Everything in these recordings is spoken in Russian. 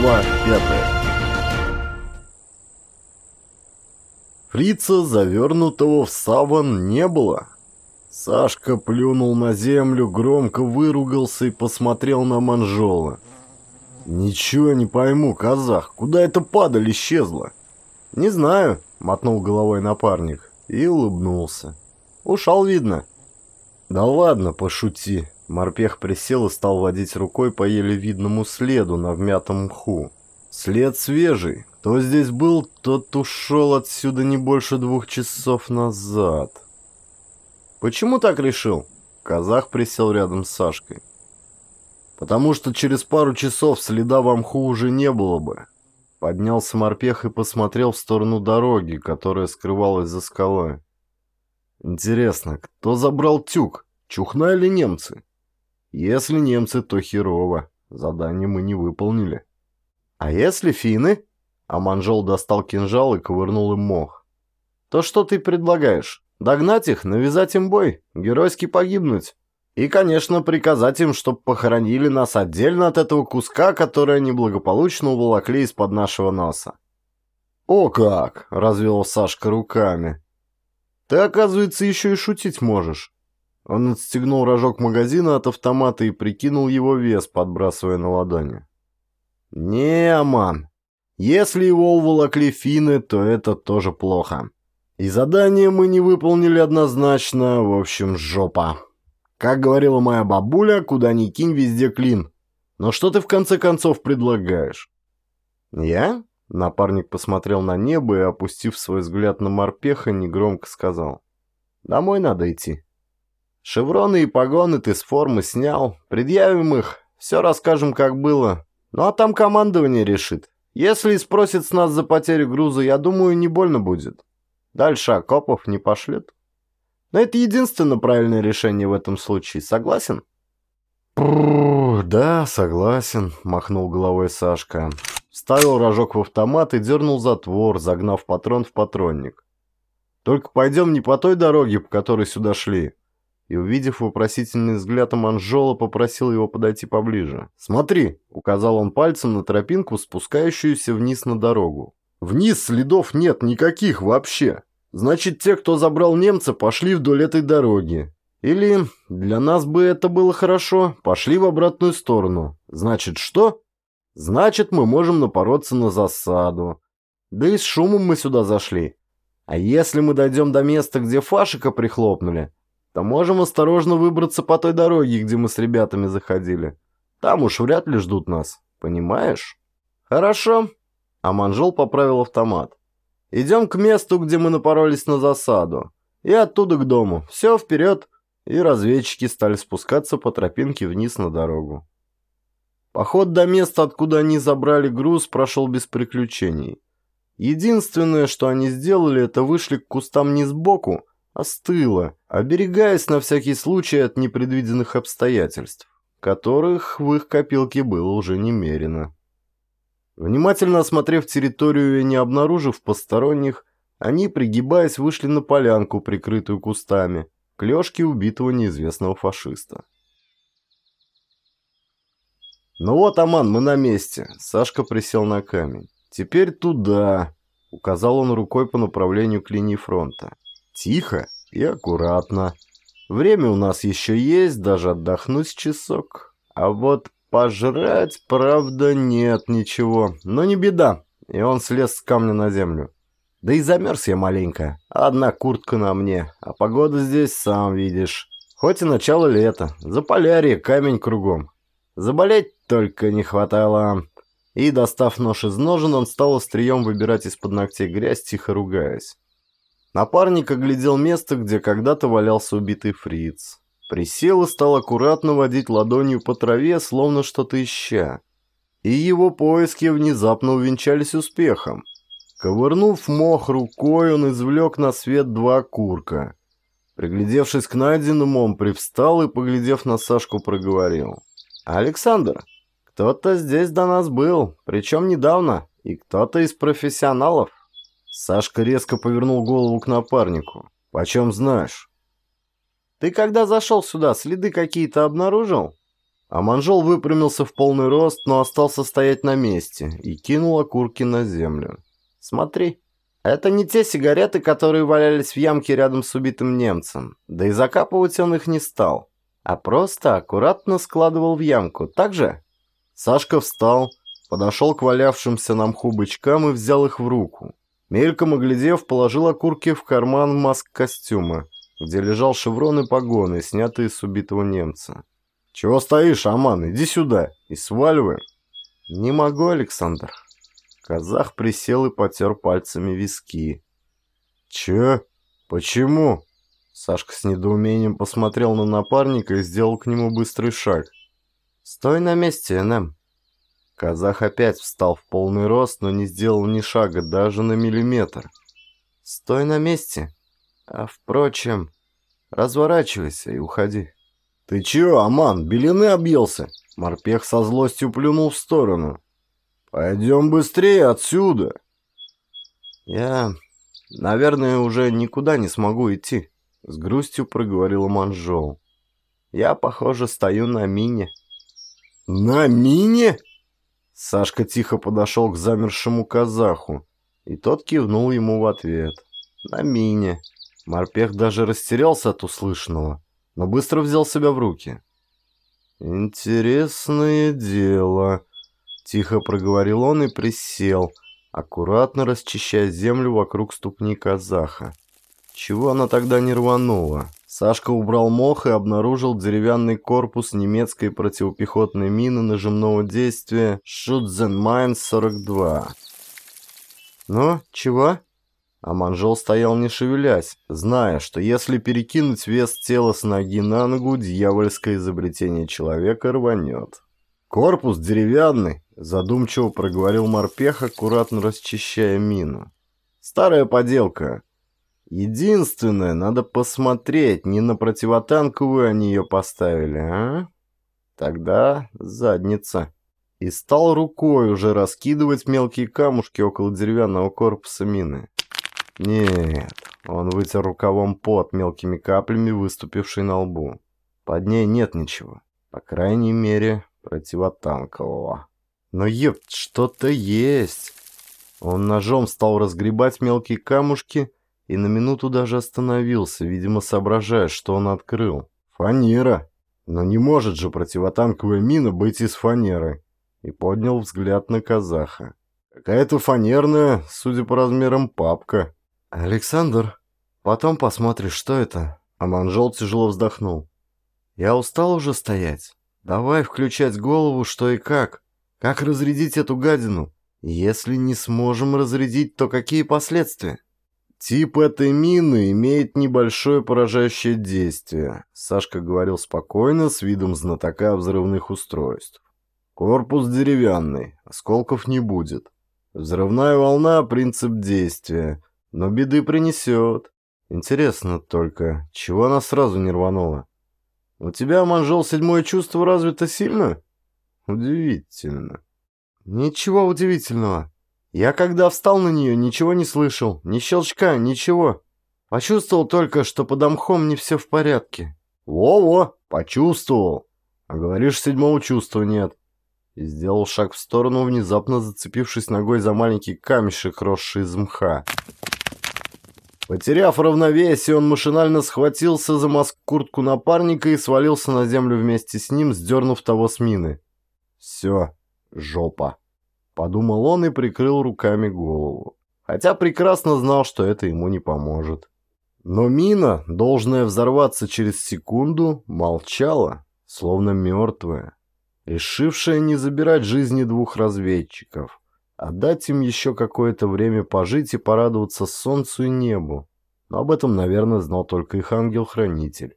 Глава пятая. Фрица, завернутого в саван, не было. Сашка плюнул на землю, громко выругался и посмотрел на манжола. «Ничего не пойму, казах, куда это падаль исчезла?» «Не знаю», — мотнул головой напарник и улыбнулся. «Ушел, видно». «Да ладно, пошути», Морпех присел и стал водить рукой по еле видному следу на вмятом мху. След свежий. Кто здесь был, тот ушел отсюда не больше двух часов назад. Почему так решил? Казах присел рядом с Сашкой. Потому что через пару часов следа в мху уже не было бы. Поднялся морпех и посмотрел в сторону дороги, которая скрывалась за скалой. Интересно, кто забрал тюк? Чухна или немцы? Если немцы, то херово. Задание мы не выполнили. А если финны? Аманжол достал кинжал и ковырнул им мох. То что ты предлагаешь? Догнать их, навязать им бой, геройски погибнуть? И, конечно, приказать им, чтоб похоронили нас отдельно от этого куска, который они благополучно уволокли из-под нашего носа. «О как!» — развел Сашка руками. «Ты, оказывается, еще и шутить можешь. Он отстегнул рожок магазина от автомата и прикинул его вес, подбрасывая на ладони. «Не, Аман, если его уволокли финны, то это тоже плохо. И задание мы не выполнили однозначно, в общем, жопа. Как говорила моя бабуля, куда ни кинь, везде клин. Но что ты в конце концов предлагаешь?» «Я?» — напарник посмотрел на небо и, опустив свой взгляд на морпеха, негромко сказал. «Домой надо идти». Шевроны и погоны ты с формы снял. Предъявим их, все расскажем, как было. Ну а там командование решит. Если спросит с нас за потерю груза, я думаю, не больно будет. Дальше окопов не пошлет. Но это единственное правильное решение в этом случае. Согласен? да, согласен», — махнул головой Сашка. Вставил рожок в автомат и дернул затвор, загнав патрон в патронник. «Только пойдем не по той дороге, по которой сюда шли, и, увидев вопросительный взгляд Манжола, попросил его подойти поближе. «Смотри!» — указал он пальцем на тропинку, спускающуюся вниз на дорогу. «Вниз следов нет никаких вообще. Значит, те, кто забрал немца, пошли вдоль этой дороги. Или, для нас бы это было хорошо, пошли в обратную сторону. Значит, что? Значит, мы можем напороться на засаду. Да и с шумом мы сюда зашли. А если мы дойдем до места, где Фашика прихлопнули, то можем осторожно выбраться по той дороге, где мы с ребятами заходили. Там уж вряд ли ждут нас, понимаешь? Хорошо. А Манжол поправил автомат. Идем к месту, где мы напоролись на засаду. И оттуда к дому. Все, вперед. И разведчики стали спускаться по тропинке вниз на дорогу. Поход до места, откуда они забрали груз, прошел без приключений. Единственное, что они сделали, это вышли к кустам не сбоку, остыла, оберегаясь на всякий случай от непредвиденных обстоятельств, которых в их копилке было уже немерено. Внимательно осмотрев территорию и не обнаружив посторонних, они, пригибаясь, вышли на полянку, прикрытую кустами, к лёжке убитого неизвестного фашиста. «Ну вот, Аман, мы на месте!» Сашка присел на камень. «Теперь туда!» — указал он рукой по направлению к линии фронта. Тихо и аккуратно. Время у нас еще есть, даже отдохнуть часок. А вот пожрать, правда, нет ничего. Но не беда. И он слез с камня на землю. Да и замерз я маленько. Одна куртка на мне. А погода здесь, сам видишь. Хоть и начало лета. За полярье камень кругом. Заболеть только не хватало. И, достав нож из ножен, он стал острием выбирать из-под ногтей грязь, тихо ругаясь. Напарник оглядел место, где когда-то валялся убитый фриц. Присел и стал аккуратно водить ладонью по траве, словно что-то ища. И его поиски внезапно увенчались успехом. Ковырнув мох рукой, он извлек на свет два курка. Приглядевшись к найденному, он привстал и, поглядев на Сашку, проговорил. «Александр, кто-то здесь до нас был, причем недавно, и кто-то из профессионалов». Сашка резко повернул голову к напарнику. «Почем знаешь?» «Ты когда зашел сюда, следы какие-то обнаружил?» А манжол выпрямился в полный рост, но остался стоять на месте и кинул окурки на землю. «Смотри, это не те сигареты, которые валялись в ямке рядом с убитым немцем. Да и закапывать он их не стал, а просто аккуратно складывал в ямку. Так же?» Сашка встал, подошел к валявшимся на мху бычкам и взял их в руку. Мельком оглядев, положил окурки в карман маск-костюма, где лежал шеврон и погоны, снятые с убитого немца. «Чего стоишь, Аман? Иди сюда и сваливаем». «Не могу, Александр». Казах присел и потер пальцами виски. «Че? Почему?» Сашка с недоумением посмотрел на напарника и сделал к нему быстрый шаг. «Стой на месте, НМ». Казах опять встал в полный рост, но не сделал ни шага, даже на миллиметр. «Стой на месте. А, впрочем, разворачивайся и уходи». «Ты чё, Аман, белины объелся?» Морпех со злостью плюнул в сторону. «Пойдем быстрее отсюда!» «Я, наверное, уже никуда не смогу идти», — с грустью проговорила Манжол. «Я, похоже, стою на мине». «На мине?» Сашка тихо подошел к замершему казаху, и тот кивнул ему в ответ. «На мине». Морпех даже растерялся от услышанного но быстро взял себя в руки. «Интересное дело», — тихо проговорил он и присел, аккуратно расчищая землю вокруг ступни казаха. Чего она тогда не рванула? Сашка убрал мох и обнаружил деревянный корпус немецкой противопехотной мины нажимного действия «Шутзенмайн-42». «Ну, чего?» А манжол стоял не шевелясь, зная, что если перекинуть вес тела с ноги на ногу, дьявольское изобретение человека рванет. «Корпус деревянный», — задумчиво проговорил морпех, аккуратно расчищая мину. «Старая поделка. Единственное, надо посмотреть, не на противотанковую они ее поставили, а? Тогда задница». И стал рукой уже раскидывать мелкие камушки около деревянного корпуса мины. Нет, он вытер рукавом пот мелкими каплями, выступивший на лбу. Под ней нет ничего. По крайней мере, противотанкового. Но еб, что-то есть. Он ножом стал разгребать мелкие камушки и на минуту даже остановился, видимо, соображая, что он открыл. Фанера. Но не может же противотанковая мина быть из фанеры. И поднял взгляд на казаха. Какая-то фанерная, судя по размерам, папка. «Александр, потом посмотришь, что это?» А манжол тяжело вздохнул. «Я устал уже стоять. Давай включать голову, что и как. Как разрядить эту гадину? Если не сможем разрядить, то какие последствия?» «Тип этой мины имеет небольшое поражающее действие», Сашка говорил спокойно, с видом знатока взрывных устройств. «Корпус деревянный, осколков не будет. Взрывная волна – принцип действия. Но беды принесет. Интересно только, чего она сразу не рванула? У тебя, манжел, седьмое чувство развито сильно? Удивительно. Ничего удивительного. Я когда встал на нее, ничего не слышал. Ни щелчка, ничего. Почувствовал только, что под мхом не все в порядке. Во-во, почувствовал. А говоришь, седьмого чувства нет. И сделал шаг в сторону, внезапно зацепившись ногой за маленький камешек, росший из мха. Потеряв равновесие, он машинально схватился за маск-куртку напарника и свалился на землю вместе с ним, сдернув того с мины. «Все, жопа», — подумал он и прикрыл руками голову. Хотя прекрасно знал, что это ему не поможет. Но мина, должная взорваться через секунду, молчала, словно мертвая, решившая не забирать жизни двух разведчиков а дать им еще какое-то время пожить и порадоваться солнцу и небу. Но об этом, наверное, знал только их ангел-хранитель.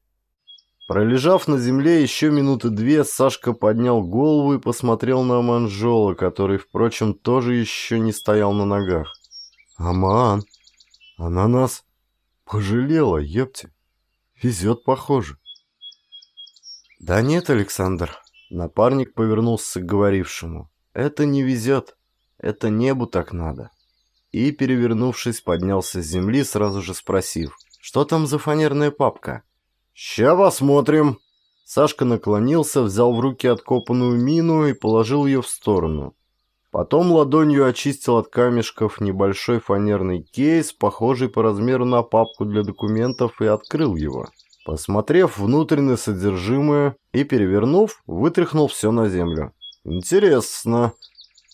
Пролежав на земле еще минуты две, Сашка поднял голову и посмотрел на Манжола, который, впрочем, тоже еще не стоял на ногах. «Аман, она нас пожалела, епте. Везет, похоже». «Да нет, Александр», — напарник повернулся к говорившему. «Это не везет. Это небу так надо. И, перевернувшись, поднялся с земли, сразу же спросив, что там за фанерная папка? «Ща посмотрим», Сашка наклонился, взял в руки откопанную мину и положил ее в сторону. Потом ладонью очистил от камешков небольшой фанерный кейс, похожий по размеру на папку для документов, и открыл его. Посмотрев внутреннее содержимое и перевернув, вытряхнул все на землю. «Интересно.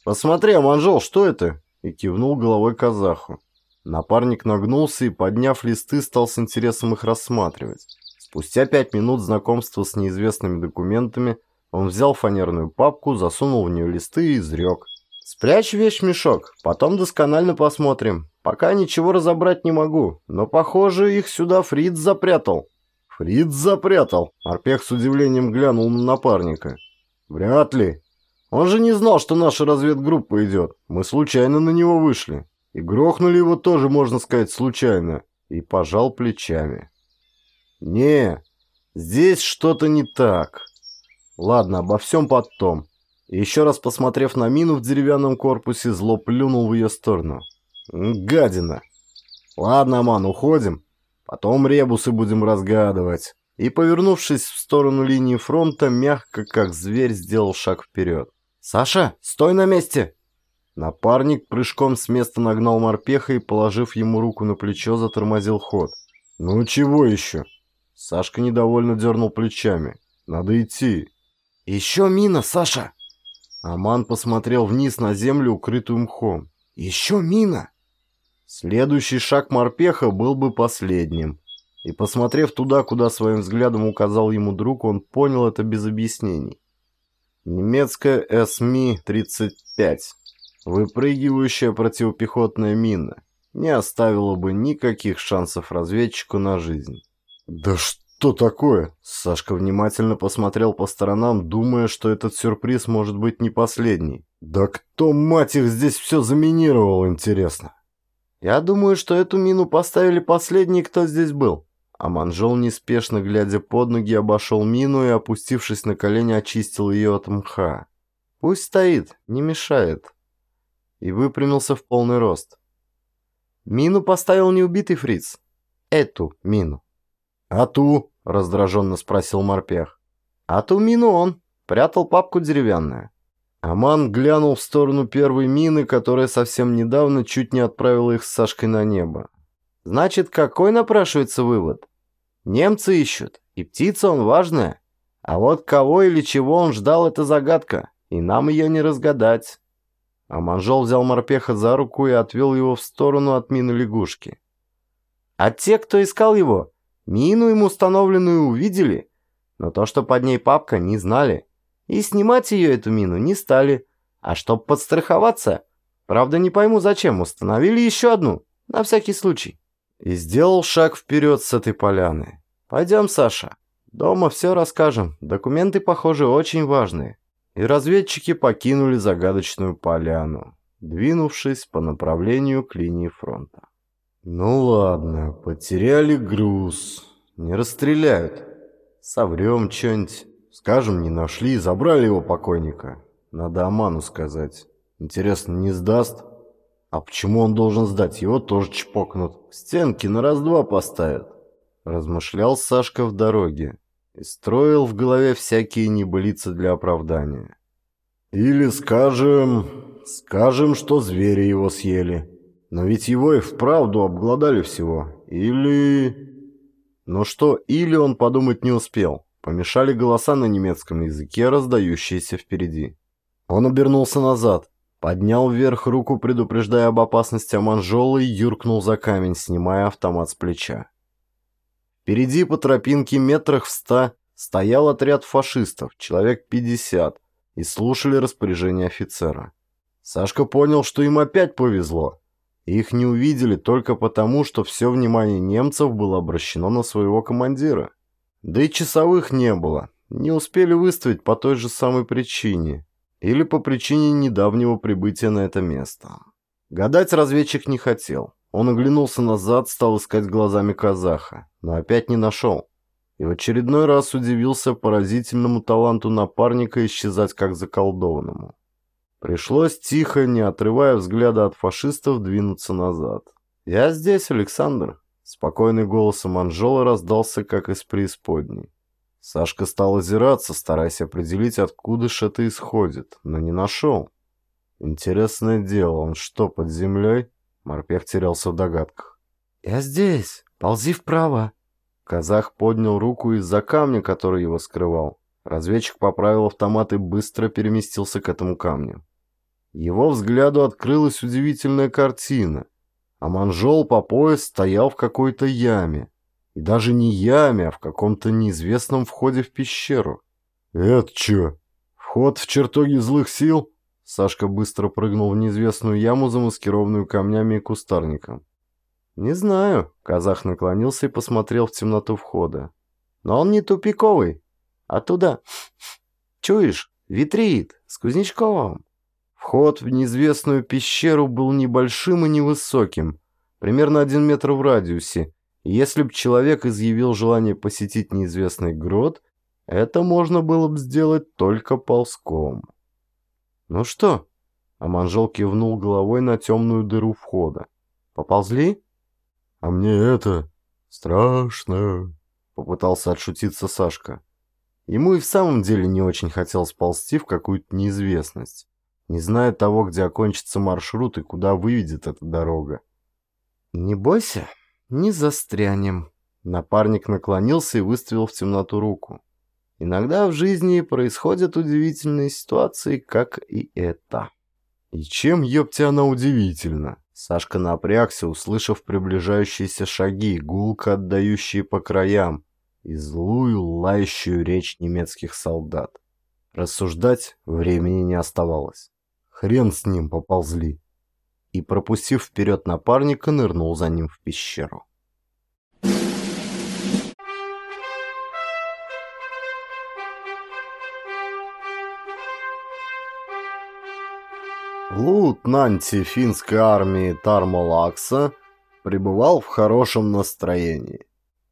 Посмотри, Аманжол, что это?» И кивнул головой казаху. Напарник нагнулся и, подняв листы, стал с интересом их рассматривать. Спустя пять минут знакомства с неизвестными документами он взял фанерную папку, засунул в нее листы и изрек. «Спрячь вещь в мешок, потом досконально посмотрим. Пока ничего разобрать не могу, но, похоже, их сюда Фриц запрятал». «Фриц запрятал?» Арпех с удивлением глянул на напарника. «Вряд ли. Он же не знал, что наша разведгруппа идет. Мы случайно на него вышли. И грохнули его тоже, можно сказать, случайно. И пожал плечами. Не, здесь что-то не так. Ладно, обо всем потом. Еще раз посмотрев на мину в деревянном корпусе, зло плюнул в ее сторону. Гадина. Ладно, Аман, уходим. Потом ребусы будем разгадывать. И, повернувшись в сторону линии фронта, мягко, как зверь, сделал шаг вперед. «Саша, стой на месте!» Напарник прыжком с места нагнал морпеха и, положив ему руку на плечо, затормозил ход. «Ну чего еще?» Сашка недовольно дернул плечами. «Надо идти». «Еще мина, Саша!» Аман посмотрел вниз на землю, укрытую мхом. «Еще мина!» Следующий шаг морпеха был бы последним. И, посмотрев туда, куда своим взглядом указал ему друг, он понял это без объяснений. Немецкая СМИ-35 Выпрыгивающая противопехотная мина не оставила бы никаких шансов разведчику на жизнь. «Да что такое?» Сашка внимательно посмотрел по сторонам, думая, что этот сюрприз может быть не последний. «Да кто, мать их, здесь все заминировал, интересно?» «Я думаю, что эту мину поставили последний, кто здесь был». А Манжол, неспешно глядя под ноги, обошел мину и, опустившись на колени, очистил ее от мха. «Пусть стоит, не мешает» и выпрямился в полный рост. «Мину поставил неубитый фриц. Эту мину». «А ту?» — раздраженно спросил морпех. «А ту мину он. Прятал папку деревянную». Аман глянул в сторону первой мины, которая совсем недавно чуть не отправила их с Сашкой на небо. «Значит, какой напрашивается вывод? Немцы ищут, и птица он важная. А вот кого или чего он ждал, это загадка, и нам ее не разгадать». А Манжол взял морпеха за руку и отвел его в сторону от мины лягушки. А те, кто искал его, мину ему установленную увидели, но то, что под ней папка, не знали. И снимать ее, эту мину, не стали. А чтоб подстраховаться, правда не пойму зачем, установили еще одну, на всякий случай. И сделал шаг вперед с этой поляны. «Пойдем, Саша. Дома все расскажем. Документы, похоже, очень важные» и разведчики покинули загадочную поляну, двинувшись по направлению к линии фронта. «Ну ладно, потеряли груз. Не расстреляют. Соврем что-нибудь. Скажем, не нашли, забрали его покойника. Надо Аману сказать. Интересно, не сдаст? А почему он должен сдать? Его тоже чпокнут. Стенки на раз-два поставят». Размышлял Сашка в дороге и строил в голове всякие небылицы для оправдания. Или скажем... скажем, что звери его съели. Но ведь его и вправду обглодали всего. Или... Но что «или» он подумать не успел. Помешали голоса на немецком языке, раздающиеся впереди. Он обернулся назад, поднял вверх руку, предупреждая об опасности Аманжола и юркнул за камень, снимая автомат с плеча. Впереди по тропинке метрах в ста стоял отряд фашистов, человек пятьдесят, и слушали распоряжения офицера. Сашка понял, что им опять повезло. Их не увидели только потому, что все внимание немцев было обращено на своего командира. Да и часовых не было, не успели выставить по той же самой причине. Или по причине недавнего прибытия на это место. Гадать разведчик не хотел. Он оглянулся назад, стал искать глазами казаха, но опять не нашел. И в очередной раз удивился поразительному таланту напарника исчезать как заколдованному. Пришлось тихо, не отрывая взгляда от фашистов, двинуться назад. «Я здесь, Александр», — спокойный голос Манжола раздался, как из преисподней. Сашка стал озираться, стараясь определить, откуда ж это исходит, но не нашел. Интересное дело, он что, под землей? Морпех терялся в догадках. «Я здесь. Ползи вправо». Казах поднял руку из-за камня, который его скрывал. Разведчик поправил автомат и быстро переместился к этому камню. Его взгляду открылась удивительная картина. А манжол по пояс стоял в какой-то яме. И даже не яме, а в каком-то неизвестном входе в пещеру. «Это чё? Вход в чертоги злых сил?» Сашка быстро прыгнул в неизвестную яму, замаскированную камнями и кустарником. «Не знаю», — казах наклонился и посмотрел в темноту входа. «Но он не тупиковый. Оттуда, чуешь, витрит с кузнечком». Вход в неизвестную пещеру был небольшим и невысоким, примерно один метр в радиусе, и если бы человек изъявил желание посетить неизвестный грот, это можно было бы сделать только ползком. «Ну что?» А манжел кивнул головой на темную дыру входа. «Поползли?» «А мне это... страшно!» Попытался отшутиться Сашка. Ему и в самом деле не очень хотелось ползти в какую-то неизвестность, не зная того, где окончится маршрут и куда выведет эта дорога. «Не бойся, не застрянем». Напарник наклонился и выставил в темноту руку. Иногда в жизни происходят удивительные ситуации, как и это. И чем, ёпте, она удивительна? Сашка напрягся, услышав приближающиеся шаги, гулко отдающие по краям, и злую, лающую речь немецких солдат. Рассуждать времени не оставалось. Хрен с ним поползли. И, пропустив вперед напарника, нырнул за ним в пещеру. Лутнанти финской армии Тармолакса пребывал в хорошем настроении.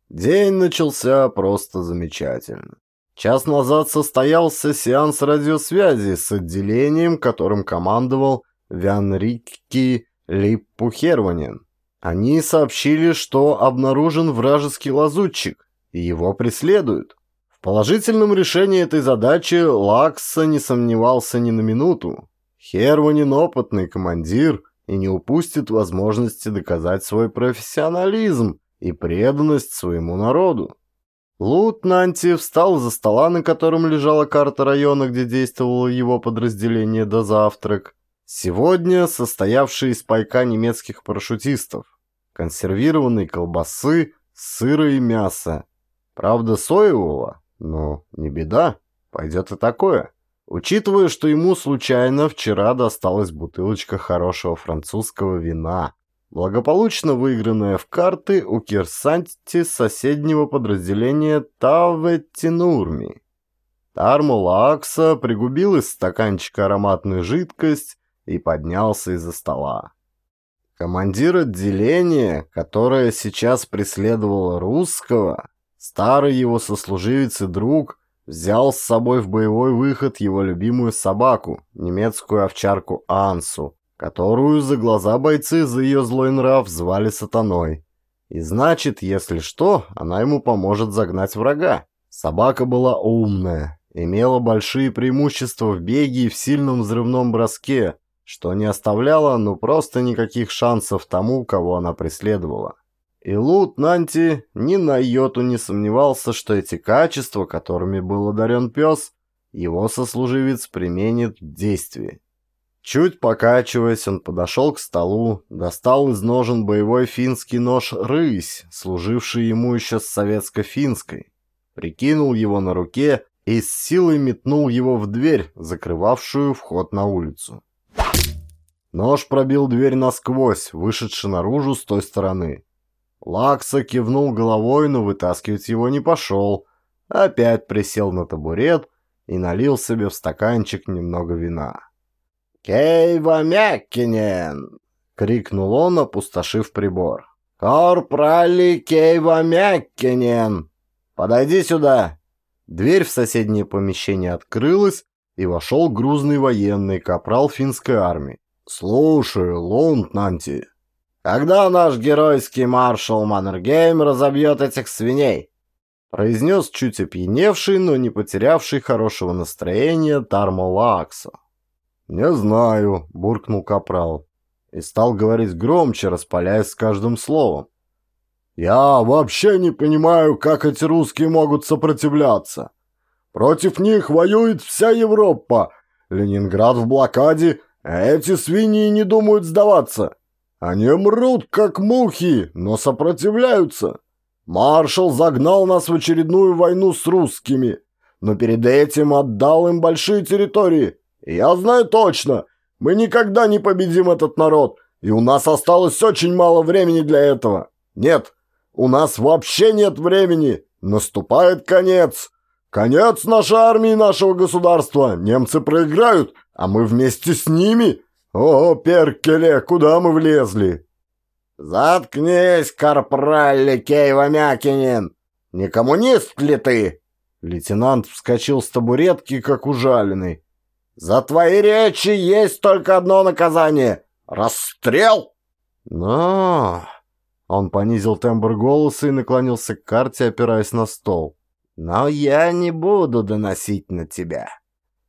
День начался просто замечательно. Час назад состоялся сеанс радиосвязи с отделением, которым командовал Вянрикки Липпухерванин. Они сообщили, что обнаружен вражеский лазутчик, и его преследуют. В положительном решении этой задачи Лакса не сомневался ни на минуту. Херванин опытный командир и не упустит возможности доказать свой профессионализм и преданность своему народу. Лутнанти встал за стола, на котором лежала карта района, где действовало его подразделение до завтрак. Сегодня состоявший из пайка немецких парашютистов, консервированной колбасы, сыра и мяса. Правда, соевого, но не беда, пойдет и такое. Учитывая, что ему случайно вчера досталась бутылочка хорошего французского вина, благополучно выигранная в карты у Кирсанти соседнего подразделения Таветинурми. Тармулакса пригубил из стаканчика ароматную жидкость и поднялся из-за стола. Командир отделения, которое сейчас преследовало русского, старый его сослуживец и друг – Взял с собой в боевой выход его любимую собаку, немецкую овчарку Ансу, которую за глаза бойцы за ее злой нрав звали Сатаной. И значит, если что, она ему поможет загнать врага. Собака была умная, имела большие преимущества в беге и в сильном взрывном броске, что не оставляло ну просто никаких шансов тому, кого она преследовала. И Лут Нанти ни на йоту не сомневался, что эти качества, которыми был одарен пес, его сослуживец применит в действии. Чуть покачиваясь, он подошел к столу, достал из ножен боевой финский нож «Рысь», служивший ему еще с советско-финской, прикинул его на руке и с силой метнул его в дверь, закрывавшую вход на улицу. Нож пробил дверь насквозь, вышедший наружу с той стороны. Лакса кивнул головой, но вытаскивать его не пошел. Опять присел на табурет и налил себе в стаканчик немного вина. «Кейва Мяккинен!» — крикнул он, опустошив прибор. «Корпрали Кейва Мяккинен! Подойди сюда!» Дверь в соседнее помещение открылась, и вошел грузный военный капрал финской армии. «Слушаю, Лоунтнанти!» Когда наш геройский маршал Маннергейм разобьет этих свиней? произнес чуть опьяневший, но не потерявший хорошего настроения Тармолакса. «Не знаю», — буркнул Капрал и стал говорить громче, распаляясь с каждым словом. «Я вообще не понимаю, как эти русские могут сопротивляться. Против них воюет вся Европа. Ленинград в блокаде, а эти свиньи не думают сдаваться. Они мрут, как мухи, но сопротивляются. Маршал загнал нас в очередную войну с русскими, но перед этим отдал им большие территории. Я знаю точно, мы никогда не победим этот народ, и у нас осталось очень мало времени для этого. Нет, у нас вообще нет времени. Наступает конец. Конец нашей армии и нашего государства. Немцы проиграют, а мы вместе с ними. О, Перкеле, куда мы влезли? «Заткнись, корпраль Ликеева Мякинин! Не коммунист ли ты?» Лейтенант вскочил с табуретки, как ужаленный. «За твои речи есть только одно наказание — расстрел!» «Но...» Он понизил тембр голоса и наклонился к карте, опираясь на стол. «Но я не буду доносить на тебя.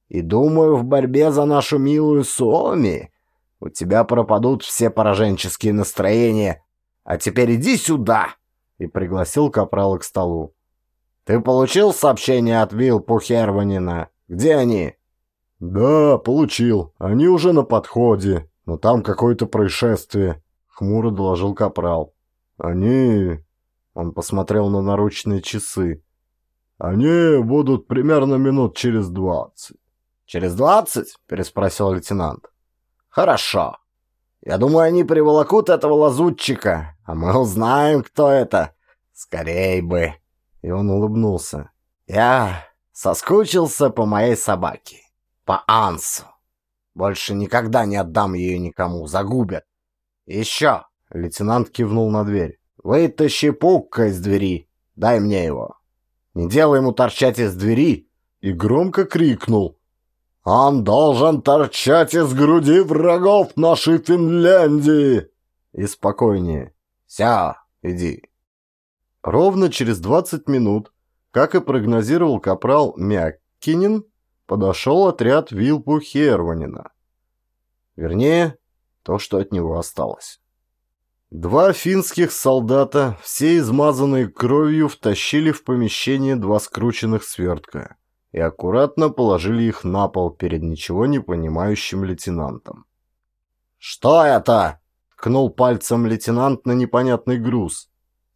И думаю, в борьбе за нашу милую Суоми у тебя пропадут все пораженческие настроения. А теперь иди сюда!» И пригласил Капрала к столу. «Ты получил сообщение от Вилл Пухерванина? Где они?» «Да, получил. Они уже на подходе. Но там какое-то происшествие», — хмуро доложил Капрал. «Они...» — он посмотрел на наручные часы. «Они будут примерно минут через двадцать». «Через двадцать?» — переспросил лейтенант. «Хорошо. Я думаю, они приволокут этого лазутчика, а мы узнаем, кто это. Скорей бы!» И он улыбнулся. «Я соскучился по моей собаке, по Ансу. Больше никогда не отдам ее никому, загубят. Еще!» — лейтенант кивнул на дверь. «Вытащи пукка из двери, дай мне его. Не делай ему торчать из двери!» И громко крикнул. Он должен торчать из груди врагов нашей Финляндии!» И спокойнее. «Все, иди». Ровно через 20 минут, как и прогнозировал капрал Мяккинин, подошел отряд Вилпу Херванина. Вернее, то, что от него осталось. Два финских солдата, все измазанные кровью, втащили в помещение два скрученных свертка и аккуратно положили их на пол перед ничего не понимающим лейтенантом. «Что это?» — ткнул пальцем лейтенант на непонятный груз.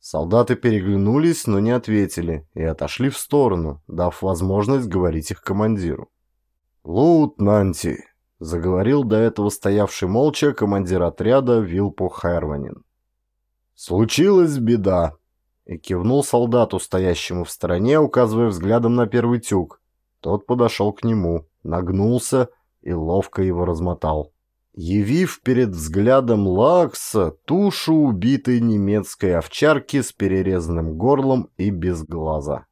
Солдаты переглянулись, но не ответили, и отошли в сторону, дав возможность говорить их командиру. «Лутнанти!» — заговорил до этого стоявший молча командир отряда Вилпу Хэрванин. «Случилась беда!» и кивнул солдату, стоящему в стороне, указывая взглядом на первый тюк, тот подошел к нему, нагнулся и ловко его размотал. Явив перед взглядом Лакса тушу убитой немецкой овчарки с перерезанным горлом и без глаза.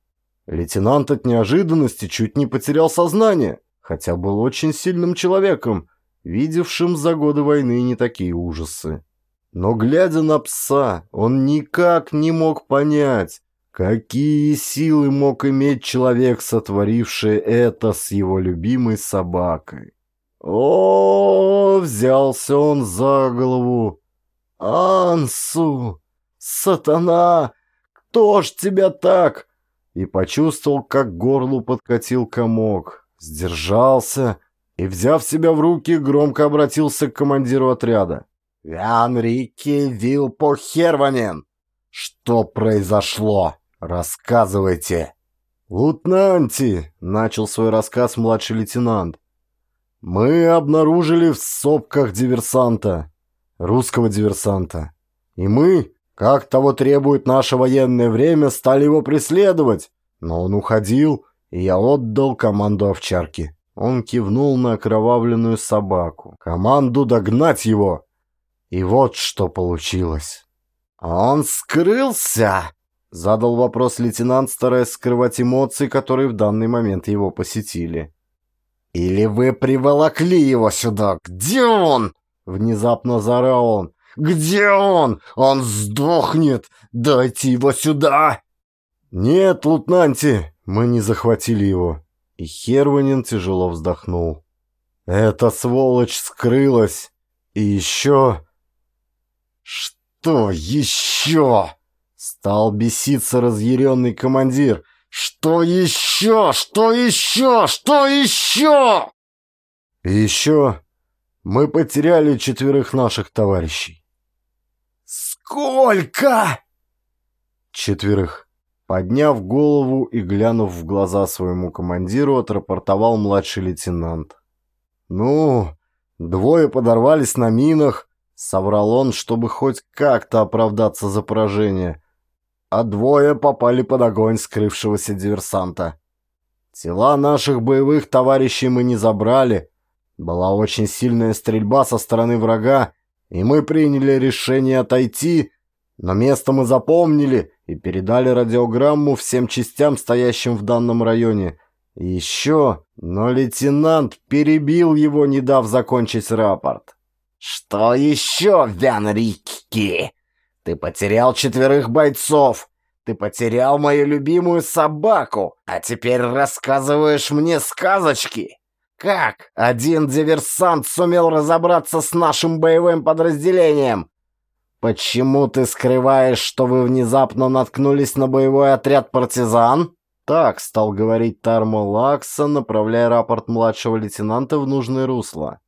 Лейтенант от неожиданности чуть не потерял сознание, хотя был очень сильным человеком, видевшим за годы войны не такие ужасы. Но, глядя на пса, он никак не мог понять, Какие силы мог иметь человек, сотворивший это с его любимой собакой? О, взялся он за голову. Ансу, сатана, кто ж тебя так? И почувствовал, как горлу подкатил комок. Сдержался и, взяв себя в руки, громко обратился к командиру отряда. «Вянрике Вилпохерванен, что произошло?» «Рассказывайте!» «Лутнанти!» — начал свой рассказ младший лейтенант. «Мы обнаружили в сопках диверсанта, русского диверсанта. И мы, как того требует наше военное время, стали его преследовать. Но он уходил, и я отдал команду овчарки. Он кивнул на окровавленную собаку. Команду догнать его. И вот что получилось. «Он скрылся!» Задал вопрос лейтенант, стараясь скрывать эмоции, которые в данный момент его посетили. «Или вы приволокли его сюда? Где он?» Внезапно заорал он. «Где он? Он сдохнет! Дайте его сюда!» «Нет, лутнанти, мы не захватили его». И Херванин тяжело вздохнул. «Эта сволочь скрылась. И еще...» «Что еще?» Стал беситься разъяренный командир. «Что еще? Что еще? Что еще?» И еще мы потеряли четверых наших товарищей. «Сколько?» Четверых. Подняв голову и глянув в глаза своему командиру, отрапортовал младший лейтенант. «Ну, двое подорвались на минах», — соврал он, чтобы хоть как-то оправдаться за поражение. А двое попали под огонь скрывшегося диверсанта. Тела наших боевых товарищей мы не забрали, была очень сильная стрельба со стороны врага, и мы приняли решение отойти, но место мы запомнили и передали радиограмму всем частям, стоящим в данном районе. Еще, но лейтенант перебил его, не дав закончить рапорт. «Что еще, Вян Рикки? Ты потерял четверых бойцов, ты потерял мою любимую собаку, а теперь рассказываешь мне сказочки!» Как один диверсант сумел разобраться с нашим боевым подразделением? Почему ты скрываешь, что вы внезапно наткнулись на боевой отряд партизан? Так стал говорить Тармо Лакса, направляя рапорт младшего лейтенанта в нужное русло.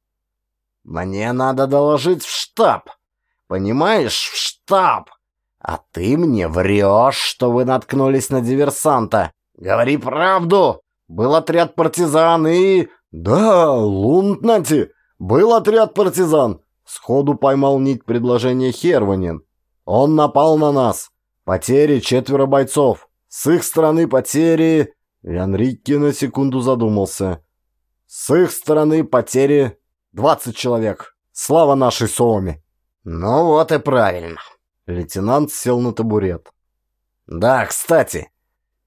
Мне надо доложить в штаб. Понимаешь, в штаб. А ты мне врешь, что вы наткнулись на диверсанта. Говори правду. Был отряд партизан и... «Да, Лунтнати, был отряд партизан!» Сходу поймал нить предложения Херванин. «Он напал на нас. Потери четверо бойцов. С их стороны потери...» Янрикки на секунду задумался. «С их стороны потери двадцать человек. Слава нашей Сооме!» «Ну вот и правильно!» Лейтенант сел на табурет. «Да, кстати,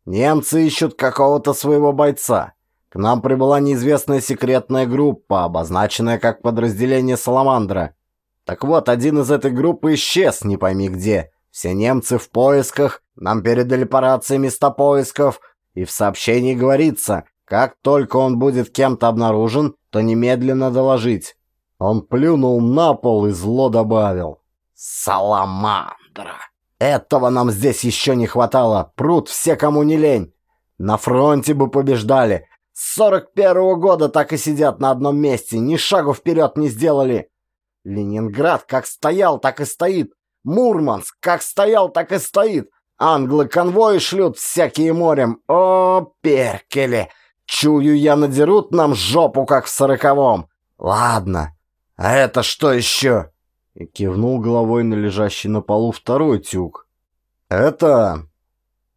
немцы ищут какого-то своего бойца. К нам прибыла неизвестная секретная группа, обозначенная как подразделение «Саламандра». Так вот, один из этой группы исчез, не пойми где. Все немцы в поисках, нам передали по рации места поисков, и в сообщении говорится, как только он будет кем-то обнаружен, то немедленно доложить. Он плюнул на пол и зло добавил. «Саламандра! Этого нам здесь еще не хватало. Прут все, кому не лень. На фронте бы побеждали, с сорок первого года так и сидят на одном месте, ни шагу вперед не сделали. Ленинград как стоял, так и стоит. Мурманск как стоял, так и стоит. Англы конвои шлют всякие морем. О, перкели! Чую я, надерут нам жопу, как в сороковом. Ладно, а это что еще? И кивнул головой на лежащий на полу второй тюк. Это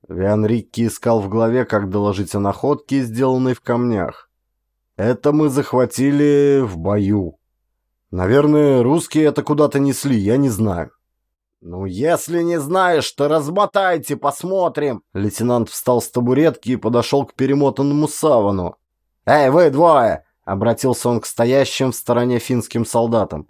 Виан Рикки искал в голове, как доложить о находке, сделанной в камнях. Это мы захватили в бою. Наверное, русские это куда-то несли, я не знаю. «Ну, если не знаешь, то размотайте, посмотрим!» Лейтенант встал с табуретки и подошел к перемотанному савану. «Эй, вы двое!» — обратился он к стоящим в стороне финским солдатам.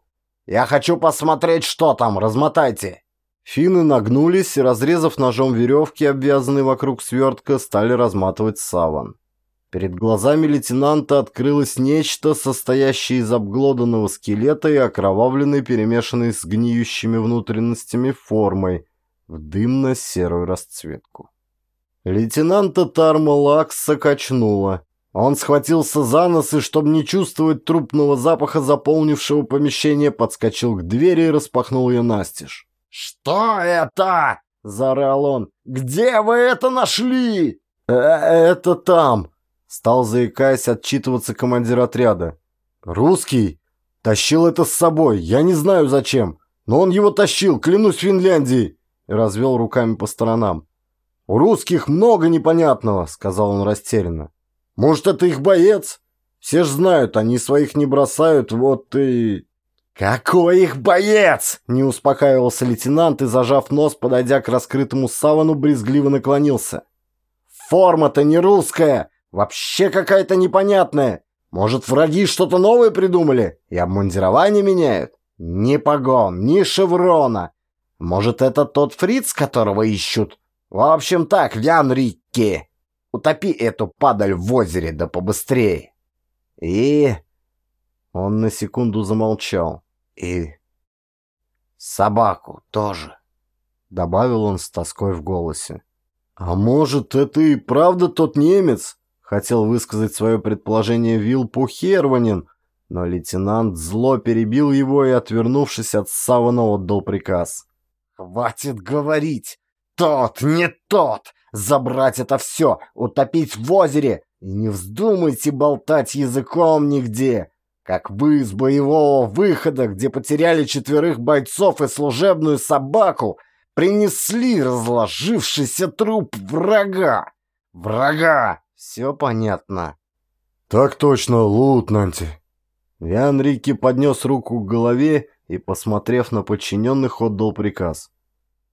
«Я хочу посмотреть, что там, размотайте!» Финны нагнулись и, разрезав ножом веревки, обвязанные вокруг свертка, стали разматывать саван. Перед глазами лейтенанта открылось нечто, состоящее из обглоданного скелета и окровавленной, перемешанной с гниющими внутренностями формой, в дымно-серую расцветку. Лейтенанта Тарма Лакса качнуло. Он схватился за нос и, чтобы не чувствовать трупного запаха, заполнившего помещение, подскочил к двери и распахнул ее настежь. «Что это?» — заорал он. «Где вы это нашли?» э «Это там!» — стал, заикаясь, отчитываться командир отряда. «Русский тащил это с собой, я не знаю зачем, но он его тащил, клянусь Финляндией!» и развел руками по сторонам. «У русских много непонятного», — сказал он растерянно. «Может, это их боец? Все ж знают, они своих не бросают, вот и...» «Какой их боец!» — не успокаивался лейтенант и, зажав нос, подойдя к раскрытому савану, брезгливо наклонился. «Форма-то не русская, вообще какая-то непонятная. Может, враги что-то новое придумали и обмундирование меняют? Ни погон, ни шеврона. Может, это тот фриц, которого ищут? В общем так, Вян Рикки, утопи эту падаль в озере, да побыстрее. И... Он на секунду замолчал. И... Собаку тоже. Добавил он с тоской в голосе. «А может, это и правда тот немец?» Хотел высказать свое предположение Вилл Пухерванин, но лейтенант зло перебил его и, отвернувшись от Савана, отдал приказ. «Хватит говорить! Тот, не тот! Забрать это все, утопить в озере! И не вздумайте болтать языком нигде! Как вы с боевого выхода, где потеряли четверых бойцов и служебную собаку, принесли разложившийся труп врага! Врага! Все понятно?» «Так точно, лутнанти!» Виан Рикки поднес руку к голове и, посмотрев на подчиненных, отдал приказ.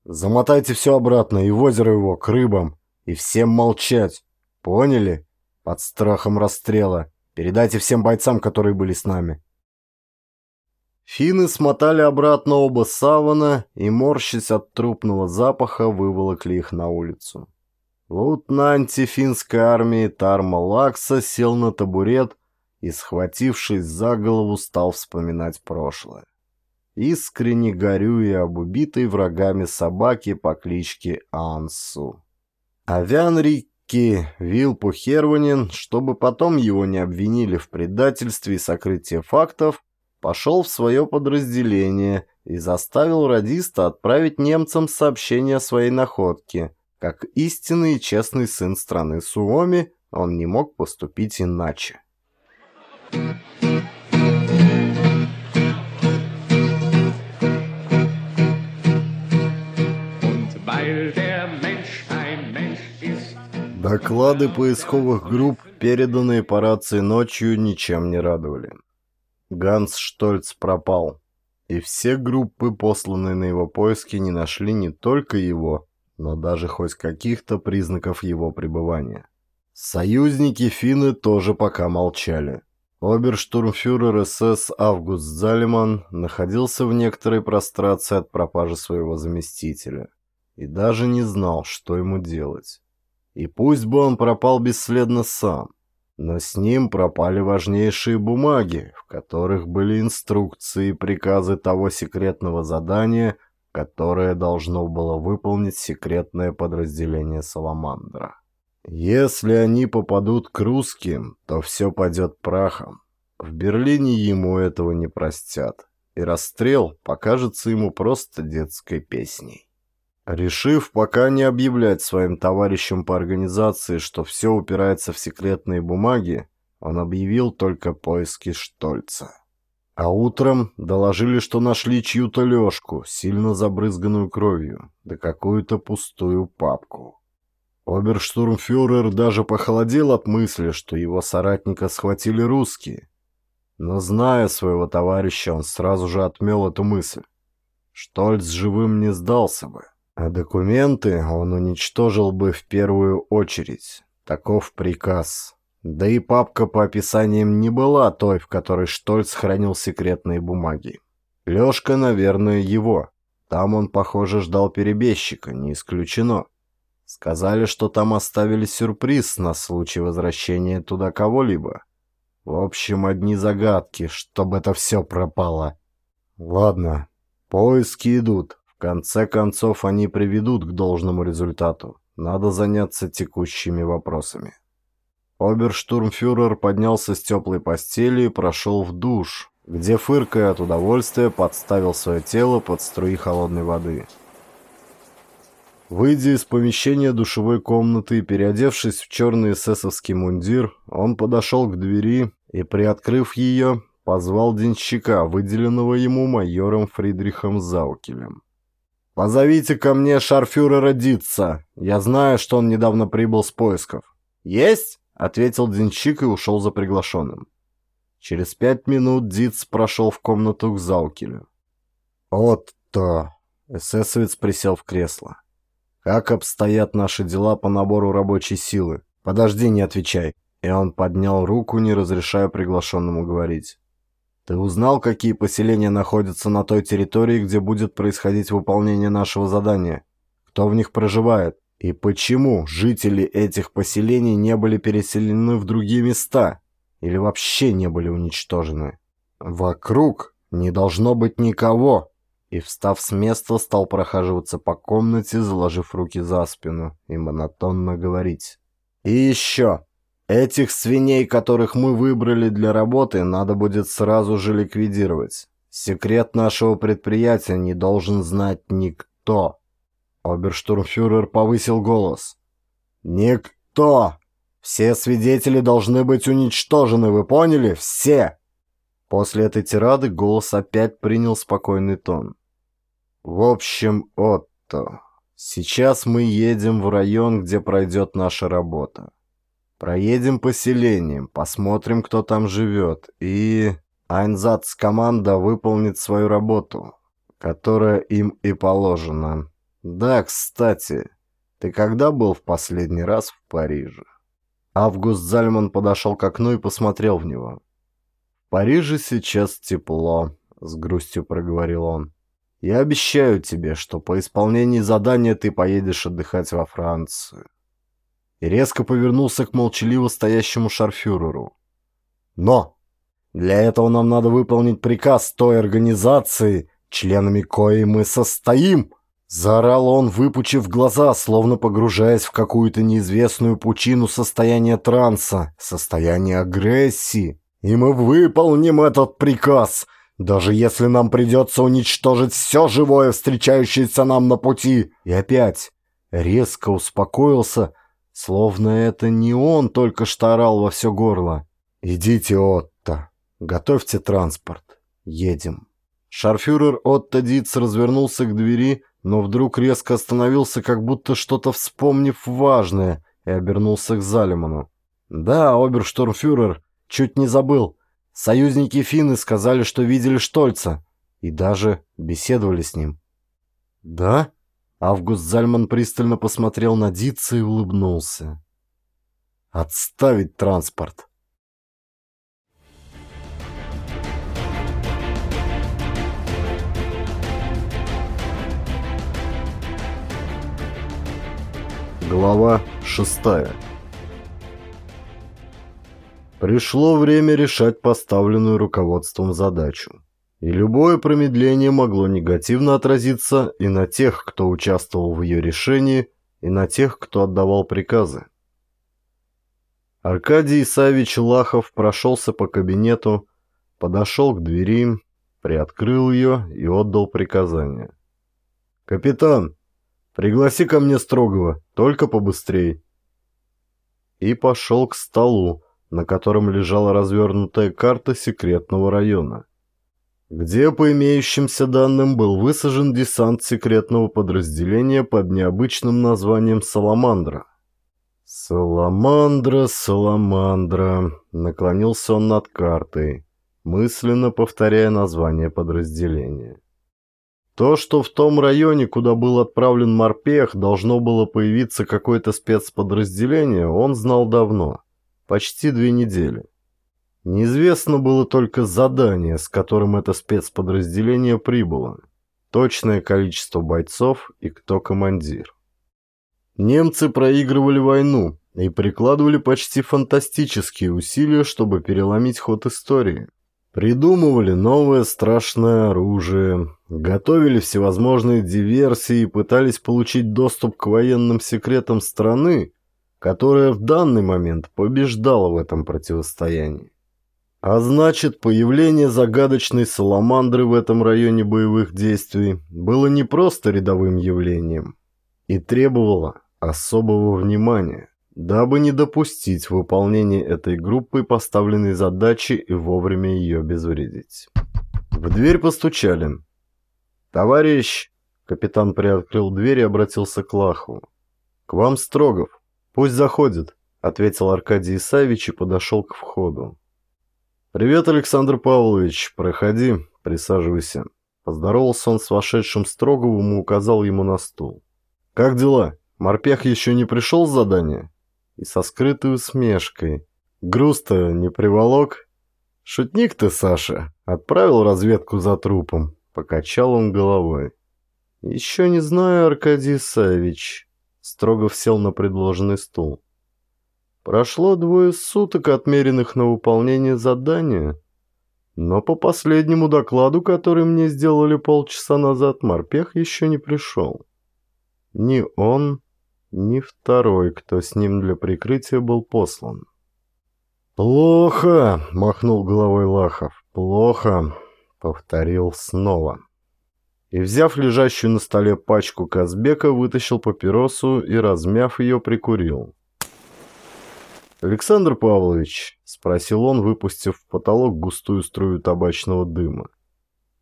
«Замотайте все обратно и в озеро его, к рыбам, и всем молчать. Поняли? Под страхом расстрела. Передайте всем бойцам, которые были с нами». Финны смотали обратно оба савана и, морщась от трупного запаха, выволокли их на улицу. Лейтенант финской армии Тарма Лакса сел на табурет и, схватившись за голову, стал вспоминать прошлое. Искренне горюя об убитой врагами собаке по кличке Ансу. Авиан Рикки Вилпу Херванин, чтобы потом его не обвинили в предательстве и сокрытии фактов, пошел в свое подразделение и заставил радиста отправить немцам сообщение о своей находке. Как истинный и честный сын страны Суоми, он не мог поступить иначе. Доклады поисковых групп, переданные по рации ночью, ничем не радовали. Ганс Штольц пропал, и все группы, посланные на его поиски, не нашли не только его, но даже хоть каких-то признаков его пребывания. Союзники финны тоже пока молчали. Оберштурмфюрер СС Август Залиман находился в некоторой прострации от пропажи своего заместителя и даже не знал, что ему делать. И пусть бы он пропал бесследно сам, но с ним пропали важнейшие бумаги, в которых были инструкции и приказы того секретного задания, которое должно было выполнить секретное подразделение Саламандра. Если они попадут к русским, то все пойдет прахом. В Берлине ему этого не простят, и расстрел покажется ему просто детской песней. Решив пока не объявлять своим товарищам по организации, что все упирается в секретные бумаги, он объявил только поиски Штольца. А утром доложили, что нашли чью-то лёжку, сильно забрызганную кровью, да какую-то пустую папку. Оберштурмфюрер даже похолодел от мысли, что его соратника схватили русские. Но зная своего товарища, он сразу же отмел эту мысль. Штольц живым не сдался бы, а документы он уничтожил бы в первую очередь. Таков приказ. Да и папка по описаниям не была той, в которой Штольц хранил секретные бумаги. Лёшка, наверное, его. Там он, похоже, ждал перебежчика, не исключено. Сказали, что там оставили сюрприз на случай возвращения туда кого-либо. В общем, одни загадки, чтобы это все пропало. Ладно, поиски идут. Конце концов, они приведут к должному результату. Надо заняться текущими вопросами. Оберштурмфюрер поднялся с теплой постели и прошел в душ, где, фыркая от удовольствия, подставил свое тело под струи холодной воды. Выйдя из помещения душевой комнаты и переодевшись в черный эсэсовский мундир, он подошел к двери и, приоткрыв ее, позвал денщика, выделенного ему майором Фридрихом Заукелем. «Позовите ко мне шарфюрера Дитца. Я знаю, что он недавно прибыл с поисков». «Есть?» — ответил денщик и ушел за приглашенным. Через пять минут Дитц прошел в комнату к Заукелю. «Вот-то!» — эсэсовец присел в кресло. Как обстоят наши дела по набору рабочей силы? Подожди, не отвечай. И он поднял руку, не разрешая приглашенному говорить. Ты узнал, какие поселения находятся на той территории, где будет происходить выполнение нашего задания? Кто в них проживает? И почему жители этих поселений не были переселены в другие места? Или вообще не были уничтожены? Вокруг не должно быть никого. И, встав с места, стал прохаживаться по комнате, заложив руки за спину, и монотонно говорить. И еще. Этих свиней, которых мы выбрали для работы, надо будет сразу же ликвидировать. Секрет нашего предприятия не должен знать никто. Оберштурмфюрер повысил голос. «Никто! Все свидетели должны быть уничтожены, вы поняли? Все!» После этой тирады голос опять принял спокойный тон. «В общем, Отто, сейчас мы едем в район, где пройдет наша работа. Проедем поселением, посмотрим, кто там живет, и... Айнзац команда выполнит свою работу, которая им и положена». «Да, кстати, ты когда был в последний раз в Париже?» Август Зальман подошел к окну и посмотрел в него. «В Париже сейчас тепло», — с грустью проговорил он. «Я обещаю тебе, что по исполнении задания ты поедешь отдыхать во Францию». И резко повернулся к молчаливо стоящему шарфюреру. «Но! Для этого нам надо выполнить приказ той организации, членами коей мы состоим!» Заорал он, выпучив глаза, словно погружаясь в какую-то неизвестную пучину состояния транса, состояния агрессии. «И мы выполним этот приказ, даже если нам придется уничтожить все живое, встречающееся нам на пути!» И опять резко успокоился, словно это не он только что орал во все горло. «Идите, Отто, готовьте транспорт, едем». Шарфюрер Отто Диц развернулся к двери, но вдруг резко остановился, как будто что-то вспомнив важное, и обернулся к Залиману. «Да, оберштурмфюрер, чуть не забыл. Союзники финны сказали, что видели Штольца, и даже беседовали с ним». «Да?» Август Зальман пристально посмотрел на Дитца и улыбнулся. «Отставить транспорт!» Глава шестая Пришло время решать поставленную руководством задачу. И любое промедление могло негативно отразиться и на тех, кто участвовал в ее решении, и на тех, кто отдавал приказы. Аркадий Исаевич Лахов прошелся по кабинету, подошел к двери, приоткрыл ее и отдал приказание. «Капитан, Пригласи ко мне строгого, только побыстрей. И пошел к столу, на котором лежала развернутая карта секретного района, где, по имеющимся данным, был высажен десант секретного подразделения под необычным названием «Саламандра». «Саламандра, Саламандра», — наклонился он над картой, мысленно повторяя название подразделения. То, что в том районе, куда был отправлен морпех, должно было появиться какое-то спецподразделение, он знал давно. Почти две недели. Неизвестно было только задание, с которым это спецподразделение прибыло. Точное количество бойцов и кто командир. Немцы проигрывали войну и прикладывали почти фантастические усилия, чтобы переломить ход истории. Придумывали новое страшное оружие, готовили всевозможные диверсии и пытались получить доступ к военным секретам страны, которая в данный момент побеждала в этом противостоянии. А значит, появление загадочной саламандры в этом районе боевых действий было не просто рядовым явлением и требовало особого внимания дабы не допустить выполнения этой группой поставленной задачи и вовремя ее обезвредить. В дверь постучали. «Товарищ!» — капитан приоткрыл дверь и обратился к Лаху. «К вам Строгов. Пусть заходит», — ответил Аркадий Исаевич и подошел к входу. «Привет, Александр Павлович. Проходи, присаживайся». Поздоровался он с вошедшим Строговым и указал ему на стул. «Как дела? Морпех еще не пришел с задания?» и со скрытой усмешкой. Груз-то не приволок? Шутник ты, Саша. Отправил разведку за трупом. Покачал он головой. Еще не знаю, Аркадий Савич. Строгов сел на предложенный стул. Прошло двое суток, отмеренных на выполнение задания, но по последнему докладу, который мне сделали полчаса назад, морпех еще не пришел. Ни он, ни второй, кто с ним для прикрытия был послан. «Плохо!» — махнул головой Лахов. «Плохо!» — повторил снова. И, взяв лежащую на столе пачку Казбека, вытащил папиросу и, размяв ее, прикурил. «Александр Павлович», — спросил он, выпустив в потолок густую струю табачного дыма,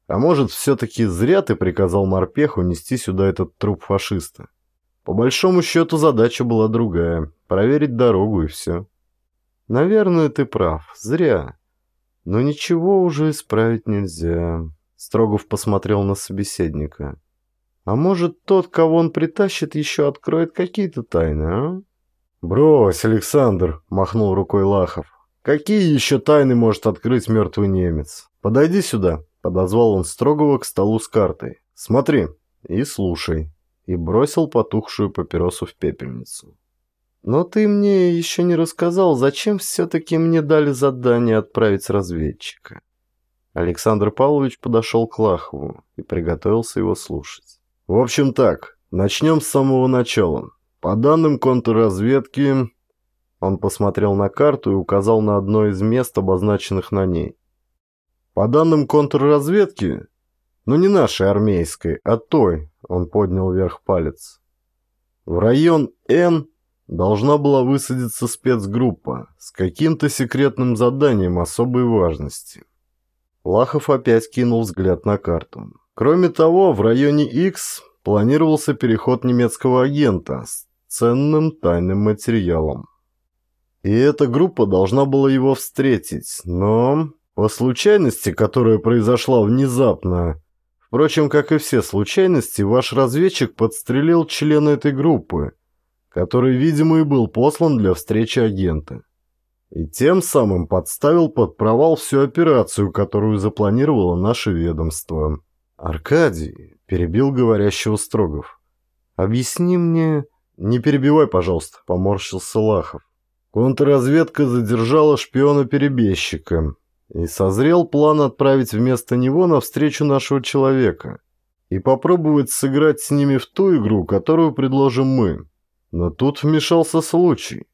«а может, все-таки зря ты приказал морпеху нести сюда этот труп фашиста? По большому счету задача была другая — проверить дорогу и все». «Наверное, ты прав. Зря. Но ничего уже исправить нельзя». Строгов посмотрел на собеседника. «А может, тот, кого он притащит, еще откроет какие-то тайны, а?» «Брось, Александр!» — махнул рукой Лахов. «Какие еще тайны может открыть мертвый немец? Подойди сюда!» — подозвал он Строгова к столу с картой. «Смотри и слушай!» И бросил потухшую папиросу в пепельницу. «Но ты мне еще не рассказал, зачем все-таки мне дали задание отправить разведчика?» Александр Павлович подошел к Лахову и приготовился его слушать. «В общем так, начнем с самого начала. По данным контрразведки, он посмотрел на карту и указал на одно из мест, обозначенных на ней. По данным контрразведки, но не нашей армейской, а той, он поднял вверх палец. В район Н должна была высадиться спецгруппа с каким-то секретным заданием особой важности. Лахов опять кинул взгляд на карту. Кроме того, в районе X планировался переход немецкого агента с ценным тайным материалом. И эта группа должна была его встретить, но по случайности, которая произошла внезапно, впрочем, как и все случайности, ваш разведчик подстрелил члена этой группы, который, видимо, и был послан для встречи агента. И тем самым подставил под провал всю операцию, которую запланировало наше ведомство. «Аркадий», — перебил говорящего Строгов, — «объясни мне, «Не перебивай, пожалуйста», — поморщился Лахов. Контрразведка задержала шпиона-перебежчика, и созрел план отправить вместо него навстречу нашего человека и попробовать сыграть с ними в ту игру, которую предложим мы. Но тут вмешался случай.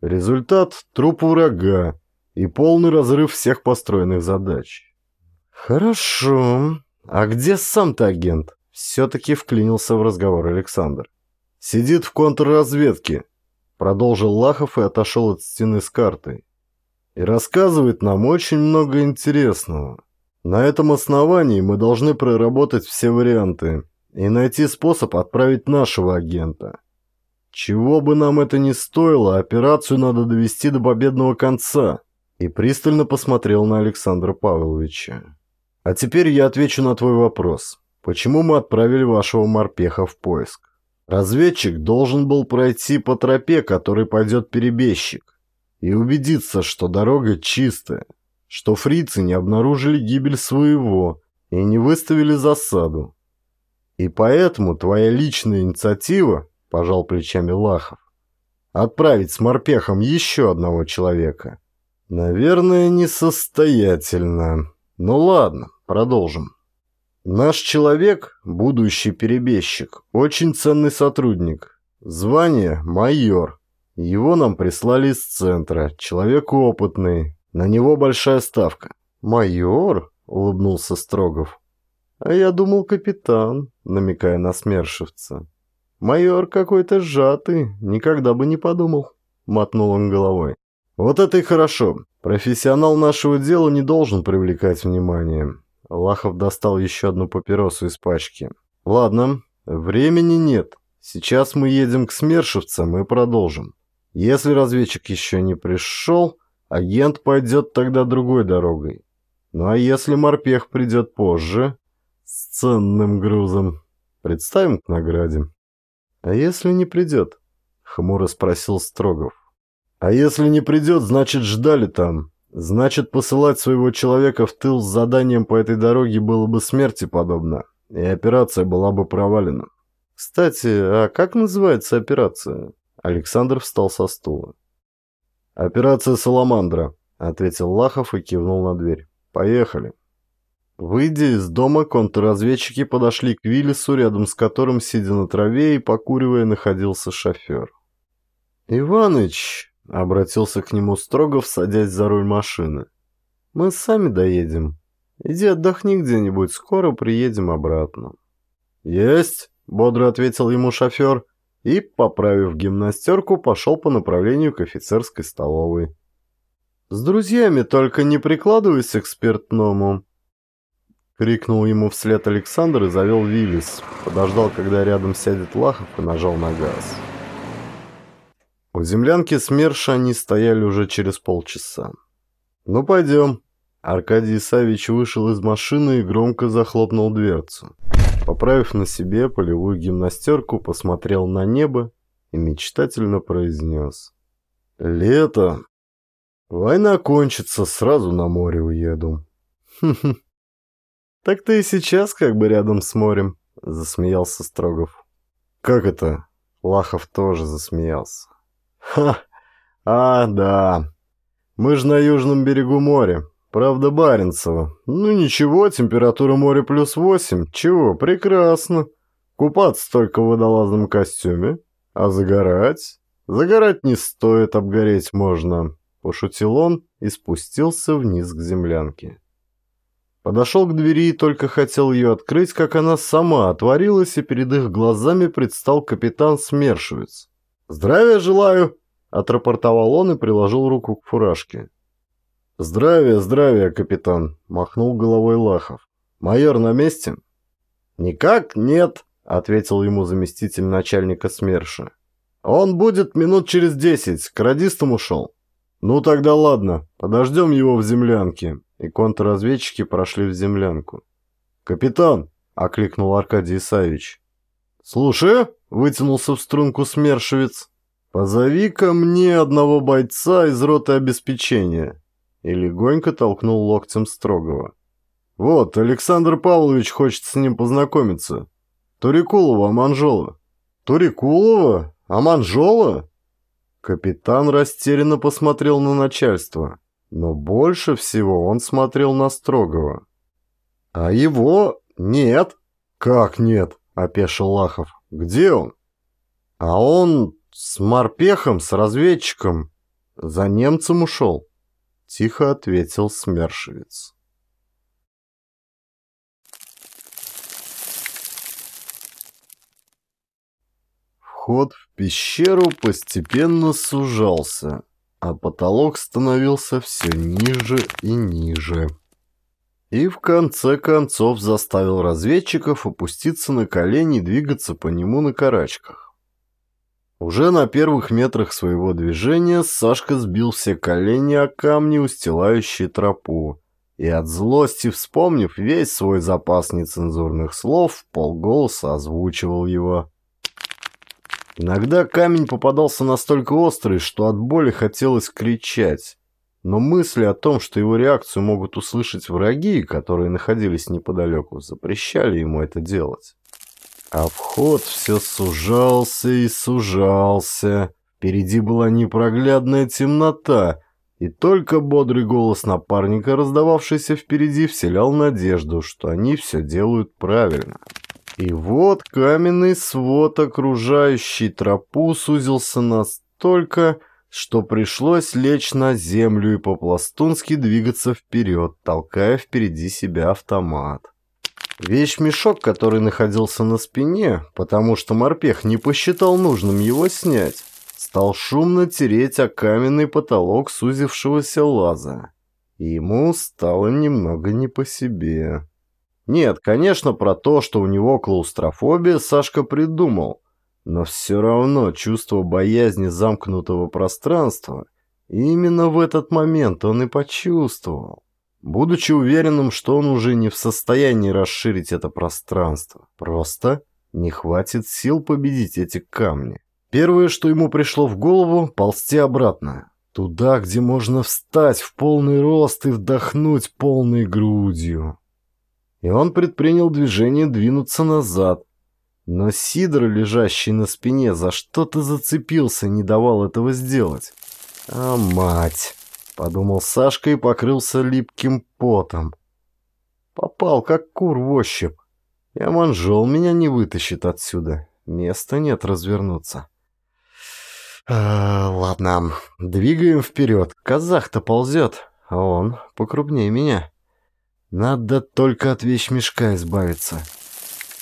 Результат — труп врага и полный разрыв всех построенных задач. «Хорошо. А где сам-то агент?» Все-таки вклинился в разговор Александр. «Сидит в контрразведке», — продолжил Лахов и отошел от стены с картой. «И рассказывает нам очень много интересного. На этом основании мы должны проработать все варианты и найти способ отправить нашего агента. Чего бы нам это ни стоило, операцию надо довести до победного конца». И пристально посмотрел на Александра Павловича. «А теперь я отвечу на твой вопрос. Почему мы отправили вашего морпеха в поиск?» Разведчик должен был пройти по тропе, которой пойдет перебежчик, и убедиться, что дорога чистая, что фрицы не обнаружили гибель своего и не выставили засаду. И поэтому твоя личная инициатива, пожал плечами Лахов, отправить с морпехом еще одного человека. Наверное, несостоятельно. Ну ладно, продолжим. Наш человек, будущий перебежчик, очень ценный сотрудник. Звание – майор. Его нам прислали из центра. Человек опытный. На него большая ставка. «Майор?» – улыбнулся Строгов. «А я думал, капитан», намекая на смершивца. «Майор какой-то сжатый, никогда бы не подумал», — мотнул он головой. «Вот это и хорошо. Профессионал нашего дела не должен привлекать внимание. Лахов достал еще одну папиросу из пачки. «Ладно, времени нет. Сейчас мы едем к Смершевцам и продолжим. Если разведчик еще не пришел, агент пойдет тогда другой дорогой. Ну а если морпех придет позже, с ценным грузом, представим к награде. А если не придет?» — хмуро спросил Строгов. «А если не придет, значит, ждали там. Значит, посылать своего человека в тыл с заданием по этой дороге было бы смерти подобно, и операция была бы провалена. Кстати, а как называется операция? Александр встал со стула. «Операция «Саламандра», — ответил Лахов и кивнул на дверь. «Поехали». Выйдя из дома, контрразведчики подошли к Виллису, рядом с которым, сидя на траве и покуривая, находился шофер. «Иваныч», — обратился к нему Строгов, садясь за руль машины, — «мы сами доедем. Иди отдохни где-нибудь, скоро приедем обратно». «Есть», — бодро ответил ему шофер, и, поправив гимнастерку, пошел по направлению к офицерской столовой. «С друзьями только не прикладывайся к спиртному!» Крикнул ему вслед Александр и завел Виллис. Подождал, когда рядом сядет Лахов и нажал на газ. У землянки СМЕРШа они стояли уже через полчаса. «Ну, пойдем». Аркадий Савич вышел из машины и громко захлопнул дверцу. Поправив на себе полевую гимнастерку, посмотрел на небо и мечтательно произнес. «Лето. Война кончится, сразу на море уеду». «Хм-хм. Так ты и сейчас как бы рядом с морем», — засмеялся Строгов. «Как это?» — Лахов тоже засмеялся. «Ха! А, да. Мы же на южном берегу моря. Правда, Баренцево. Ну ничего, температура моря плюс восемь. Чего, прекрасно. Купаться только в водолазном костюме. А загорать? Загорать не стоит, обгореть можно. Пошутил он и спустился вниз к землянке. Подошел к двери и только хотел ее открыть, как она сама отворилась, и перед их глазами предстал капитан Смершевец. «Здравия желаю!» — отрапортовал он и приложил руку к фуражке. «Здравия, здравия, капитан!» — махнул головой Лахов. «Майор на месте?» «Никак нет», — ответил ему заместитель начальника СМЕРШа. «Он будет минут через десять, к радистам ушел». «Ну тогда ладно, подождем его в землянке». И контрразведчики прошли в землянку. «Капитан!» — окликнул Аркадий Исаевич. «Слушай!» — вытянулся в струнку смершевец. «Позови ко мне одного бойца из роты обеспечения и легонько толкнул локтем Строгова. «Вот, Александр Павлович хочет с ним познакомиться. Турикулова, Аманжола». «Турикулова? Аманжола?» Капитан растерянно посмотрел на начальство, но больше всего он смотрел на Строгова. «А его нет». «Как нет?» — опешил Лахов. «Где он?» «А он с морпехом, с разведчиком. За немцем ушел». Тихо ответил Смершевец. Вход в пещеру постепенно сужался, а потолок становился все ниже и ниже. И в конце концов заставил разведчиков опуститься на колени и двигаться по нему на карачках. Уже на первых метрах своего движения Сашка сбил все колени о камни, устилающие тропу, и от злости, вспомнив весь свой запас нецензурных слов, полголоса озвучивал его. Иногда камень попадался настолько острый, что от боли хотелось кричать. Но мысли о том, что его реакцию могут услышать враги, которые находились неподалеку, запрещали ему это делать. А вход все сужался и сужался. Впереди была непроглядная темнота, и только бодрый голос напарника, раздававшийся впереди, вселял надежду, что они все делают правильно. И вот каменный свод, окружающий тропу, сузился настолько, что пришлось лечь на землю и по-пластунски двигаться вперед, толкая впереди себя автомат. Вещмешок, который находился на спине, потому что морпех не посчитал нужным его снять, стал шумно тереть о каменный потолок сузившегося лаза. И ему стало немного не по себе. Нет, конечно, про то, что у него клаустрофобия, Сашка придумал. Но все равно чувство боязни замкнутого пространства именно в этот момент он и почувствовал будучи уверенным, что он уже не в состоянии расширить это пространство. Просто не хватит сил победить эти камни. Первое, что ему пришло в голову, ползти обратно. Туда, где можно встать в полный рост и вдохнуть полной грудью. И он предпринял движение двинуться назад. Но Сидор, лежащий на спине, за что-то зацепился и не давал этого сделать. «А мать!» — подумал Сашка и покрылся липким потом. Попал, как кур в ощупь. Я манжол меня не вытащит отсюда. Места нет развернуться. А, ладно, двигаем вперед. Казах-то ползет, а он покрупнее меня. Надо только от вещмешка избавиться.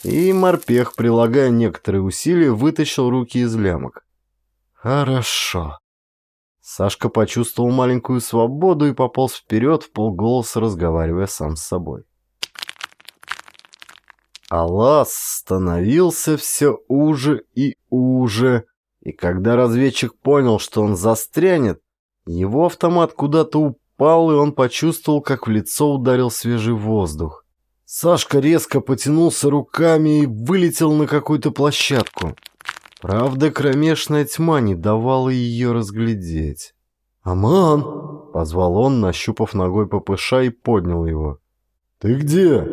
И морпех, прилагая некоторые усилия, вытащил руки из лямок. Хорошо. Сашка почувствовал маленькую свободу и пополз вперед, в полголоса разговаривая сам с собой. А лаз становился все уже и уже, и когда разведчик понял, что он застрянет, его автомат куда-то упал, и он почувствовал, как в лицо ударил свежий воздух. Сашка резко потянулся руками и вылетел на какую-то площадку. Правда, кромешная тьма не давала ее разглядеть. «Аман!» — позвал он, нащупав ногой ППШ и поднял его. «Ты где?»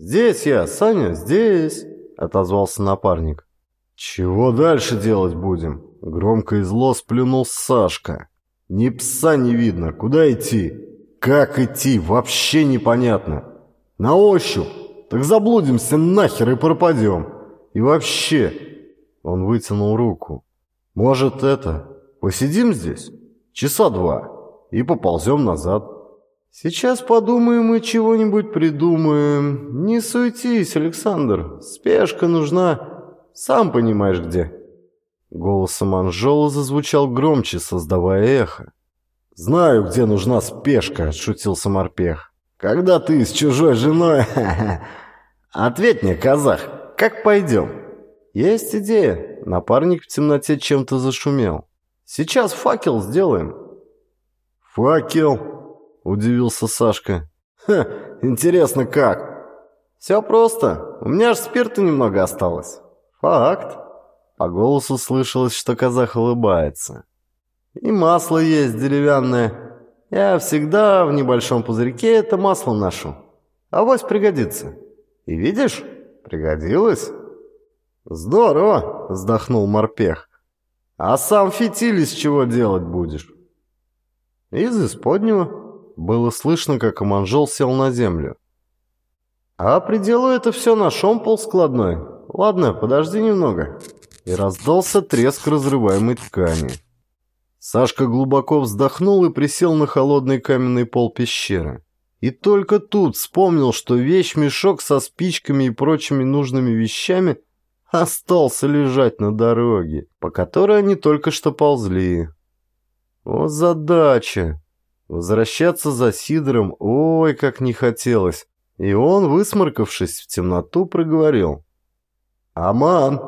«Здесь я, Саня, здесь!» — отозвался напарник. «Чего дальше делать будем?» — громко и зло сплюнул Сашка. «Ни пса не видно. Куда идти?» «Как идти? Вообще непонятно. На ощупь. Так заблудимся нахер и пропадем. И вообще...» Он вытянул руку. «Может, это... Посидим здесь? Часа два. И поползем назад». «Сейчас подумаем и чего-нибудь придумаем. Не суетись, Александр. Спешка нужна. Сам понимаешь, где». Голос Манжола зазвучал громче, создавая эхо. «Знаю, где нужна спешка», — отшутил Самарпех. «Когда ты с чужой женой...» «Ответь мне, казах, как пойдем?» «Есть идея». Напарник в темноте чем-то зашумел. «Сейчас факел сделаем». «Факел?» — удивился Сашка. «Ха, интересно как?» «Все просто. У меня же спирта немного осталось». «Факт». По голосу слышалось, что казах улыбается. «И масло есть деревянное. Я всегда в небольшом пузырьке это масло ношу. Авось пригодится. И видишь, пригодилось». «Здорово!» — вздохнул морпех. «А сам фитиль из чего делать будешь?» «Из исподнего». Было слышно, как Аманжол сел на землю. «А приделаю это все на шомпол складной. Ладно, подожди немного». И раздался треск разрываемой ткани. Сашка глубоко вздохнул и присел на холодный каменный пол пещеры. И только тут вспомнил, что вещь-мешок со спичками и прочими нужными вещами остался лежать на дороге, по которой они только что ползли. О, задача! Возвращаться за Сидором, ой, как не хотелось. И он, высморкавшись в темноту, проговорил. «Аман,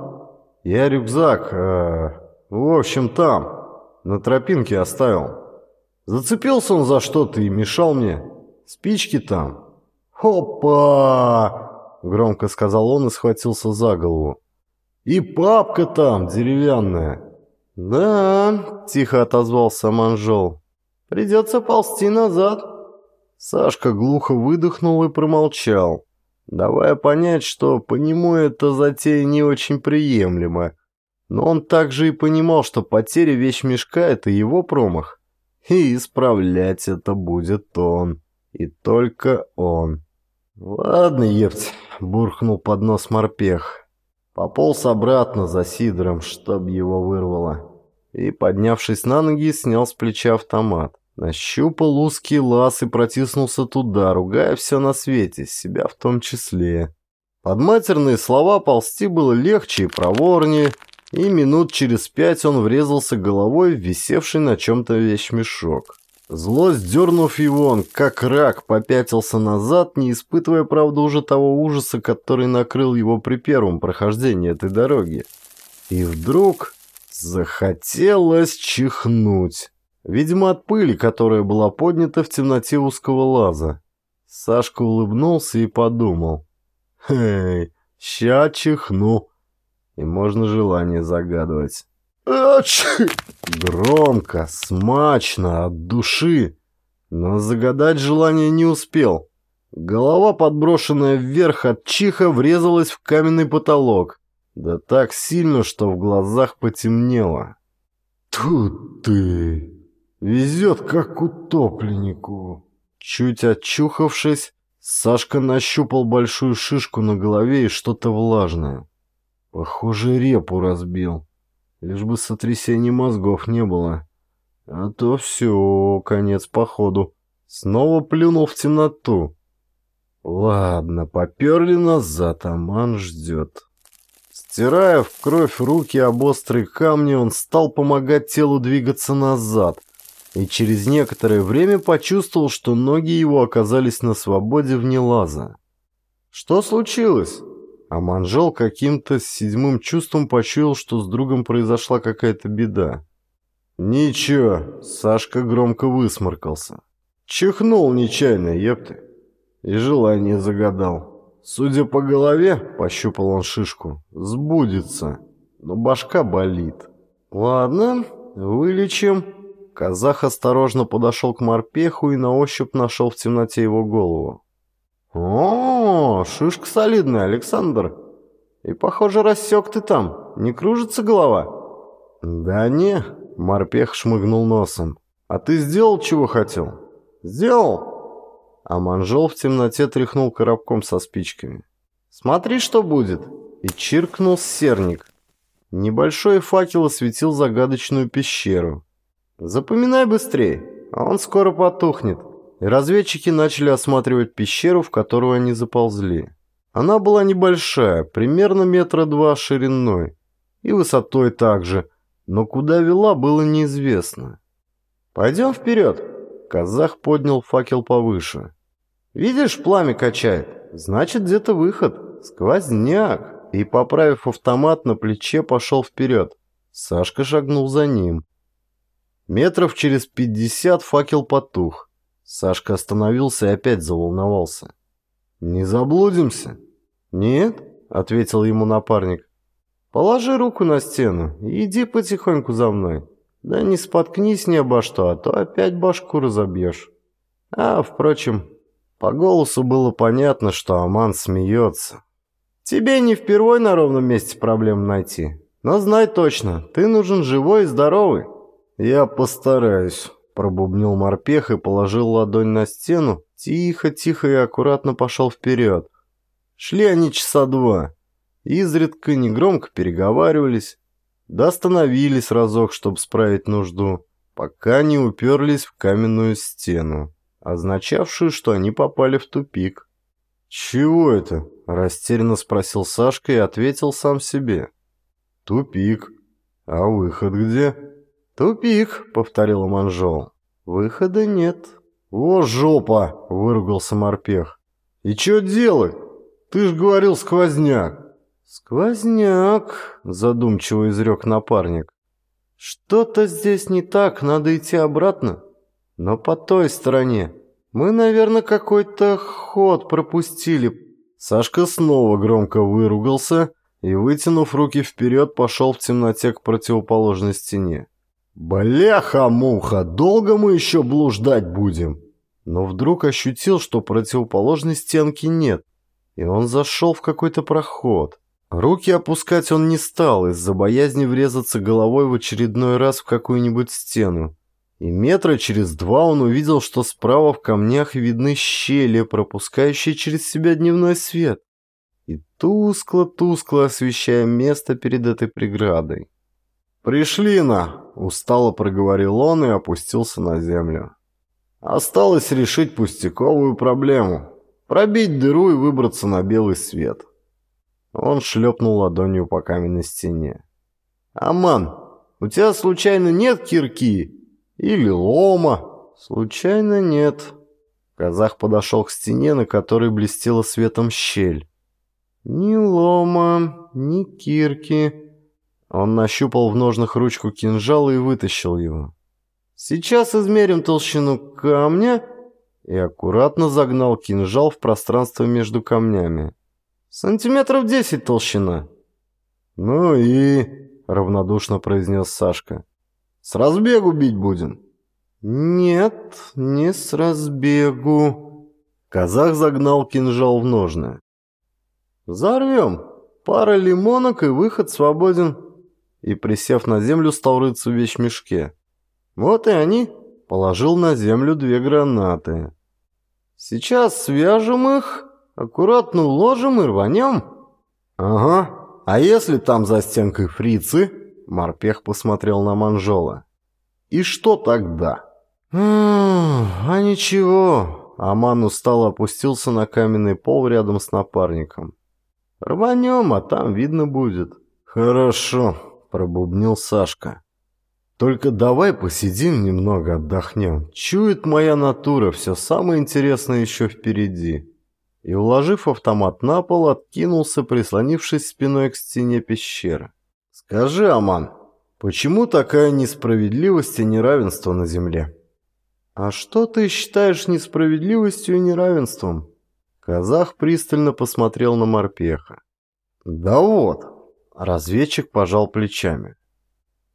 я рюкзак, э, в общем, там, на тропинке оставил. Зацепился он за что-то и мешал мне. Спички там». «Опа!» — громко сказал он и схватился за голову. «И папка там, деревянная». «Да», — тихо отозвался Манжол. Придется ползти назад». Сашка глухо выдохнул и промолчал, давая понять, что по нему эта затея не очень приемлема. Но он также и понимал, что потеря вещмешка — это его промах. И исправлять это будет он. И только он. «Ладно, епть», — буркнул под нос морпех. Пополз обратно за Сидором, чтоб его вырвало. И, поднявшись на ноги, снял с плеча автомат. Нащупал узкий лаз и протиснулся туда, ругая все на свете, себя в том числе. Под матерные слова ползти было легче и проворнее, и минут через пять он врезался головой в висевший на чем-то вещмешок. Злость, дернув его, он как рак попятился назад, не испытывая, правда, уже того ужаса, который накрыл его при первом прохождении этой дороги. И вдруг захотелось чихнуть. Видимо, от пыли, которая была поднята в темноте узкого лаза. Сашка улыбнулся и подумал. «Эй, ща чихну!» И можно желание загадывать. Громко, смачно, от души. Но загадать желание не успел. Голова, подброшенная вверх от чиха, врезалась в каменный потолок. Да так сильно, что в глазах потемнело. Тут ты! Везет, как утопленнику. Чуть очухавшись, Сашка нащупал большую шишку на голове и что-то влажное. Похоже, репу разбил. Лишь бы сотрясения мозгов не было. А то все, конец походу. Снова плюнул в темноту. Ладно, поперли назад, Аман ждет. Стирая в кровь руки об острые камни, он стал помогать телу двигаться назад, и через некоторое время почувствовал, что ноги его оказались на свободе вне лаза. Что случилось? А Манжел каким-то седьмым чувством почуял, что с другом произошла какая-то беда. «Ничего», — Сашка громко высморкался. «Чихнул нечаянно, епты». И желание загадал. Судя по голове, пощупал он шишку, сбудется, но башка болит. «Ладно, вылечим». Казах осторожно подошел к морпеху и на ощупь нашел в темноте его голову. «О, шишка солидная, Александр. И, похоже, рассек ты там. Не кружится голова?» «Да не», — морпех шмыгнул носом. «А ты сделал, чего хотел?» «Сделал?» А манжол в темноте тряхнул коробком со спичками. «Смотри, что будет!» И чиркнул серник. Небольшой факел осветил загадочную пещеру. «Запоминай быстрее, а он скоро потухнет». Разведчики начали осматривать пещеру, в которую они заползли. Она была небольшая, примерно метра два шириной, и высотой также, но куда вела, было неизвестно. «Пойдем вперед!» Казах поднял факел повыше. «Видишь, пламя качает. Значит, где-то выход. Сквозняк!» И, поправив автомат, на плече пошел вперед. Сашка шагнул за ним. Метров через пятьдесят факел потух. Сашка остановился и опять заволновался. «Не заблудимся?» «Нет», — ответил ему напарник. «Положи руку на стену и иди потихоньку за мной. Да не споткнись ни обо что, а то опять башку разобьешь». А, впрочем, по голосу было понятно, что Аман смеется. «Тебе не впервой на ровном месте проблем найти. Но знай точно, ты нужен живой и здоровый». «Я постараюсь», — пробубнил морпех и положил ладонь на стену, тихо-тихо и аккуратно пошел вперед. Шли они часа два. Изредка негромко переговаривались, да остановились разок, чтобы справить нужду, пока не уперлись в каменную стену, означавшую, что они попали в тупик. «Чего это?» – растерянно спросил Сашка и ответил сам себе. «Тупик. А выход где?» «Тупик», — повторил Манжол. «Выхода нет». «О, жопа!» — выругался морпех. «И чё делать? Ты ж говорил сквозняк». «Сквозняк», — задумчиво изрек напарник. «Что-то здесь не так, надо идти обратно. Но по той стороне. Мы, наверное, какой-то ход пропустили». Сашка снова громко выругался и, вытянув руки вперед, пошел в темноте к противоположной стене. «Бляха-муха, долго мы еще блуждать будем?» Но вдруг ощутил, что противоположной стенки нет, и он зашел в какой-то проход. Руки опускать он не стал из-за боязни врезаться головой в очередной раз в какую-нибудь стену. И метра через два он увидел, что справа в камнях видны щели, пропускающие через себя дневной свет. И тускло-тускло освещая место перед этой преградой. «Пришли на!» — устало проговорил он и опустился на землю. «Осталось решить пустяковую проблему. Пробить дыру и выбраться на белый свет». Он шлепнул ладонью по каменной стене. «Аман, у тебя случайно нет кирки? Или лома?» «Случайно нет». Казах подошел к стене, на которой блестела светом щель. «Ни лома, ни кирки». Он нащупал в ножнах ручку кинжала и вытащил его. «Сейчас измерим толщину камня» и аккуратно загнал кинжал в пространство между камнями. «Сантиметров десять толщина». «Ну и...» — равнодушно произнес Сашка. «С разбегу бить будем?» «Нет, не с разбегу». Казах загнал кинжал в ножны. «Взорвем!» Пара лимонок и выход свободен. И, присев на землю, стал рыться в вещмешке. Вот и они. Положил на землю две гранаты. Сейчас свяжем их, аккуратно уложим и рванем. Ага. А если там за стенкой фрицы? Морпех посмотрел на Манжола. И что тогда? «А ничего». Аман устало опустился на каменный пол рядом с напарником. «Рванем, а там видно будет». «Хорошо», — пробубнил Сашка. «Только давай посидим немного, отдохнем. Чует моя натура, все самое интересное еще впереди». И, уложив автомат на пол, откинулся, прислонившись спиной к стене пещеры. «Скажи, Аман, почему такая несправедливость и неравенство на Земле?» «А что ты считаешь несправедливостью и неравенством?» Казах пристально посмотрел на морпеха. «Да вот!» — разведчик пожал плечами.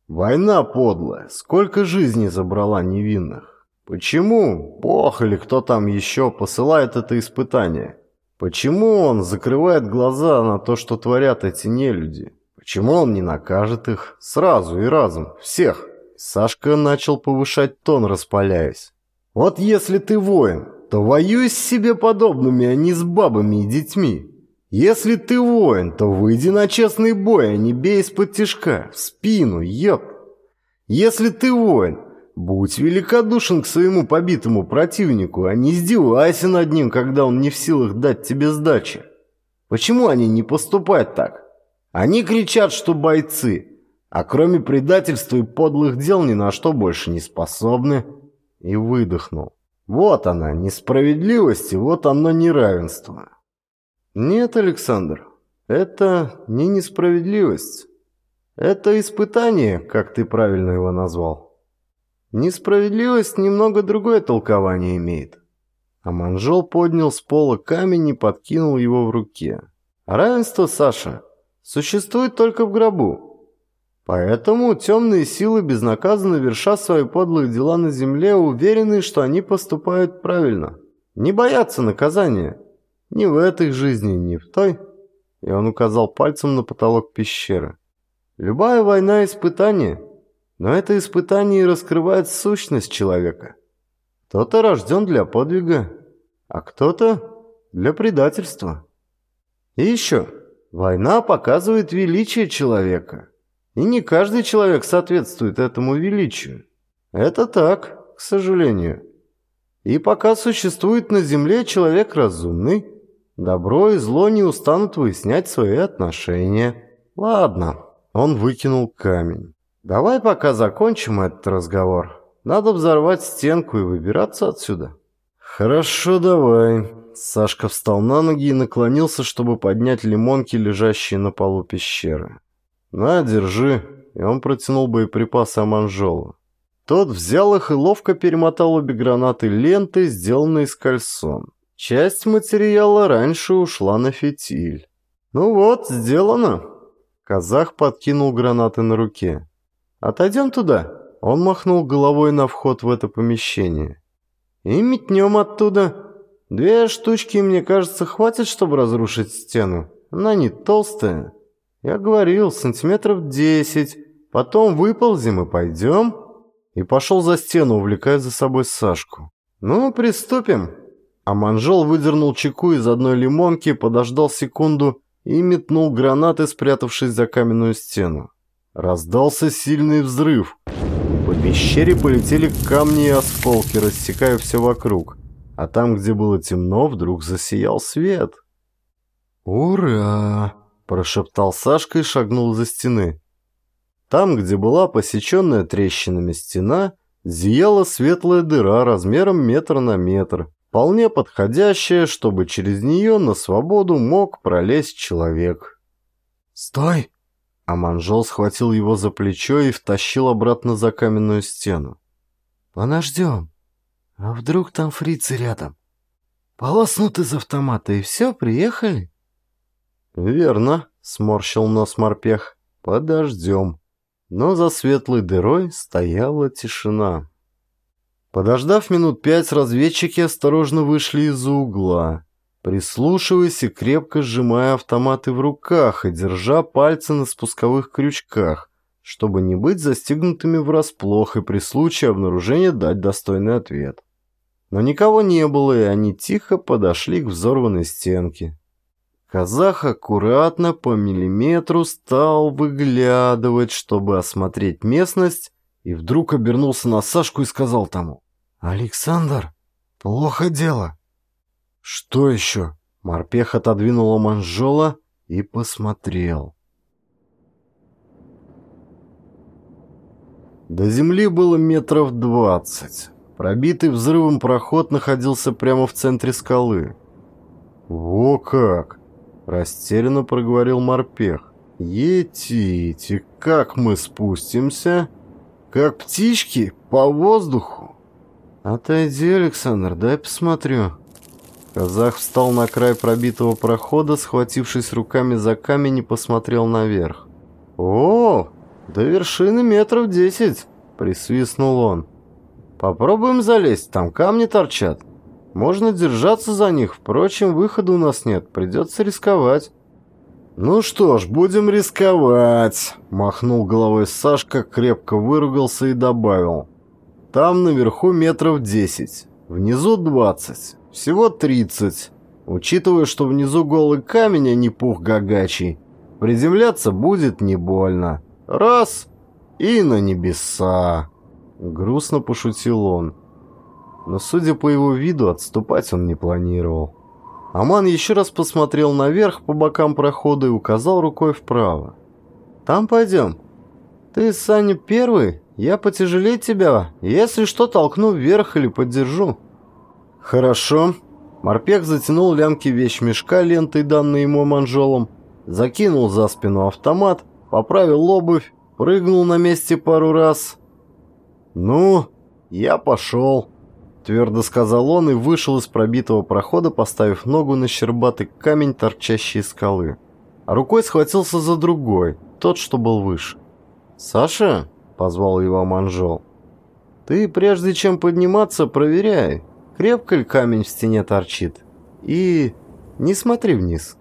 «Война подлая, сколько жизней забрала невинных. Почему Бог или кто там еще посылает это испытание? Почему он закрывает глаза на то, что творят эти нелюди? Почему он не накажет их сразу и разом, всех?» Сашка начал повышать тон, распаляясь. «Вот если ты воин, то воюй с себе подобными, а не с бабами и детьми. Если ты воин, то выйди на честный бой, а не бей из-под тишка, в спину, ёп. Если ты воин, будь великодушен к своему побитому противнику, а не издевайся над ним, когда он не в силах дать тебе сдачи. Почему они не поступают так? Они кричат, что бойцы, а кроме предательства и подлых дел ни на что больше не способны. И выдохнул. Вот она, несправедливость, и вот оно неравенство. Нет, Александр, это не несправедливость. Это испытание, как ты правильно его назвал. Несправедливость немного другое толкование имеет. А Манжол поднял с пола камень и подкинул его в руке. равенство, Саша, существует только в гробу. Поэтому темные силы безнаказанно верша свои подлые дела на земле, уверены, что они поступают правильно. Не боятся наказания. Ни в этой жизни, ни в той. И он указал пальцем на потолок пещеры. Любая война – испытание. Но это испытание и раскрывает сущность человека. Кто-то рожден для подвига, а кто-то для предательства. И еще, война показывает величие человека – и не каждый человек соответствует этому величию. Это так, к сожалению. И пока существует на Земле человек разумный, добро и зло не устанут выяснять свои отношения. Ладно, он выкинул камень. Давай пока закончим этот разговор. Надо взорвать стенку и выбираться отсюда. Хорошо, давай. Сашка встал на ноги и наклонился, чтобы поднять лимонки, лежащие на полу пещеры. «На, держи!» И он протянул боеприпасы Аманжолу. Тот взял их и ловко перемотал обе гранаты лентой, сделанной из кальсон. Часть материала раньше ушла на фитиль. «Ну вот, сделано!» Казах подкинул гранаты на руке. «Отойдем туда!» Он махнул головой на вход в это помещение. «И метнем оттуда. Две штучки, мне кажется, хватит, чтобы разрушить стену. Она не толстая». Я говорил, сантиметров десять. Потом выползем и пойдем. И пошел за стену, увлекая за собой Сашку. Ну, приступим. А манжол выдернул чеку из одной лимонки, подождал секунду и метнул гранаты, спрятавшись за каменную стену. Раздался сильный взрыв. По пещере полетели камни и осколки, рассекая все вокруг. А там, где было темно, вдруг засиял свет. «Ура!» прошептал Сашка и шагнул за стены. Там, где была посеченная трещинами стена, зияла светлая дыра размером метр на метр, вполне подходящая, чтобы через нее на свободу мог пролезть человек. «Стой!» А Манжол схватил его за плечо и втащил обратно за каменную стену. «Подождем. А вдруг там фрицы рядом? Полоснут из автомата и все, приехали?» «Верно», — сморщил нос морпех. «Подождем». Но за светлой дырой стояла тишина. Подождав минут пять, разведчики осторожно вышли из-за угла. прислушиваясь и крепко сжимая автоматы в руках и держа пальцы на спусковых крючках, чтобы не быть застигнутыми врасплох и при случае обнаружения дать достойный ответ. Но никого не было, и они тихо подошли к взорванной стенке. Казах аккуратно по миллиметру стал выглядывать, чтобы осмотреть местность, и вдруг обернулся на Сашку и сказал тому. «Александр, плохо дело». «Что еще?» Морпех отодвинула манжола и посмотрел. До земли было метров двадцать. Пробитый взрывом проход находился прямо в центре скалы. «Во как!» – растерянно проговорил морпех. «Етите, как мы спустимся? Как птички по воздуху?» «Отойди, Александр, дай посмотрю». Казах встал на край пробитого прохода, схватившись руками за камень и посмотрел наверх. «О, до вершины метров десять!» — присвистнул он. «Попробуем залезть, там камни торчат. Можно держаться за них, впрочем, выхода у нас нет, придется рисковать». «Ну что ж, будем рисковать», — махнул головой Сашка, крепко выругался и добавил. «Там наверху метров десять, внизу двадцать. Всего 30. Учитывая, что внизу голый камень, а не пух гагачий, приземляться будет не больно. Раз — и на небеса. Грустно пошутил он. Но, судя по его виду, отступать он не планировал. Аман еще раз посмотрел наверх по бокам прохода и указал рукой вправо. «Там пойдем. Ты, Саня, первый. Я потяжелее тебя. Если что, толкну вверх или поддержу». «Хорошо». Морпех затянул лямки вещмешка лентой, данной ему манжолом, закинул за спину автомат, поправил обувь, прыгнул на месте пару раз. «Ну, я пошел», — твердо сказал он и вышел из пробитого прохода, поставив ногу на щербатый камень, торчащий из скалы. А рукой схватился за другой, тот, что был выше. «Саша?» — позвал его манжол. «Ты, прежде чем подниматься, проверяй, крепко ли камень в стене торчит. И не смотри вниз».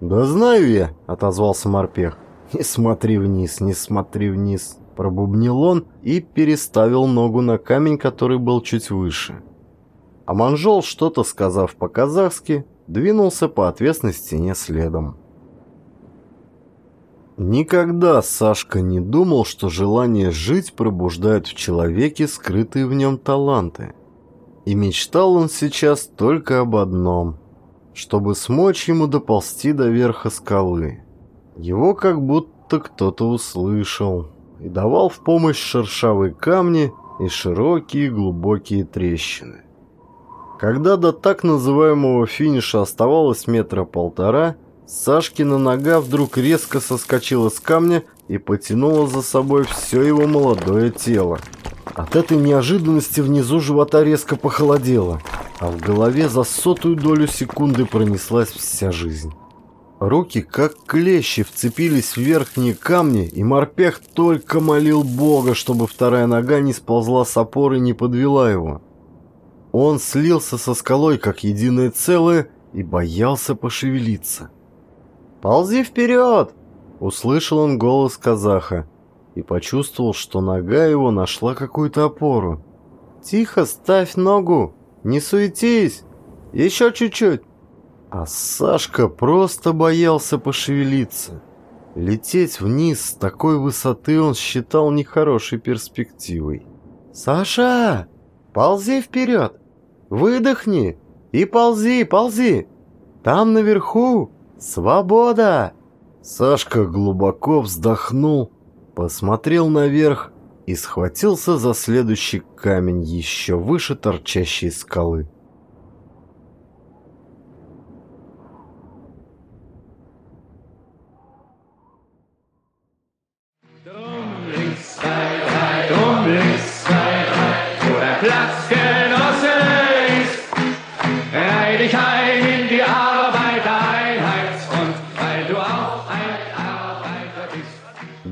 «Да знаю я», — отозвался морпех. «Не смотри вниз, не смотри вниз», — пробубнил он и переставил ногу на камень, который был чуть выше. А манжол, что-то сказав по-казахски, двинулся по отвесной стене следом. Никогда Сашка не думал, что желание жить пробуждает в человеке скрытые в нем таланты. И мечтал он сейчас только об одном, чтобы смочь ему доползти до верха скалы. Его как будто кто-то услышал и давал в помощь шершавые камни и широкие глубокие трещины. Когда до так называемого финиша оставалось метра полтора, Сашкина нога вдруг резко соскочила с камня и потянула за собой все его молодое тело. От этой неожиданности внизу живота резко похолодело, а в голове за сотую долю секунды пронеслась вся жизнь. Руки, как клещи, вцепились в верхние камни, и морпех только молил Бога, чтобы вторая нога не сползла с опоры и не подвела его. Он слился со скалой, как единое целое, и боялся пошевелиться. «Ползи вперед!» — услышал он голос казаха и почувствовал, что нога его нашла какую-то опору. «Тихо, ставь ногу! Не суетись! Еще чуть-чуть!» А Сашка просто боялся пошевелиться. Лететь вниз с такой высоты он считал нехорошей перспективой. «Саша, ползи вперед! Выдохни и ползи, ползи! Там наверху свобода!» Сашка глубоко вздохнул посмотрел наверх и схватился за следующий камень еще выше торчащей скалы.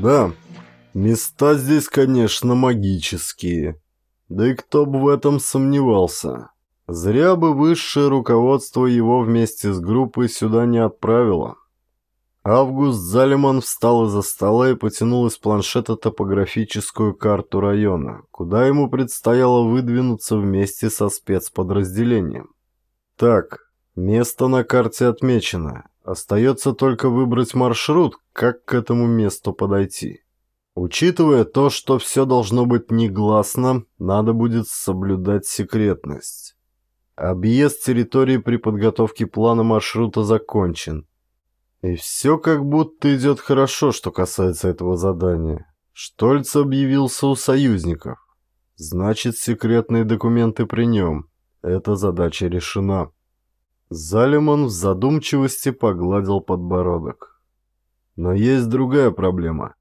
Да, Места здесь, конечно, магические. Да и кто бы в этом сомневался. Зря бы высшее руководство его вместе с группой сюда не отправило. Август Залиман встал из-за стола и потянул из планшета топографическую карту района, куда ему предстояло выдвинуться вместе со спецподразделением. Так, место на карте отмечено. Остается только выбрать маршрут, как к этому месту подойти. Учитывая то, что все должно быть негласно, надо будет соблюдать секретность. Объезд территории при подготовке плана маршрута закончен. И все как будто идет хорошо, что касается этого задания. Штольц объявился у союзников. Значит, секретные документы при нем. Эта задача решена. Залиман в задумчивости погладил подбородок. Но есть другая проблема.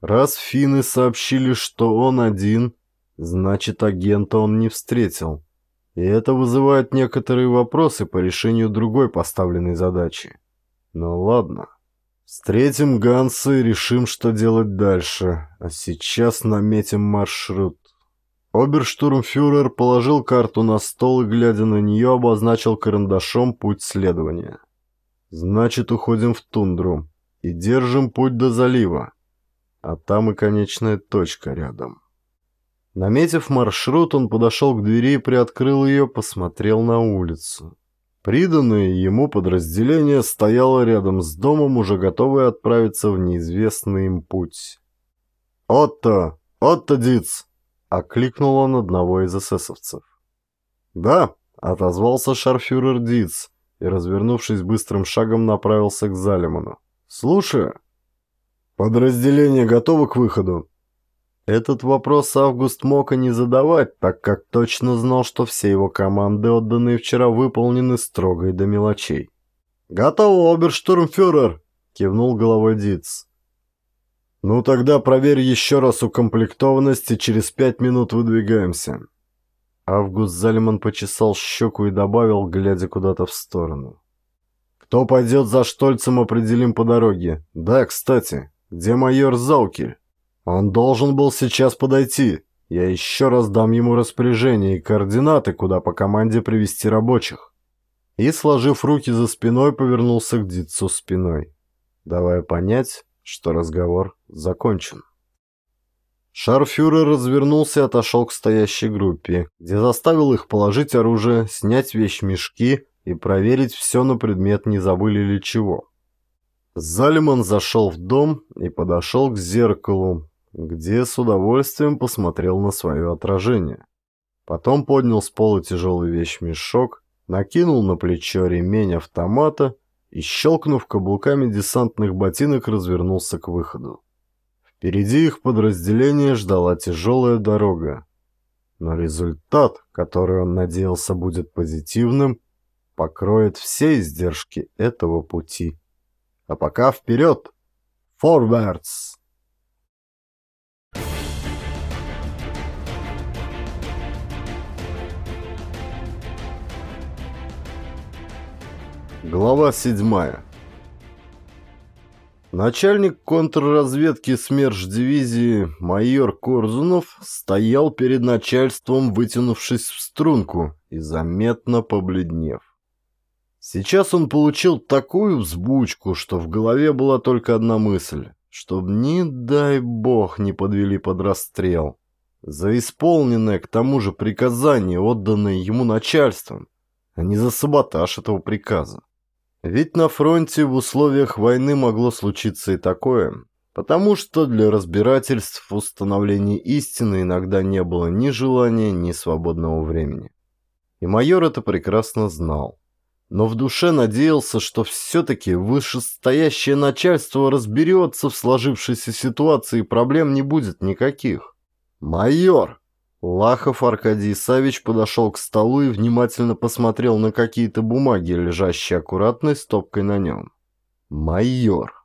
Раз финны сообщили, что он один, значит, агента он не встретил. И это вызывает некоторые вопросы по решению другой поставленной задачи. Ну ладно. Встретим Ганса и решим, что делать дальше. А сейчас наметим маршрут. Оберштурмфюрер положил карту на стол и, глядя на нее, обозначил карандашом путь следования. Значит, уходим в тундру и держим путь до залива. А там и конечная точка рядом. Наметив маршрут, он подошел к двери и приоткрыл ее, посмотрел на улицу. Приданное ему подразделение стояло рядом с домом, уже готовое отправиться в неизвестный им путь. «Отто! Отто Диц!» — окликнул он одного из эсэсовцев. «Да!» — отозвался шарфюрер Диц и, развернувшись быстрым шагом, направился к Залиману. «Слушаю!» «Подразделение готово к выходу?» Этот вопрос Август мог и не задавать, так как точно знал, что все его команды, отданные вчера, выполнены строго и до мелочей. «Готово, оберштурмфюрер!» — кивнул головой Диц. «Ну тогда проверь еще раз укомплектованность, и через пять минут выдвигаемся». Август Залиман почесал щеку и добавил, глядя куда-то в сторону. «Кто пойдет за Штольцем, определим по дороге. Да, кстати, где майор Заукель?» Он должен был сейчас подойти. Я еще раз дам ему распоряжение и координаты, куда по команде привести рабочих. И, сложив руки за спиной, повернулся к Дитцу спиной, давая понять, что разговор закончен. Шарфюрер развернулся и отошел к стоящей группе, где заставил их положить оружие, снять вещмешки и проверить все на предмет, не забыли ли чего. Залиман зашел в дом и подошел к зеркалу, где с удовольствием посмотрел на свое отражение. Потом поднял с пола тяжелый вещмешок, накинул на плечо ремень автомата и, щелкнув каблуками десантных ботинок, развернулся к выходу. Впереди их подразделение ждала тяжелая дорога. Но результат, который он надеялся будет позитивным, покроет все издержки этого пути. А пока вперед! Forwards! Глава 7 Начальник контрразведки СМЕРШ-дивизии майор Корзунов стоял перед начальством, вытянувшись в струнку и заметно побледнев. Сейчас он получил такую взбучку, что в голове была только одна мысль, чтоб, не дай бог, не подвели под расстрел. За исполненное, к тому же, приказание, отданное ему начальством, а не за саботаж этого приказа. Ведь на фронте в условиях войны могло случиться и такое, потому что для разбирательств в истины иногда не было ни желания, ни свободного времени. И майор это прекрасно знал. Но в душе надеялся, что все-таки вышестоящее начальство разберется в сложившейся ситуации и проблем не будет никаких. «Майор!» Лахов Аркадий Савич подошел к столу и внимательно посмотрел на какие-то бумаги, лежащие аккуратной стопкой на нем. «Майор,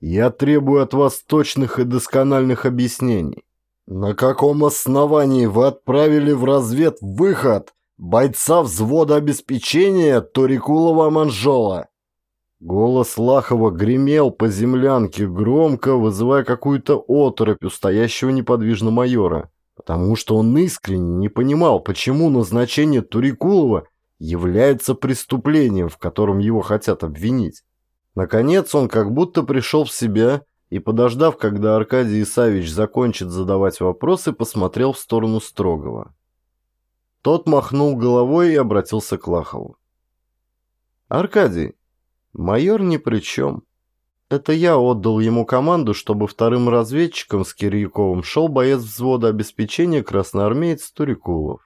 я требую от вас точных и доскональных объяснений. На каком основании вы отправили в развед выход бойца взвода обеспечения Торикулова-Манжола?» Голос Лахова гремел по землянке громко, вызывая какую-то оторопь у стоящего неподвижно майора потому что он искренне не понимал, почему назначение Турикулова является преступлением, в котором его хотят обвинить. Наконец он как будто пришел в себя и, подождав, когда Аркадий Исаевич закончит задавать вопросы, посмотрел в сторону Строгова. Тот махнул головой и обратился к Лахову. «Аркадий, майор ни при чем. Это я отдал ему команду, чтобы вторым разведчиком с Кирьяковым шел боец взвода обеспечения красноармеец Турикулов».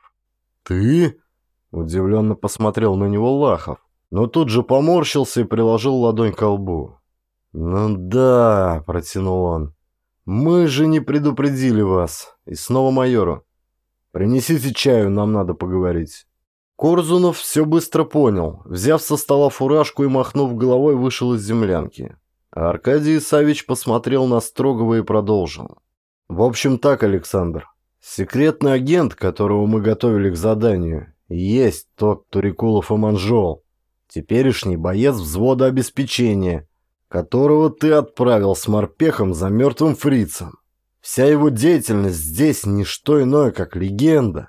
«Ты?» – удивленно посмотрел на него Лахов, но тут же поморщился и приложил ладонь к лбу. «Ну да», – протянул он, – «мы же не предупредили вас». И снова майору. «Принесите чаю, нам надо поговорить». Корзунов все быстро понял. Взяв со стола фуражку и махнув головой, вышел из землянки. Аркадий Савич посмотрел на Строгова и продолжил. «В общем так, Александр. Секретный агент, которого мы готовили к заданию, есть тот Турикулов и Манжол, теперешний боец взвода обеспечения, которого ты отправил с морпехом за мертвым фрицем. Вся его деятельность здесь не что иное, как легенда.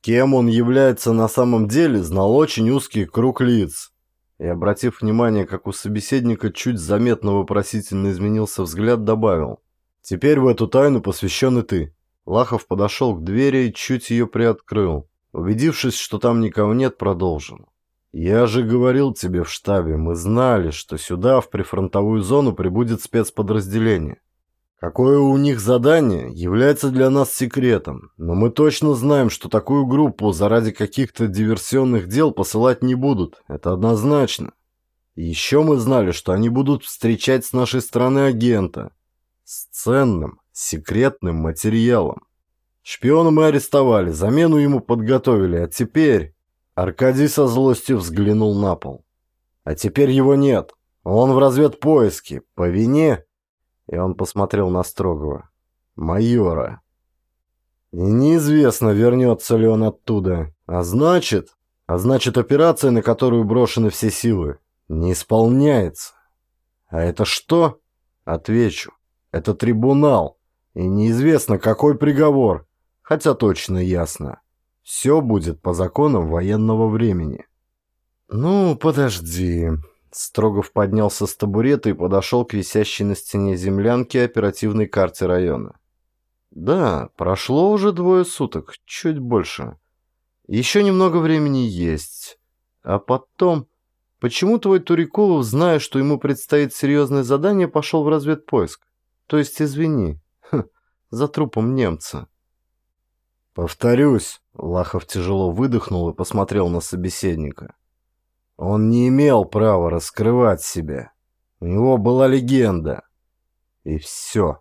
Кем он является на самом деле, знал очень узкий круг лиц. И, обратив внимание, как у собеседника чуть заметно вопросительно изменился взгляд, добавил. «Теперь в эту тайну посвящен и ты». Лахов подошел к двери и чуть ее приоткрыл. Убедившись, что там никого нет, продолжил. «Я же говорил тебе в штабе, мы знали, что сюда, в прифронтовую зону, прибудет спецподразделение. Какое у них задание, является для нас секретом, но мы точно знаем, что такую группу заради каких-то диверсионных дел посылать не будут, это однозначно. еще мы знали, что они будут встречать с нашей стороны агента, с ценным, секретным материалом. Шпиона мы арестовали, замену ему подготовили, а теперь... Аркадий со злостью взглянул на пол. А теперь его нет. Он в разведпоиске, по вине и он посмотрел на Строгова. «Майора». И неизвестно, вернется ли он оттуда. А значит... А значит, операция, на которую брошены все силы, не исполняется. А это что? Отвечу. Это трибунал. И неизвестно, какой приговор. Хотя точно ясно. Все будет по законам военного времени. Ну, подожди. Строгов поднялся с табурета и подошел к висящей на стене землянке оперативной карте района. «Да, прошло уже двое суток, чуть больше. Еще немного времени есть. А потом... Почему твой Турикулов, зная, что ему предстоит серьезное задание, пошел в разведпоиск? То есть, извини, ха, за трупом немца?» «Повторюсь», — Лахов тяжело выдохнул и посмотрел на собеседника. Он не имел права раскрывать себя. У него была легенда. И все.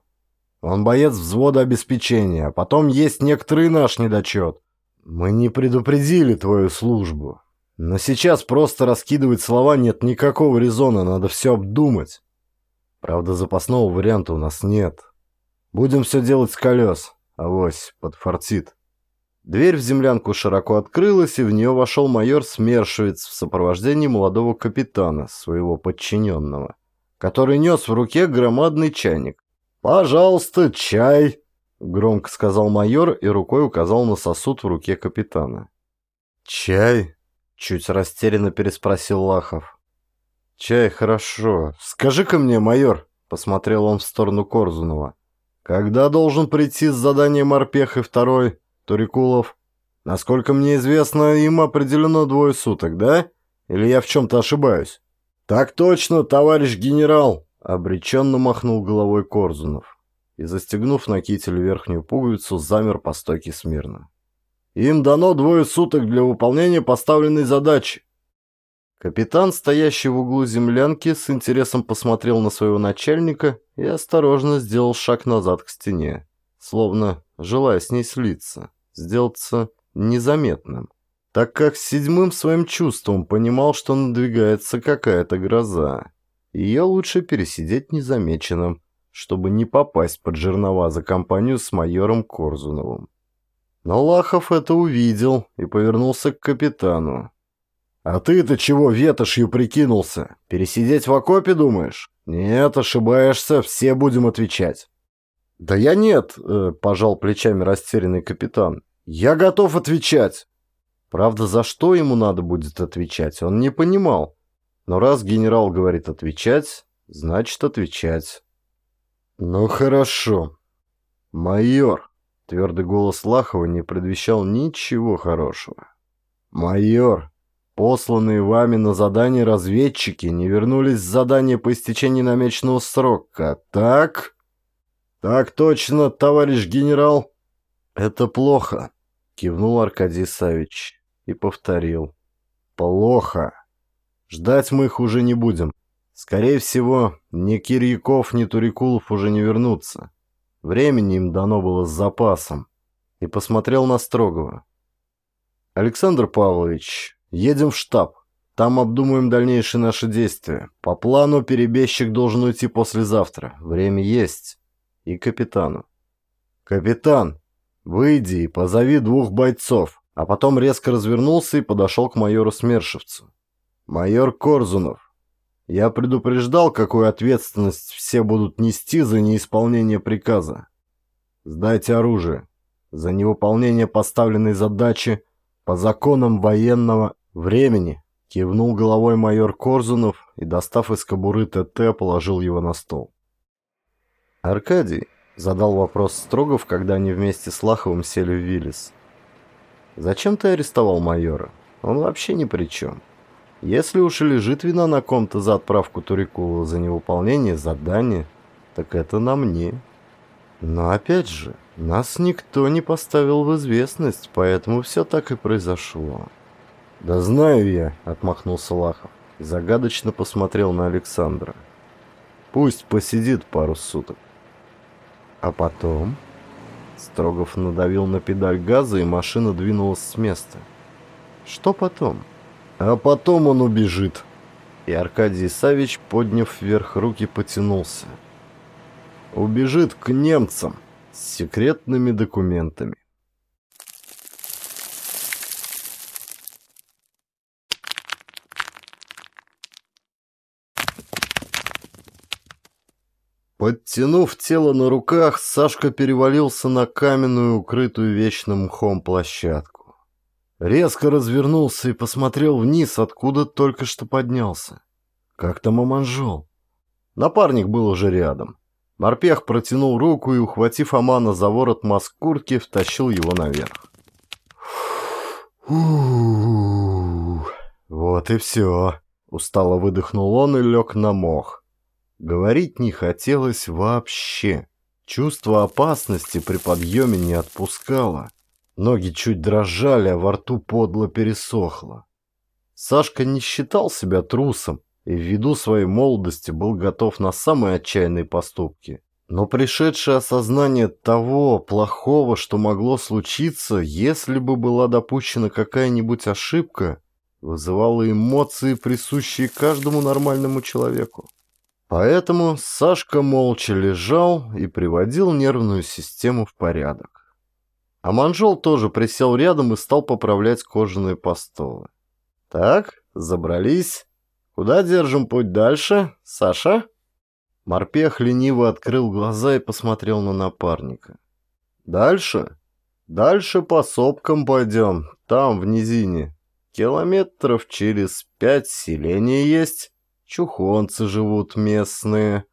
Он боец взвода обеспечения, а потом есть некоторый наш недочет. Мы не предупредили твою службу. Но сейчас просто раскидывать слова нет никакого резона, надо все обдумать. Правда, запасного варианта у нас нет. Будем все делать с колес, авось, подфартит. Дверь в землянку широко открылась, и в нее вошел майор Смершевец в сопровождении молодого капитана, своего подчиненного, который нес в руке громадный чайник. «Пожалуйста, чай!» — громко сказал майор и рукой указал на сосуд в руке капитана. «Чай?» — чуть растерянно переспросил Лахов. «Чай, хорошо. Скажи-ка мне, майор», — посмотрел он в сторону Корзунова, «когда должен прийти с заданием морпех и второй?» Турикулов. Насколько мне известно, им определено двое суток, да? Или я в чем-то ошибаюсь? Так точно, товарищ генерал, обреченно махнул головой Корзунов и, застегнув на китель верхнюю пуговицу, замер по стойке смирно. Им дано двое суток для выполнения поставленной задачи. Капитан, стоящий в углу землянки, с интересом посмотрел на своего начальника и осторожно сделал шаг назад к стене, словно желая с ней слиться сделаться незаметным, так как седьмым своим чувством понимал, что надвигается какая-то гроза. Ее лучше пересидеть незамеченным, чтобы не попасть под жернова за компанию с майором Корзуновым. Но Лахов это увидел и повернулся к капитану. «А ты-то чего ветошью прикинулся? Пересидеть в окопе, думаешь? Нет, ошибаешься, все будем отвечать». «Да я нет», э, — пожал плечами растерянный капитан. «Я готов отвечать». Правда, за что ему надо будет отвечать, он не понимал. Но раз генерал говорит отвечать, значит отвечать. «Ну хорошо. Майор», — твердый голос Лахова не предвещал ничего хорошего. «Майор, посланные вами на задание разведчики не вернулись с задания по истечении намеченного срока, так?» «Так точно, товарищ генерал!» «Это плохо», — кивнул Аркадий Савич и повторил. «Плохо. Ждать мы их уже не будем. Скорее всего, ни Кирьяков, ни Турикулов уже не вернутся. Времени им дано было с запасом». И посмотрел на Строгова. «Александр Павлович, едем в штаб. Там обдумаем дальнейшие наши действия. По плану перебежчик должен уйти послезавтра. Время есть» и капитану. «Капитан, выйди и позови двух бойцов», а потом резко развернулся и подошел к майору Смершевцу. «Майор Корзунов, я предупреждал, какую ответственность все будут нести за неисполнение приказа. Сдайте оружие. За невыполнение поставленной задачи по законам военного времени» кивнул головой майор Корзунов и, достав из кобуры ТТ, положил его на стол. «Аркадий», — задал вопрос Строгов, когда они вместе с Лаховым сели в Виллис. «Зачем ты арестовал майора? Он вообще ни при чем. Если уж и лежит вина на ком-то за отправку Турикула за невыполнение задания, так это на мне. Но опять же, нас никто не поставил в известность, поэтому все так и произошло». «Да знаю я», — отмахнулся Лахов и загадочно посмотрел на Александра. «Пусть посидит пару суток». А потом... Строгов надавил на педаль газа, и машина двинулась с места. Что потом? А потом он убежит. И Аркадий Савич, подняв вверх руки, потянулся. Убежит к немцам с секретными документами. Подтянув тело на руках, Сашка перевалился на каменную, укрытую вечным мхом площадку. Резко развернулся и посмотрел вниз, откуда только что поднялся. Как там Аманжол? Напарник был уже рядом. Морпех протянул руку и, ухватив Амана за ворот маскурки, втащил его наверх. Вот и все. Устало выдохнул он и лег на мох. Говорить не хотелось вообще. Чувство опасности при подъеме не отпускало. Ноги чуть дрожали, а во рту подло пересохло. Сашка не считал себя трусом и ввиду своей молодости был готов на самые отчаянные поступки. Но пришедшее осознание того плохого, что могло случиться, если бы была допущена какая-нибудь ошибка, вызывало эмоции, присущие каждому нормальному человеку. Поэтому Сашка молча лежал и приводил нервную систему в порядок. А Манжол тоже присел рядом и стал поправлять кожаные постолы. «Так, забрались. Куда держим путь дальше, Саша?» Морпех лениво открыл глаза и посмотрел на напарника. «Дальше? Дальше по сопкам пойдем, там, в низине. Километров через пять селения есть». Чухонцы живут местные.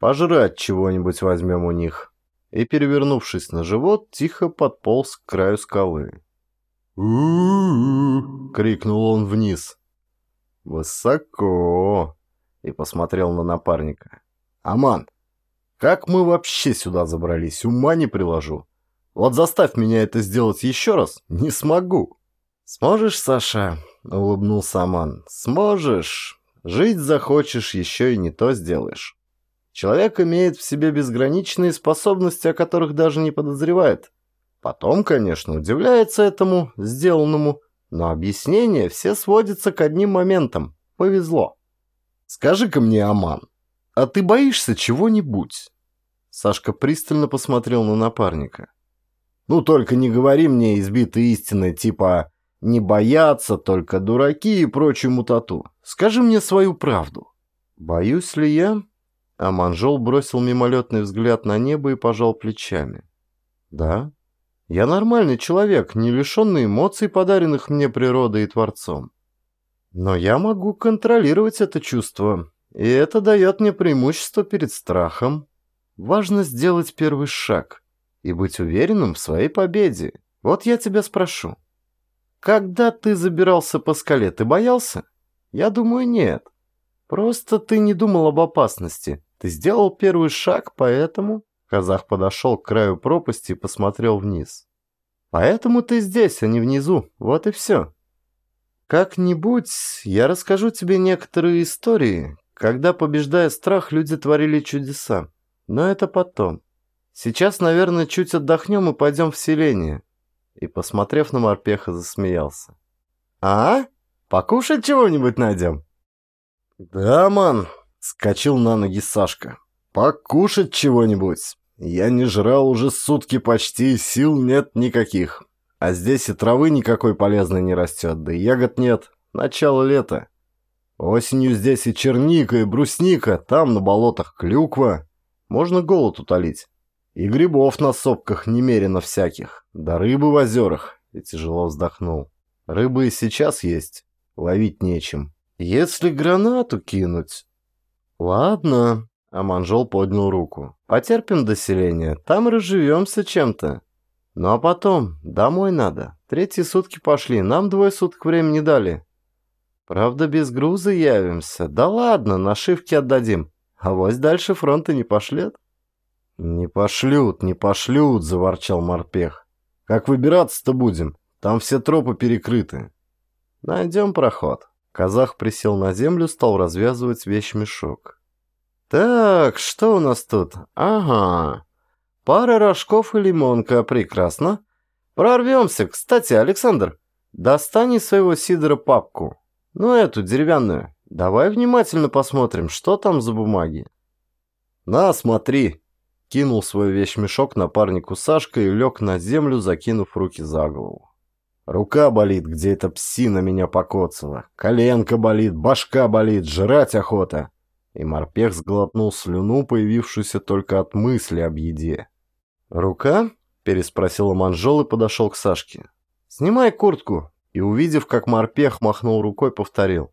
Пожрать чего-нибудь возьмем у них. И, перевернувшись на живот, тихо подполз к краю скалы. у крикнул он вниз. «Высоко!» И посмотрел на напарника. «Аман, как мы вообще сюда забрались? Ума не приложу. Вот заставь меня это сделать еще раз, не смогу». «Сможешь, Саша?» — улыбнулся Аман. «Сможешь. Жить захочешь, еще и не то сделаешь. Человек имеет в себе безграничные способности, о которых даже не подозревает. Потом, конечно, удивляется этому, сделанному, но объяснение все сводится к одним моментам. Повезло. Скажи-ка мне, Аман, а ты боишься чего-нибудь? Сашка пристально посмотрел на напарника. Ну, только не говори мне избитые истины, типа не боятся только дураки и прочую мутату. Скажи мне свою правду. Боюсь ли я? А Манжол бросил мимолетный взгляд на небо и пожал плечами. «Да, я нормальный человек, не лишенный эмоций, подаренных мне природой и Творцом. Но я могу контролировать это чувство, и это дает мне преимущество перед страхом. Важно сделать первый шаг и быть уверенным в своей победе. Вот я тебя спрошу. Когда ты забирался по скале, ты боялся? Я думаю, нет. Просто ты не думал об опасности. Ты сделал первый шаг, поэтому...» Казах подошел к краю пропасти и посмотрел вниз. «Поэтому ты здесь, а не внизу. Вот и все. Как-нибудь я расскажу тебе некоторые истории, когда, побеждая страх, люди творили чудеса. Но это потом. Сейчас, наверное, чуть отдохнем и пойдем в селение». И, посмотрев на морпеха, засмеялся. «А? Покушать чего-нибудь найдем?» «Да, ман», Скочил на ноги Сашка. «Покушать чего-нибудь. Я не жрал уже сутки почти, сил нет никаких. А здесь и травы никакой полезной не растет, да и ягод нет. Начало лета. Осенью здесь и черника, и брусника, там на болотах клюква. Можно голод утолить. И грибов на сопках немерено всяких, да рыбы в озерах». И тяжело вздохнул. «Рыбы и сейчас есть, ловить нечем. Если гранату кинуть...» «Ладно», — Аманжол поднял руку. «Потерпим до селения, там разживемся чем-то. Ну а потом, домой надо. Третьи сутки пошли, нам двое суток времени дали. Правда, без груза явимся. Да ладно, нашивки отдадим. А вось дальше фронта не пошлет». «Не пошлют, не пошлют», — заворчал морпех. «Как выбираться-то будем? Там все тропы перекрыты». «Найдем проход». Казах присел на землю, стал развязывать вещмешок. «Так, что у нас тут? Ага. Пара рожков и лимонка. Прекрасно. Прорвемся. Кстати, Александр, достань из своего сидора папку. Ну, эту, деревянную. Давай внимательно посмотрим, что там за бумаги». «На, смотри!» Кинул свой вещмешок напарнику Сашка и лег на землю, закинув руки за голову. Рука болит, где эта псина меня покоцала. Коленка болит, башка болит, жрать охота. И морпех сглотнул слюну, появившуюся только от мысли об еде. «Рука?» – переспросил манжол и подошел к Сашке. «Снимай куртку!» И, увидев, как морпех махнул рукой, повторил.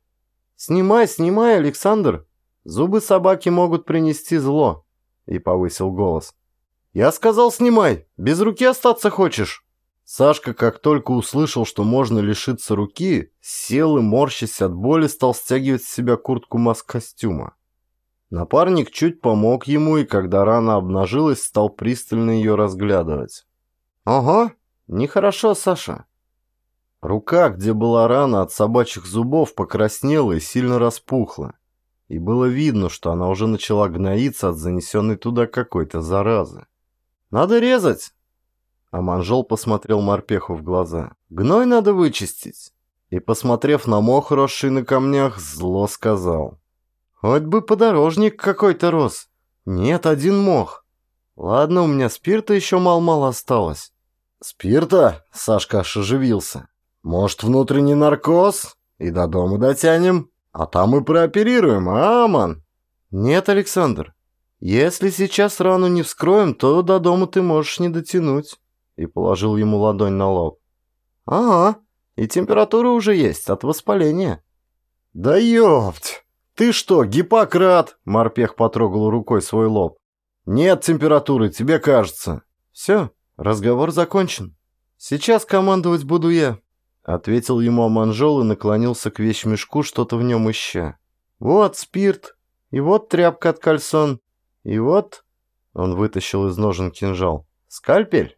«Снимай, снимай, Александр! Зубы собаки могут принести зло!» И повысил голос. «Я сказал, снимай! Без руки остаться хочешь?» Сашка, как только услышал, что можно лишиться руки, сел и, морщась от боли, стал стягивать с себя куртку маск-костюма. Напарник чуть помог ему, и когда рана обнажилась, стал пристально ее разглядывать. «Ого, нехорошо, Саша». Рука, где была рана от собачьих зубов, покраснела и сильно распухла. И было видно, что она уже начала гноиться от занесенной туда какой-то заразы. «Надо резать!» А манжол посмотрел морпеху в глаза. «Гной надо вычистить!» И, посмотрев на мох, росший на камнях, зло сказал. «Хоть бы подорожник какой-то рос. Нет, один мох. Ладно, у меня спирта еще мало-мало осталось». «Спирта?» — Сашка аж оживился. «Может, внутренний наркоз? И до дома дотянем? А там и прооперируем, а, ман?» «Нет, Александр. Если сейчас рану не вскроем, то до дома ты можешь не дотянуть» и положил ему ладонь на лоб. «Ага, и температура уже есть от воспаления». «Да ёпть! Ты что, Гиппократ?» Морпех потрогал рукой свой лоб. «Нет температуры, тебе кажется». «Все, разговор закончен. Сейчас командовать буду я», — ответил ему Аманжол и наклонился к вещмешку, что-то в нем ища. «Вот спирт, и вот тряпка от кальсон, и вот...» Он вытащил из ножен кинжал. «Скальпель?»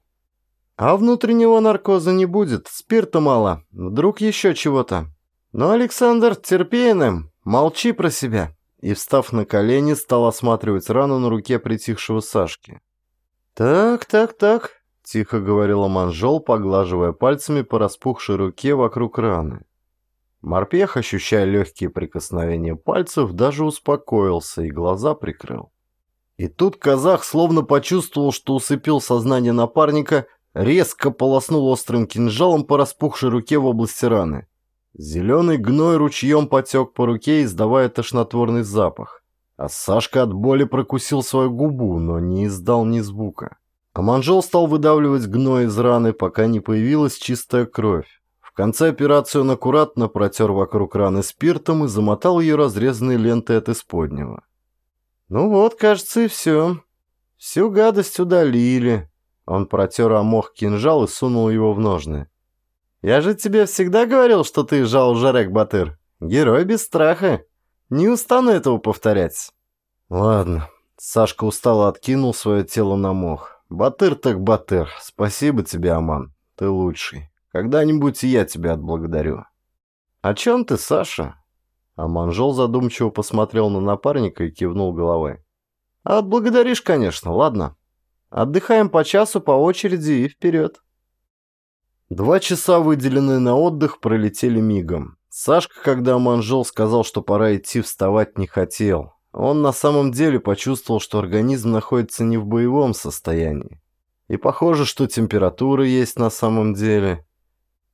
А внутреннего наркоза не будет, спирта мало, вдруг еще чего-то. Но, Александр, терпеем, молчи про себя. И, встав на колени, стал осматривать рану на руке притихшего Сашки. «Так, так, так», — тихо говорила Манжол, поглаживая пальцами по распухшей руке вокруг раны. Морпех, ощущая легкие прикосновения пальцев, даже успокоился и глаза прикрыл. И тут казах словно почувствовал, что усыпил сознание напарника, резко полоснул острым кинжалом по распухшей руке в области раны. Зеленый гной ручьем потек по руке, издавая тошнотворный запах. А Сашка от боли прокусил свою губу, но не издал ни звука. А Манжол стал выдавливать гной из раны, пока не появилась чистая кровь. В конце операции он аккуратно протер вокруг раны спиртом и замотал ее разрезанной лентой от исподнего. «Ну вот, кажется, и все. Всю гадость удалили». Он протер омох кинжал и сунул его в ножны. «Я же тебе всегда говорил, что ты жал Жарек Батыр. Герой без страха. Не устану этого повторять». «Ладно». Сашка устало откинул свое тело на мох. «Батыр так батыр. Спасибо тебе, Аман. Ты лучший. Когда-нибудь и я тебя отблагодарю». «О чем ты, Саша?» Аманжол задумчиво посмотрел на напарника и кивнул головой. «Отблагодаришь, конечно, ладно. Отдыхаем по часу по очереди и вперед». Два часа, выделенные на отдых, пролетели мигом. Сашка, когда Аманжол сказал, что пора идти, вставать не хотел. Он на самом деле почувствовал, что организм находится не в боевом состоянии. И похоже, что температура есть на самом деле.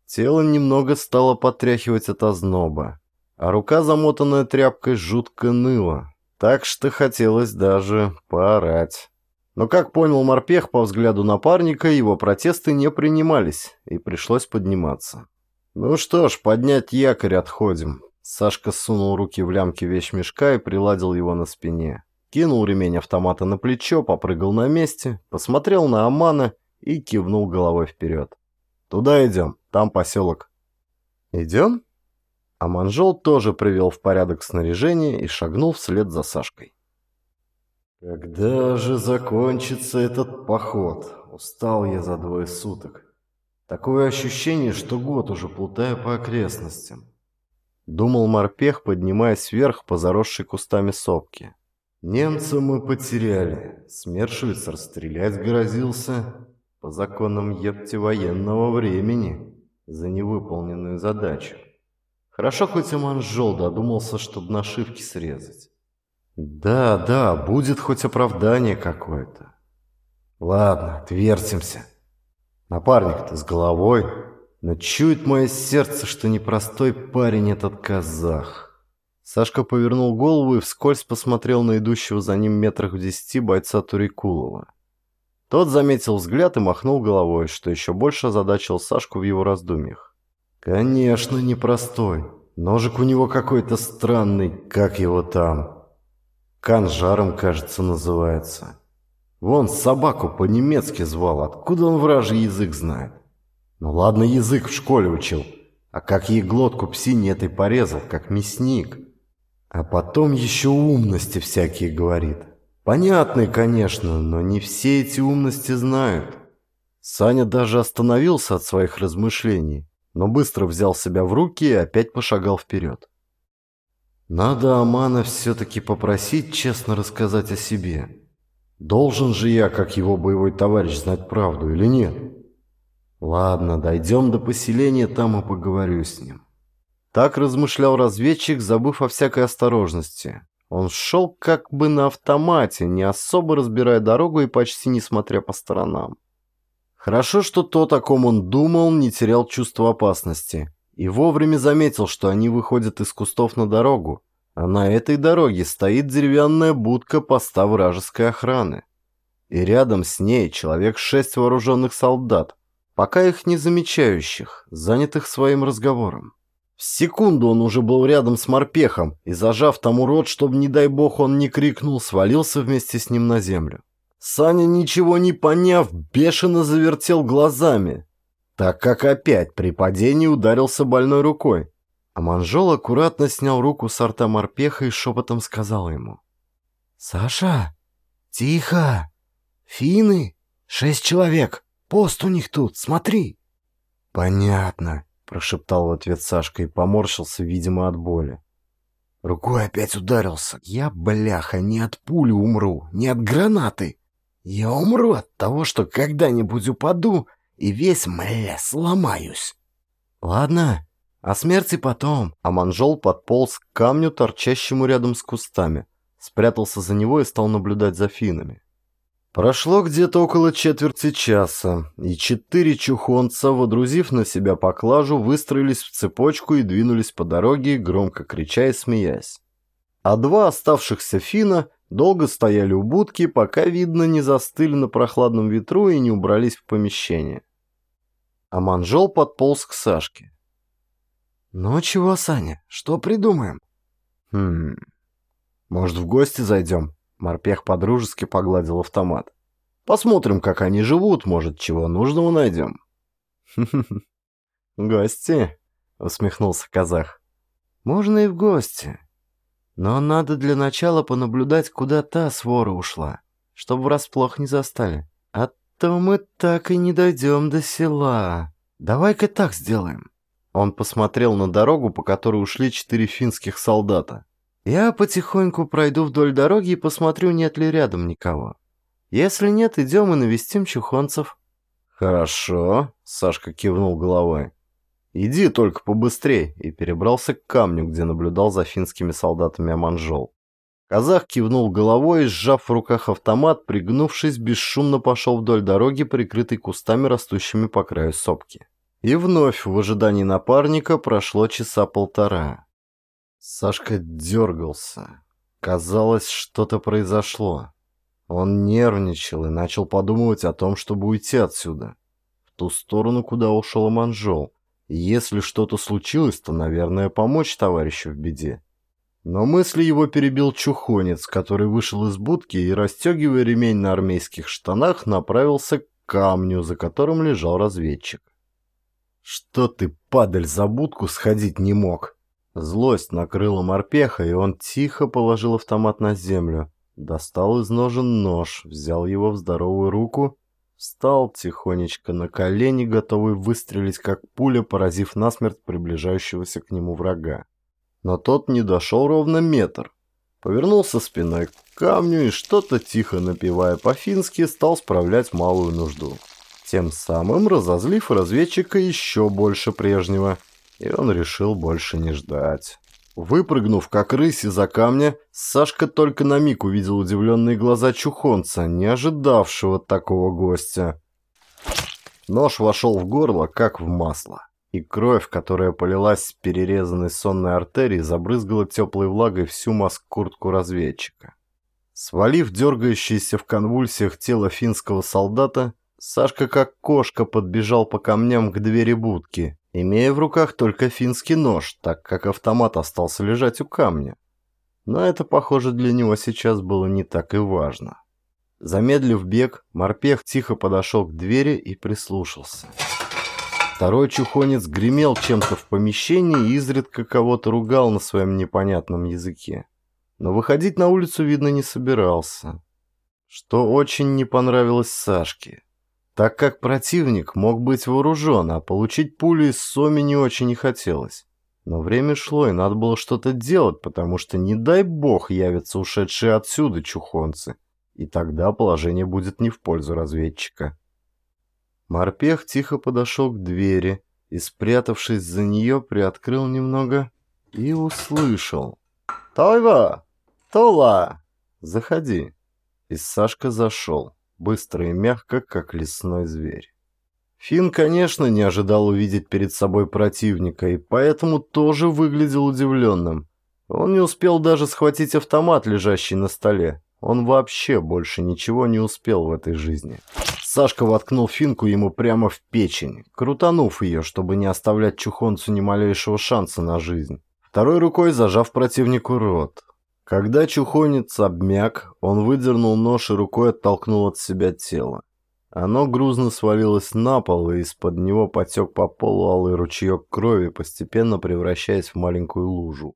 Тело немного стало потряхивать от озноба, а рука, замотанная тряпкой, жутко ныла. Так что хотелось даже поорать. Но, как понял морпех по взгляду напарника, его протесты не принимались, и пришлось подниматься. «Ну что ж, поднять якорь отходим», Сашка сунул руки в лямки вещмешка и приладил его на спине. Кинул ремень автомата на плечо, попрыгал на месте, посмотрел на Амана и кивнул головой вперед. «Туда идем, там поселок». «Идем?» Аманжол тоже привел в порядок снаряжение и шагнул вслед за Сашкой. «Когда же закончится этот поход? Устал я за двое суток. Такое ощущение, что год уже плутаю по окрестностям». Думал морпех, поднимаясь вверх по заросшей кустами сопки. Немца мы потеряли. Смершвиц расстрелять грозился по законам епти военного времени за невыполненную задачу. Хорошо, хоть манжол додумался, чтобы нашивки срезать. Да, да, будет хоть оправдание какое-то. Ладно, отвертимся. Напарник-то с головой но чует мое сердце, что непростой парень этот казах. Сашка повернул голову и вскользь посмотрел на идущего за ним метрах в десяти бойца Турикулова. Тот заметил взгляд и махнул головой, что еще больше озадачил Сашку в его раздумьях. «Конечно, непростой. Ножик у него какой-то странный, как его там. Канжаром, кажется, называется. Вон собаку по-немецки звал, откуда он вражий язык знает?» Ну ладно, язык в школе учил, а как ей глотку псине этой порезал, как мясник. А потом еще умности всякие говорит. Понятные, конечно, но не все эти умности знают. Саня даже остановился от своих размышлений, но быстро взял себя в руки и опять пошагал вперед. Надо Амана все-таки попросить честно рассказать о себе. Должен же я, как его боевой товарищ, знать правду или нет? Ладно, дойдем до поселения, там и поговорю с ним. Так размышлял разведчик, забыв о всякой осторожности. Он шел как бы на автомате, не особо разбирая дорогу и почти не смотря по сторонам. Хорошо, что то, о ком он думал, не терял чувство опасности. И вовремя заметил, что они выходят из кустов на дорогу, а на этой дороге стоит деревянная будка поста вражеской охраны. И рядом с ней человек шесть вооруженных солдат, пока их не замечающих, занятых своим разговором. В секунду он уже был рядом с морпехом и, зажав тому рот, чтобы, не дай бог, он не крикнул, свалился вместе с ним на землю. Саня, ничего не поняв, бешено завертел глазами, так как опять при падении ударился больной рукой. А Манжол аккуратно снял руку с рта морпеха и шепотом сказал ему. «Саша, тихо! Фины, шесть человек!» Пост у них тут, смотри!» «Понятно», — прошептал в ответ Сашка и поморщился, видимо, от боли. Рукой опять ударился. «Я, бляха, не от пули умру, не от гранаты. Я умру от того, что когда-нибудь упаду и весь, мля, сломаюсь». «Ладно, о смерти потом». А манжол подполз к камню, торчащему рядом с кустами, спрятался за него и стал наблюдать за финами. Прошло где-то около четверти часа, и четыре чухонца, водрузив на себя поклажу, выстроились в цепочку и двинулись по дороге, громко крича и смеясь. А два оставшихся фина долго стояли у будки, пока, видно, не застыли на прохладном ветру и не убрались в помещение. А манжол подполз к Сашке. «Ну чего, Саня, что придумаем?» «Хм... Может, в гости зайдем?» Морпех подружески погладил автомат. «Посмотрим, как они живут, может, чего нужного найдем». «Гости?» — усмехнулся казах. «Можно и в гости. Но надо для начала понаблюдать, куда та свора ушла, чтобы врасплох не застали. То мы так и не дойдем до села. Давай-ка так сделаем». Он посмотрел на дорогу, по которой ушли четыре финских солдата. «Я потихоньку пройду вдоль дороги и посмотрю, нет ли рядом никого. Если нет, идем и навестим чухонцев». «Хорошо», — Сашка кивнул головой. «Иди только побыстрей», и перебрался к камню, где наблюдал за финскими солдатами Аманжол. Казах кивнул головой и, сжав в руках автомат, пригнувшись, бесшумно пошел вдоль дороги, прикрытой кустами, растущими по краю сопки. И вновь в ожидании напарника прошло часа полтора. Сашка дергался. Казалось, что-то произошло. Он нервничал и начал подумывать о том, чтобы уйти отсюда. В ту сторону, куда ушел Манжол. Если что-то случилось, то, наверное, помочь товарищу в беде. Но мысли его перебил чухонец, который вышел из будки и, расстегивая ремень на армейских штанах, направился к камню, за которым лежал разведчик. «Что ты, падаль, за будку сходить не мог?» Злость накрыла морпеха, и он тихо положил автомат на землю. Достал из ножен нож, взял его в здоровую руку, встал тихонечко на колени, готовый выстрелить, как пуля, поразив насмерть приближающегося к нему врага. Но тот не дошел ровно метр. Повернулся спиной к камню и что-то тихо напевая по-фински стал справлять малую нужду. Тем самым разозлив разведчика еще больше прежнего, и он решил больше не ждать. Выпрыгнув, как рысь из-за камня, Сашка только на миг увидел удивленные глаза чухонца, не ожидавшего такого гостя. Нож вошел в горло, как в масло, и кровь, которая полилась с перерезанной сонной артерии, забрызгала теплой влагой всю маск-куртку разведчика. Свалив дергающееся в конвульсиях тело финского солдата, Сашка как кошка подбежал по камням к двери будки, имея в руках только финский нож, так как автомат остался лежать у камня. Но это, похоже, для него сейчас было не так и важно. Замедлив бег, морпех тихо подошел к двери и прислушался. Второй чухонец гремел чем-то в помещении и изредка кого-то ругал на своем непонятном языке. Но выходить на улицу, видно, не собирался. Что очень не понравилось Сашке так как противник мог быть вооружен, а получить пулю из Соми не очень и хотелось. Но время шло, и надо было что-то делать, потому что, не дай бог, явятся ушедшие отсюда чухонцы, и тогда положение будет не в пользу разведчика. Морпех тихо подошел к двери и, спрятавшись за нее, приоткрыл немного и услышал. «Тойва! Тола! Заходи!» И Сашка зашел быстро и мягко, как лесной зверь. Финн, конечно, не ожидал увидеть перед собой противника, и поэтому тоже выглядел удивленным. Он не успел даже схватить автомат, лежащий на столе. Он вообще больше ничего не успел в этой жизни. Сашка воткнул финку ему прямо в печень, крутанув ее, чтобы не оставлять чухонцу ни малейшего шанса на жизнь. Второй рукой зажав противнику рот. Когда чухонец обмяк, он выдернул нож и рукой оттолкнул от себя тело. Оно грузно свалилось на пол, и из-под него потек по полу алый ручеек крови, постепенно превращаясь в маленькую лужу.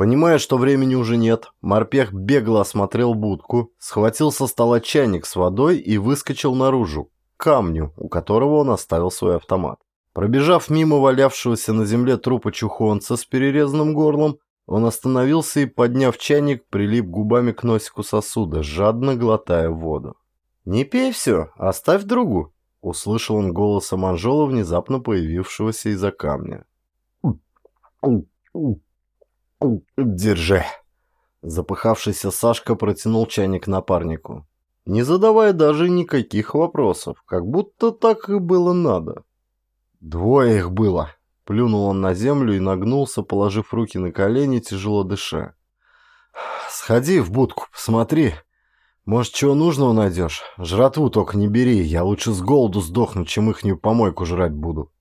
Понимая, что времени уже нет, морпех бегло осмотрел будку, схватил со стола чайник с водой и выскочил наружу, к камню, у которого он оставил свой автомат. Пробежав мимо валявшегося на земле трупа чухонца с перерезанным горлом, он остановился и, подняв чайник, прилип губами к носику сосуда, жадно глотая воду. «Не пей все, оставь другу», — услышал он голос Аманжола, внезапно появившегося из-за камня. «Держи». Запыхавшийся Сашка протянул чайник напарнику, не задавая даже никаких вопросов, как будто так и было надо. «Двое их было», Плюнул он на землю и нагнулся, положив руки на колени, тяжело дыша. сходи в будку, посмотри. Может, чего нужного найдешь? Жратву только не бери, я лучше с голоду сдохну, чем ихнюю помойку жрать буду».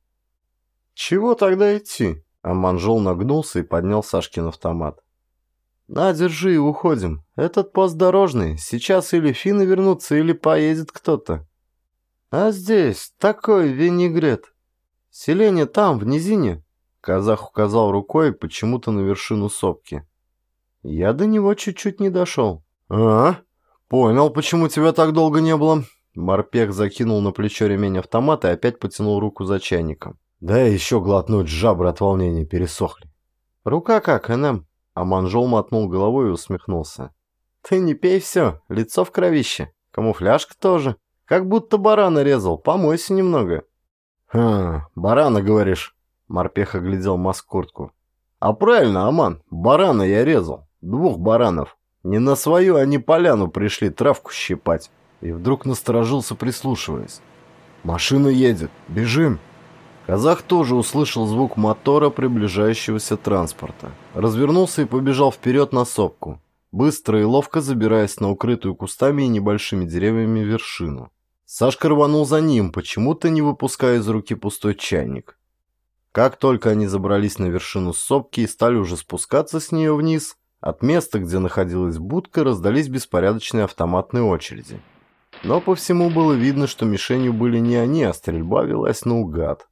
«Чего тогда идти?» А Манжол нагнулся и поднял Сашкин автомат. «На, держи уходим. Этот пост дорожный. Сейчас или финны вернутся, или поедет кто-то. А здесь такой винегрет. Селение там, в низине». Казах указал рукой почему-то на вершину сопки. Я до него чуть-чуть не дошел. «А, понял, почему тебя так долго не было». Морпех закинул на плечо ремень автомата и опять потянул руку за чайником. Да и еще глотнуть жабры от волнения пересохли. «Рука как, НМ?» А манжол мотнул головой и усмехнулся. «Ты не пей все, лицо в кровище. Камуфляжка тоже. Как будто барана резал, помойся немного». «Хм, барана, говоришь?» Морпех оглядел маск-куртку. «А правильно, Аман, барана я резал. Двух баранов. Не на свою они поляну пришли травку щипать». И вдруг насторожился, прислушиваясь. «Машина едет. Бежим!» Казах тоже услышал звук мотора приближающегося транспорта. Развернулся и побежал вперед на сопку, быстро и ловко забираясь на укрытую кустами и небольшими деревьями вершину. Сашка рванул за ним, почему-то не выпуская из руки пустой чайник. Как только они забрались на вершину сопки и стали уже спускаться с нее вниз, от места, где находилась будка, раздались беспорядочные автоматные очереди. Но по всему было видно, что мишенью были не они, а стрельба велась наугад.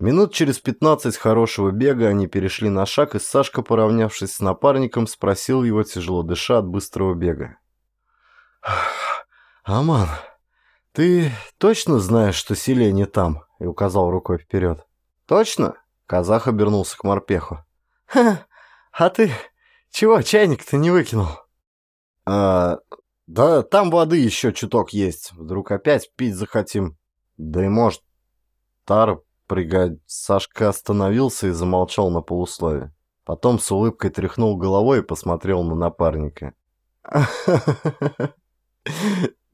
Минут через пятнадцать хорошего бега они перешли на шаг, и Сашка, поравнявшись с напарником, спросил его, тяжело дыша от быстрого бега. «Аман, ты точно знаешь, что селение там?» и указал рукой вперед. «Точно?» — казах обернулся к морпеху. «Ха, а ты чего чайник-то не выкинул?» «А, да там воды еще чуток есть. Вдруг опять пить захотим. Да и может, тар прыгать. Сашка остановился и замолчал на полуслове. Потом с улыбкой тряхнул головой и посмотрел на напарника.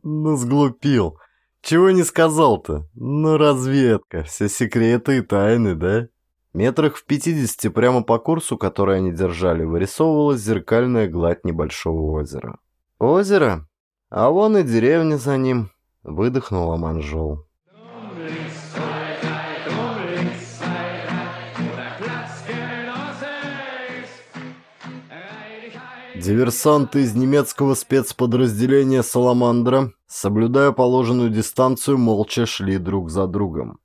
«Ну, сглупил. Чего не сказал-то? Ну, разведка. Все секреты и тайны, да?» Метрах в пятидесяти прямо по курсу, который они держали, вырисовывалась зеркальная гладь небольшого озера. «Озеро? А вон и деревня за ним», — выдохнула Манжол. Диверсанты из немецкого спецподразделения «Саламандра», соблюдая положенную дистанцию, молча шли друг за другом.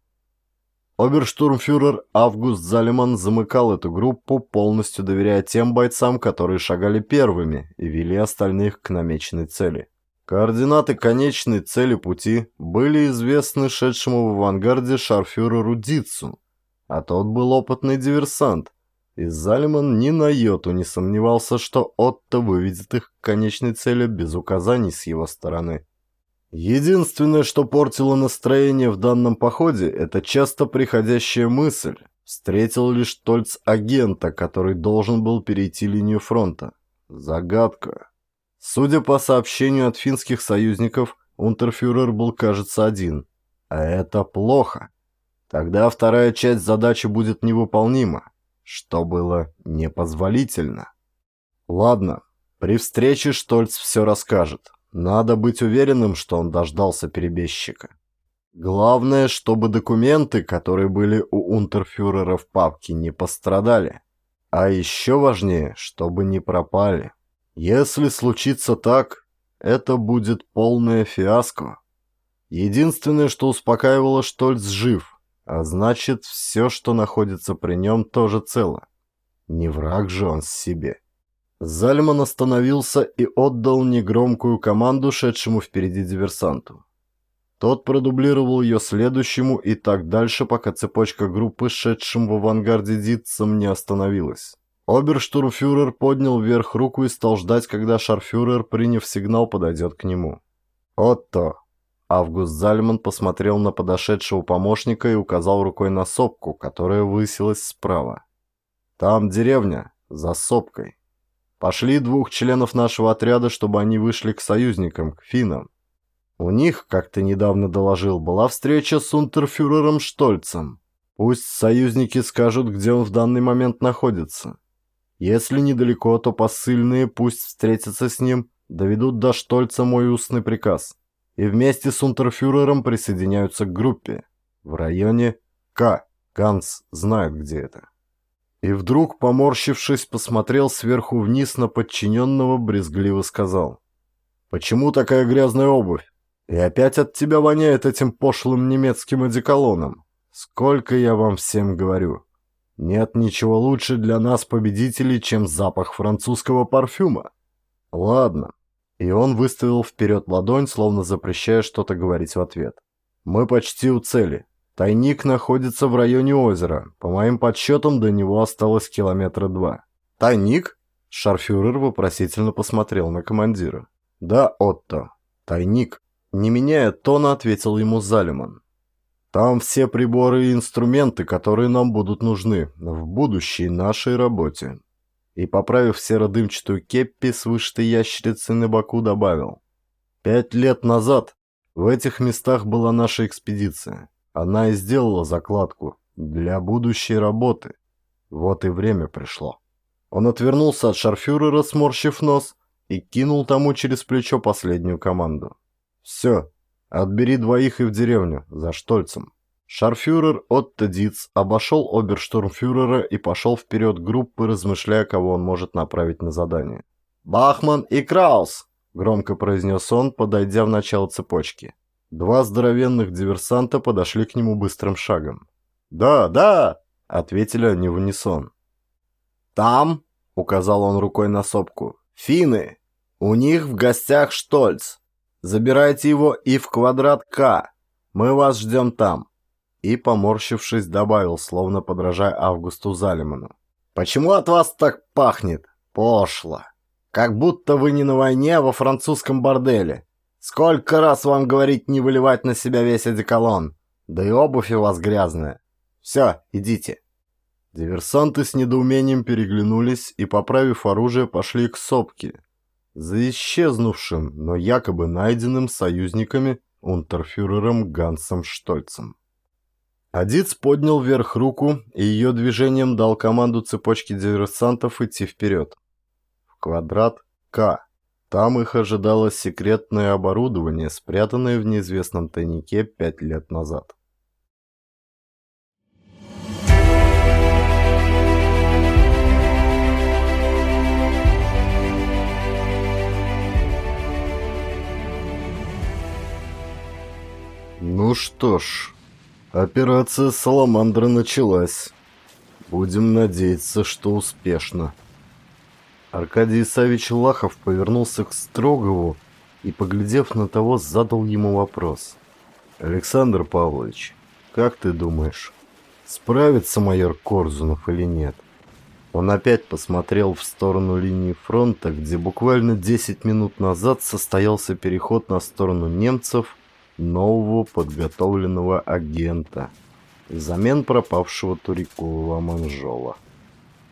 Оберштурмфюрер Август Залеман замыкал эту группу, полностью доверяя тем бойцам, которые шагали первыми и вели остальных к намеченной цели. Координаты конечной цели пути были известны шедшему в авангарде шарфюреру Дицу, а тот был опытный диверсант – и Залиман ни на йоту не сомневался, что Отто выведет их к конечной цели без указаний с его стороны. Единственное, что портило настроение в данном походе, это часто приходящая мысль. Встретил лишь Тольц агента, который должен был перейти линию фронта. Загадка. Судя по сообщению от финских союзников, унтерфюрер был, кажется, один. А это плохо. Тогда вторая часть задачи будет невыполнима что было непозволительно. Ладно, при встрече Штольц все расскажет. Надо быть уверенным, что он дождался перебежчика. Главное, чтобы документы, которые были у унтерфюрера в папке, не пострадали. А еще важнее, чтобы не пропали. Если случится так, это будет полное фиаско. Единственное, что успокаивало Штольц жив, а значит, все, что находится при нем, тоже цело. Не враг же он себе. Зальман остановился и отдал негромкую команду шедшему впереди диверсанту. Тот продублировал ее следующему и так дальше, пока цепочка группы, шедшим в авангарде Дитцем, не остановилась. Оберштурмфюрер поднял вверх руку и стал ждать, когда шарфюрер, приняв сигнал, подойдет к нему. «Отто, Август Зальман посмотрел на подошедшего помощника и указал рукой на сопку, которая высилась справа. «Там деревня, за сопкой. Пошли двух членов нашего отряда, чтобы они вышли к союзникам, к финнам. У них, как ты недавно доложил, была встреча с унтерфюрером Штольцем. Пусть союзники скажут, где он в данный момент находится. Если недалеко, то посыльные пусть встретятся с ним, доведут до Штольца мой устный приказ. И вместе с унтерфюрером присоединяются к группе. В районе К. Ганс знает, где это. И вдруг, поморщившись, посмотрел сверху вниз на подчиненного, брезгливо сказал. «Почему такая грязная обувь? И опять от тебя воняет этим пошлым немецким одеколоном. Сколько я вам всем говорю. Нет ничего лучше для нас, победителей, чем запах французского парфюма. Ладно. И он выставил вперед ладонь, словно запрещая что-то говорить в ответ. Мы почти у цели. Тайник находится в районе озера. По моим подсчетам, до него осталось километра два. Тайник? Шарфюрер вопросительно посмотрел на командира. Да, Отто. Тайник. Не меняя тона, ответил ему Залиман. Там все приборы и инструменты, которые нам будут нужны в будущей нашей работе. И, поправив серо-дымчатую кеппи с вышитой ящерицей на боку, добавил. Пять лет назад в этих местах была наша экспедиция. Она и сделала закладку для будущей работы. Вот и время пришло. Он отвернулся от шарфюрера, сморщив нос, и кинул тому через плечо последнюю команду. «Все, отбери двоих и в деревню, за Штольцем». Шарфюрер Отто Диц обошел оберштурмфюрера и пошел вперед группы, размышляя, кого он может направить на задание. «Бахман и Краус!» – громко произнес он, подойдя в начало цепочки. Два здоровенных диверсанта подошли к нему быстрым шагом. «Да, да!» – ответили они в унисон. «Там!» – указал он рукой на сопку. «Финны! У них в гостях Штольц. Забирайте его и в квадрат К. Мы вас ждем там». И, поморщившись, добавил, словно подражая Августу Залиману. «Почему от вас так пахнет? Пошло. Как будто вы не на войне, а во французском борделе. Сколько раз вам говорить не выливать на себя весь одеколон? Да и обувь у вас грязная. Все, идите». Диверсанты с недоумением переглянулись и, поправив оружие, пошли к сопке, за исчезнувшим, но якобы найденным союзниками унтерфюрером Гансом Штольцем. Адиц поднял вверх руку и ее движением дал команду цепочке диверсантов идти вперед. В квадрат К. Там их ожидало секретное оборудование, спрятанное в неизвестном тайнике пять лет назад. Ну что ж, операция «Саламандра» началась. Будем надеяться, что успешно. Аркадий Исаевич Лахов повернулся к Строгову и, поглядев на того, задал ему вопрос. «Александр Павлович, как ты думаешь, справится майор Корзунов или нет?» Он опять посмотрел в сторону линии фронта, где буквально 10 минут назад состоялся переход на сторону немцев нового подготовленного агента взамен пропавшего Турикова Манжола.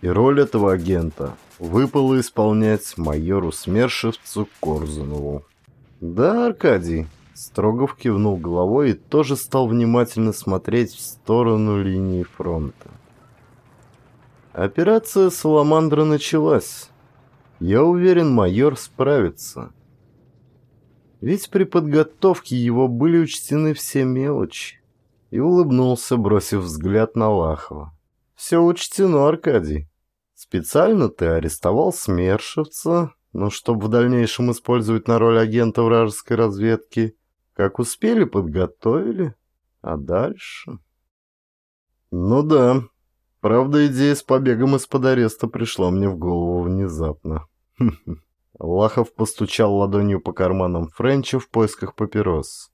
И роль этого агента выпало исполнять майору Смершевцу Корзунову. «Да, Аркадий», — Строгов кивнул головой и тоже стал внимательно смотреть в сторону линии фронта. Операция «Саламандра» началась. Я уверен, майор справится. Ведь при подготовке его были учтены все мелочи. И улыбнулся, бросив взгляд на Лахова. «Все учтено, Аркадий. Специально ты арестовал Смершевца, но чтобы в дальнейшем использовать на роль агента вражеской разведки. Как успели, подготовили. А дальше...» «Ну да. Правда, идея с побегом из-под ареста пришла мне в голову внезапно. Лахов постучал ладонью по карманам Френча в поисках папирос.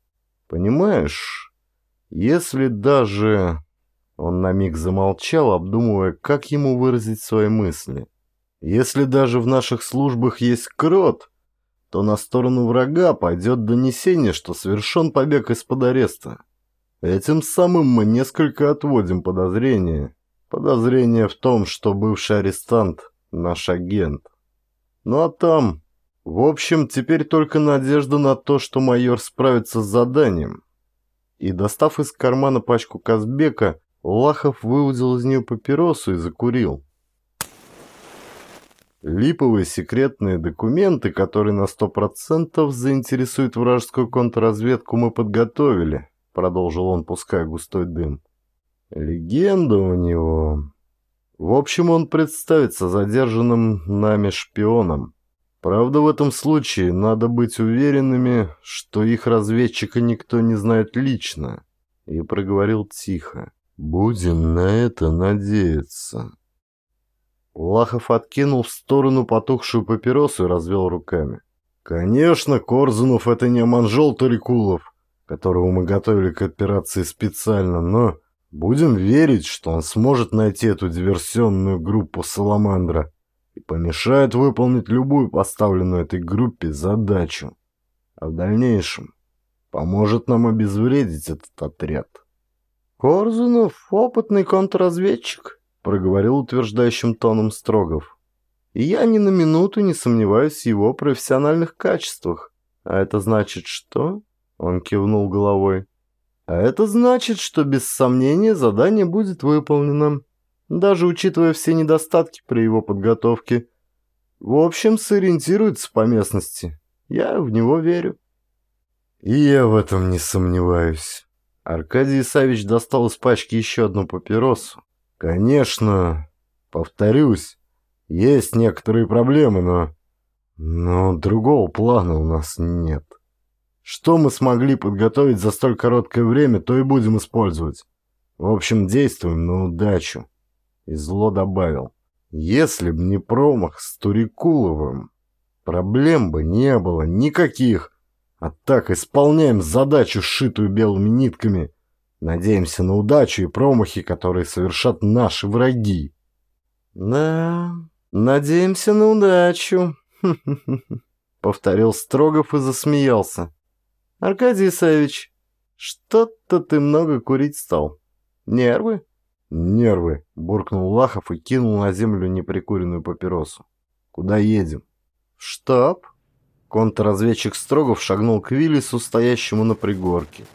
«Понимаешь, если даже...» Он на миг замолчал, обдумывая, как ему выразить свои мысли. «Если даже в наших службах есть крот, то на сторону врага пойдет донесение, что совершен побег из-под ареста. Этим самым мы несколько отводим подозрения. Подозрение в том, что бывший арестант — наш агент. Ну а там... В общем, теперь только надежда на то, что майор справится с заданием. И, достав из кармана пачку Казбека, Лахов выудил из нее папиросу и закурил. Липовые секретные документы, которые на сто процентов заинтересуют вражескую контрразведку, мы подготовили, продолжил он, пуская густой дым. Легенда у него. В общем, он представится задержанным нами шпионом. Правда, в этом случае надо быть уверенными, что их разведчика никто не знает лично. И проговорил тихо. Будем на это надеяться. Лахов откинул в сторону потухшую папиросу и развел руками. «Конечно, Корзунов — это не Аманжол Тарикулов, которого мы готовили к операции специально, но будем верить, что он сможет найти эту диверсионную группу Саламандра и помешает выполнить любую поставленную этой группе задачу, а в дальнейшем поможет нам обезвредить этот отряд». «Корзунов — опытный контрразведчик», проговорил утверждающим тоном Строгов. И я ни на минуту не сомневаюсь в его профессиональных качествах. А это значит что? Он кивнул головой. А это значит, что без сомнения задание будет выполнено, даже учитывая все недостатки при его подготовке. В общем, сориентируется по местности. Я в него верю. И я в этом не сомневаюсь. Аркадий Исаевич достал из пачки еще одну папиросу, Конечно, повторюсь, есть некоторые проблемы, но... Но другого плана у нас нет. Что мы смогли подготовить за столь короткое время, то и будем использовать. В общем, действуем на удачу. И зло добавил. Если б не промах с Турикуловым, проблем бы не было никаких. А так исполняем задачу, сшитую белыми нитками, Надеемся на удачу и промахи, которые совершат наши враги. Да, надеемся на удачу, повторил Строгов и засмеялся. Аркадий Исаевич, что-то ты много курить стал. Нервы? Нервы, буркнул Лахов и кинул на землю неприкуренную папиросу. Куда едем? Штаб. Контрразведчик Строгов шагнул к Виллису, стоящему на пригорке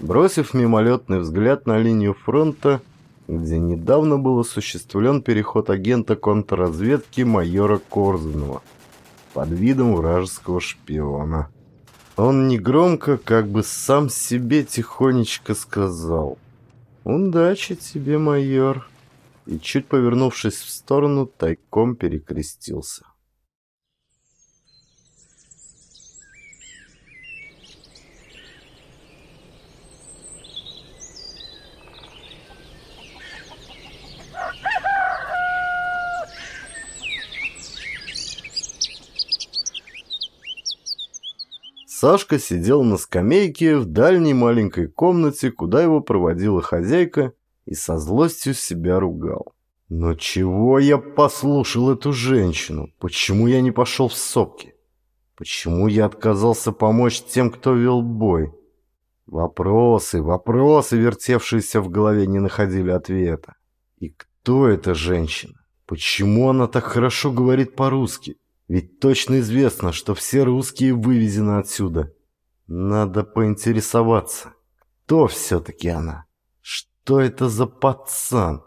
бросив мимолетный взгляд на линию фронта, где недавно был осуществлен переход агента контрразведки майора Корзунова под видом вражеского шпиона. Он негромко, как бы сам себе тихонечко сказал «Удачи тебе, майор!» и, чуть повернувшись в сторону, тайком перекрестился. Сашка сидел на скамейке в дальней маленькой комнате, куда его проводила хозяйка, и со злостью себя ругал. Но чего я послушал эту женщину? Почему я не пошел в сопки? Почему я отказался помочь тем, кто вел бой? Вопросы, вопросы, вертевшиеся в голове, не находили ответа. И кто эта женщина? Почему она так хорошо говорит по-русски? Ведь точно известно, что все русские вывезены отсюда. Надо поинтересоваться, кто все-таки она? Что это за пацан?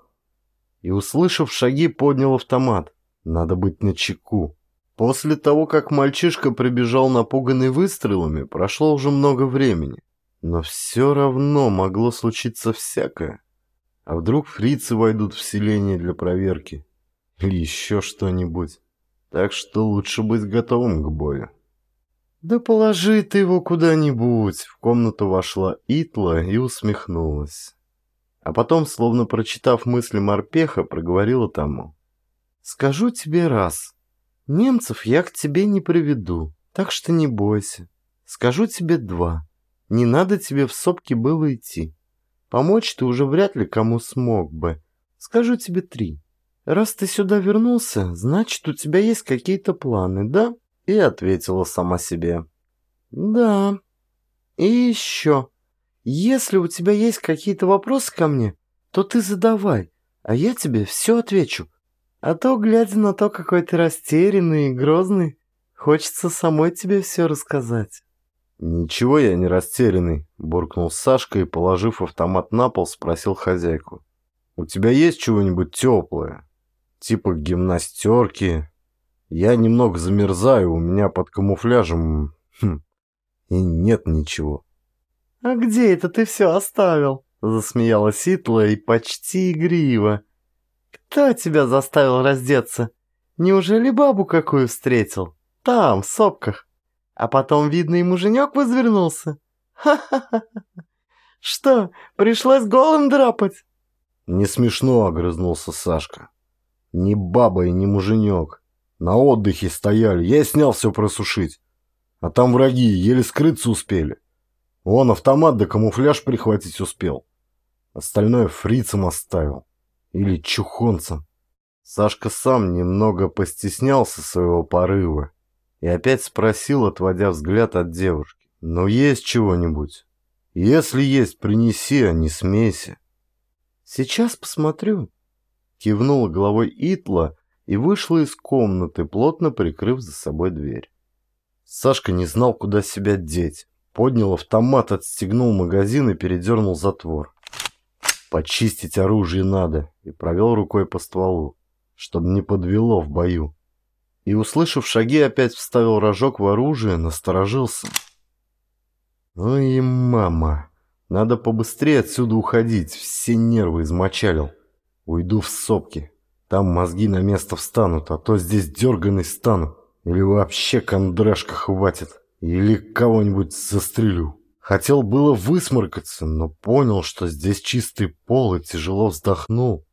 И, услышав шаги, поднял автомат. Надо быть начеку. После того, как мальчишка прибежал напуганный выстрелами, прошло уже много времени. Но все равно могло случиться всякое. А вдруг фрицы войдут в селение для проверки? Или еще что-нибудь? Так что лучше быть готовым к бою. «Да положи ты его куда-нибудь!» В комнату вошла Итла и усмехнулась. А потом, словно прочитав мысли морпеха, проговорила тому. «Скажу тебе раз. Немцев я к тебе не приведу, так что не бойся. Скажу тебе два. Не надо тебе в сопки было идти. Помочь ты уже вряд ли кому смог бы. Скажу тебе три. «Раз ты сюда вернулся, значит, у тебя есть какие-то планы, да?» И ответила сама себе. «Да. И еще. Если у тебя есть какие-то вопросы ко мне, то ты задавай, а я тебе все отвечу. А то, глядя на то, какой ты растерянный и грозный, хочется самой тебе все рассказать». «Ничего я не растерянный», — буркнул Сашка и, положив автомат на пол, спросил хозяйку. «У тебя есть чего-нибудь теплое?» Типа гимнастерки, Я немного замерзаю, у меня под камуфляжем... Хм, и нет ничего. «А где это ты все оставил?» Засмеялась Ситла и почти игриво. «Кто тебя заставил раздеться? Неужели бабу какую встретил? Там, в сопках. А потом, видно, и муженек возвернулся. Ха-ха-ха! Что, пришлось голым драпать?» «Не смешно», — огрызнулся Сашка. «Ни баба и ни муженек. На отдыхе стояли, я снял все просушить. А там враги, еле скрыться успели. Он автомат да камуфляж прихватить успел. Остальное фрицам оставил. Или чухонцам. Сашка сам немного постеснялся своего порыва и опять спросил, отводя взгляд от девушки. «Ну есть чего-нибудь? Если есть, принеси, а не смейся». «Сейчас посмотрю», — кивнула головой Итла и вышла из комнаты, плотно прикрыв за собой дверь. Сашка не знал, куда себя деть. Поднял автомат, отстегнул магазин и передернул затвор. Почистить оружие надо, и провел рукой по стволу, чтобы не подвело в бою. И, услышав шаги, опять вставил рожок в оружие, насторожился. Ну и мама, надо побыстрее отсюда уходить, все нервы измочалил. Уйду в сопки, там мозги на место встанут, а то здесь дерганый стану. Или вообще кондрашка хватит, или кого-нибудь застрелю. Хотел было высморкаться, но понял, что здесь чистый пол и тяжело вздохнул.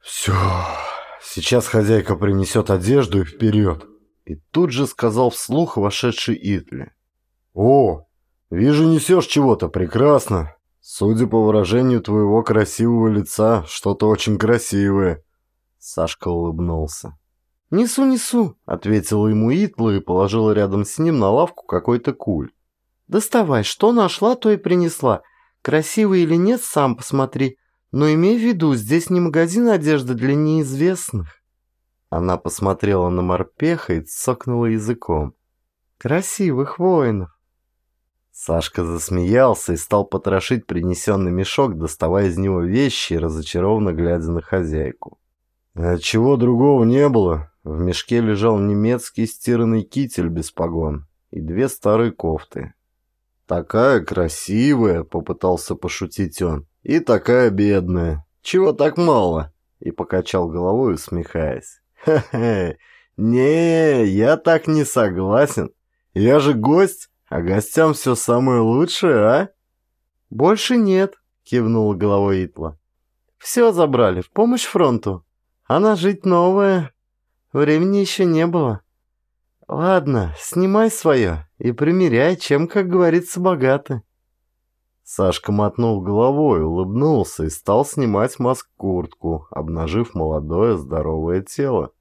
Все, сейчас хозяйка принесет одежду и вперед. И тут же сказал вслух вошедший Итли. О, вижу, несешь чего-то, прекрасно. Судя по выражению твоего красивого лица, что-то очень красивое. Сашка улыбнулся. «Несу, несу», — ответила ему Итла и положила рядом с ним на лавку какой-то куль. Доставай, что нашла, то и принесла. Красивый или нет, сам посмотри. Но имей в виду, здесь не магазин одежды для неизвестных. Она посмотрела на морпеха и цокнула языком. Красивых воинов. Сашка засмеялся и стал потрошить принесенный мешок, доставая из него вещи и разочарованно глядя на хозяйку. А чего другого не было? В мешке лежал немецкий стиранный китель без погон и две старые кофты. «Такая красивая», — попытался пошутить он, — «и такая бедная. Чего так мало?» И покачал головой, усмехаясь. «Хе-хе, не, я так не согласен. Я же гость, а гостям все самое лучшее, а?» «Больше нет», — кивнула головой Итла. «Все забрали, в помощь фронту. Она жить новая. Времени еще не было». «Ладно, снимай свое и примеряй, чем, как говорится, богаты». Сашка мотнул головой, улыбнулся и стал снимать маск-куртку, обнажив молодое здоровое тело.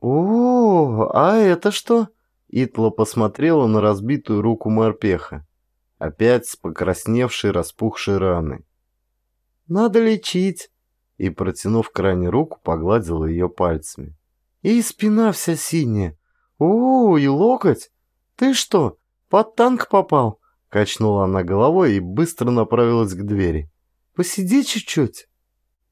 «О, а это что?» Итла посмотрела на разбитую руку морпеха, опять с покрасневшей распухшей раной. «Надо лечить!» И, протянув крайне руку, погладила ее пальцами. «И спина вся синяя, «О, и локоть! Ты что, под танк попал?» Качнула она головой и быстро направилась к двери. «Посиди чуть-чуть».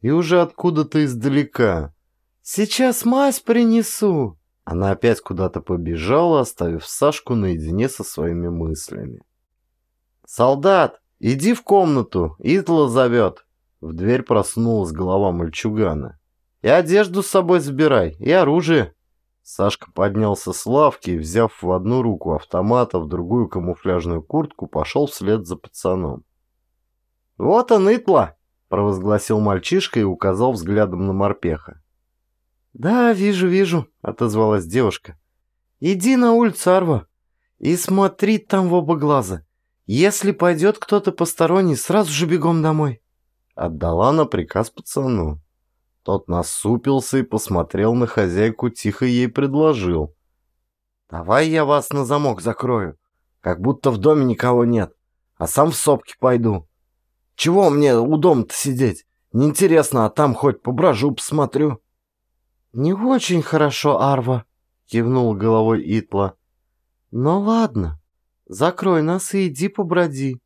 И уже откуда-то издалека. «Сейчас мазь принесу!» Она опять куда-то побежала, оставив Сашку наедине со своими мыслями. «Солдат, иди в комнату, Итла зовет!» В дверь проснулась голова мальчугана. «И одежду с собой забирай, и оружие!» Сашка поднялся с лавки и, взяв в одну руку автомат, а в другую камуфляжную куртку, пошел вслед за пацаном. «Вот он, Итла!» — провозгласил мальчишка и указал взглядом на морпеха. «Да, вижу, вижу», — отозвалась девушка. «Иди на улицу, Арва, и смотри там в оба глаза. Если пойдет кто-то посторонний, сразу же бегом домой». Отдала на приказ пацану. Тот насупился и посмотрел на хозяйку, тихо ей предложил. «Давай я вас на замок закрою, как будто в доме никого нет, а сам в сопки пойду. Чего мне у дома-то сидеть? Неинтересно, а там хоть поброжу, посмотрю». «Не очень хорошо, Арва», — кивнул головой Итла. «Ну ладно, закрой нас и иди поброди.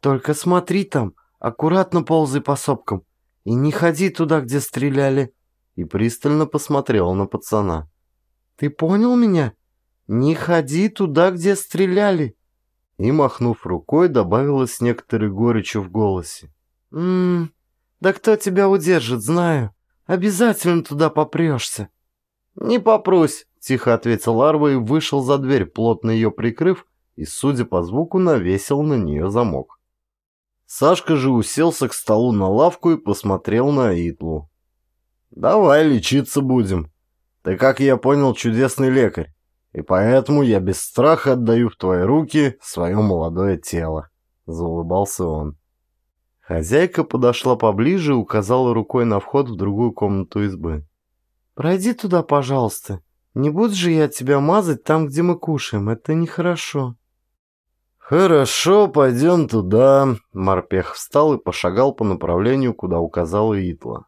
Только смотри там, аккуратно ползай по сопкам, и не ходи туда, где стреляли!» И пристально посмотрел на пацана. Ты понял меня? Не ходи туда, где стреляли!» И, махнув рукой, добавила с некоторой горечью в голосе. «Ммм, да кто тебя удержит, знаю. Обязательно туда попрешься». «Не попрусь», — тихо ответил Ларва и вышел за дверь, плотно ее прикрыв, и, судя по звуку, навесил на нее замок. Сашка же уселся к столу на лавку и посмотрел на Итлу. «Давай лечиться будем. Ты, как я понял, чудесный лекарь и поэтому я без страха отдаю в твои руки свое молодое тело», — заулыбался он. Хозяйка подошла поближе и указала рукой на вход в другую комнату избы. «Пройди туда, пожалуйста. Не буду же я тебя мазать там, где мы кушаем. Это нехорошо». «Хорошо, пойдем туда». Морпех встал и пошагал по направлению, куда указала Итла.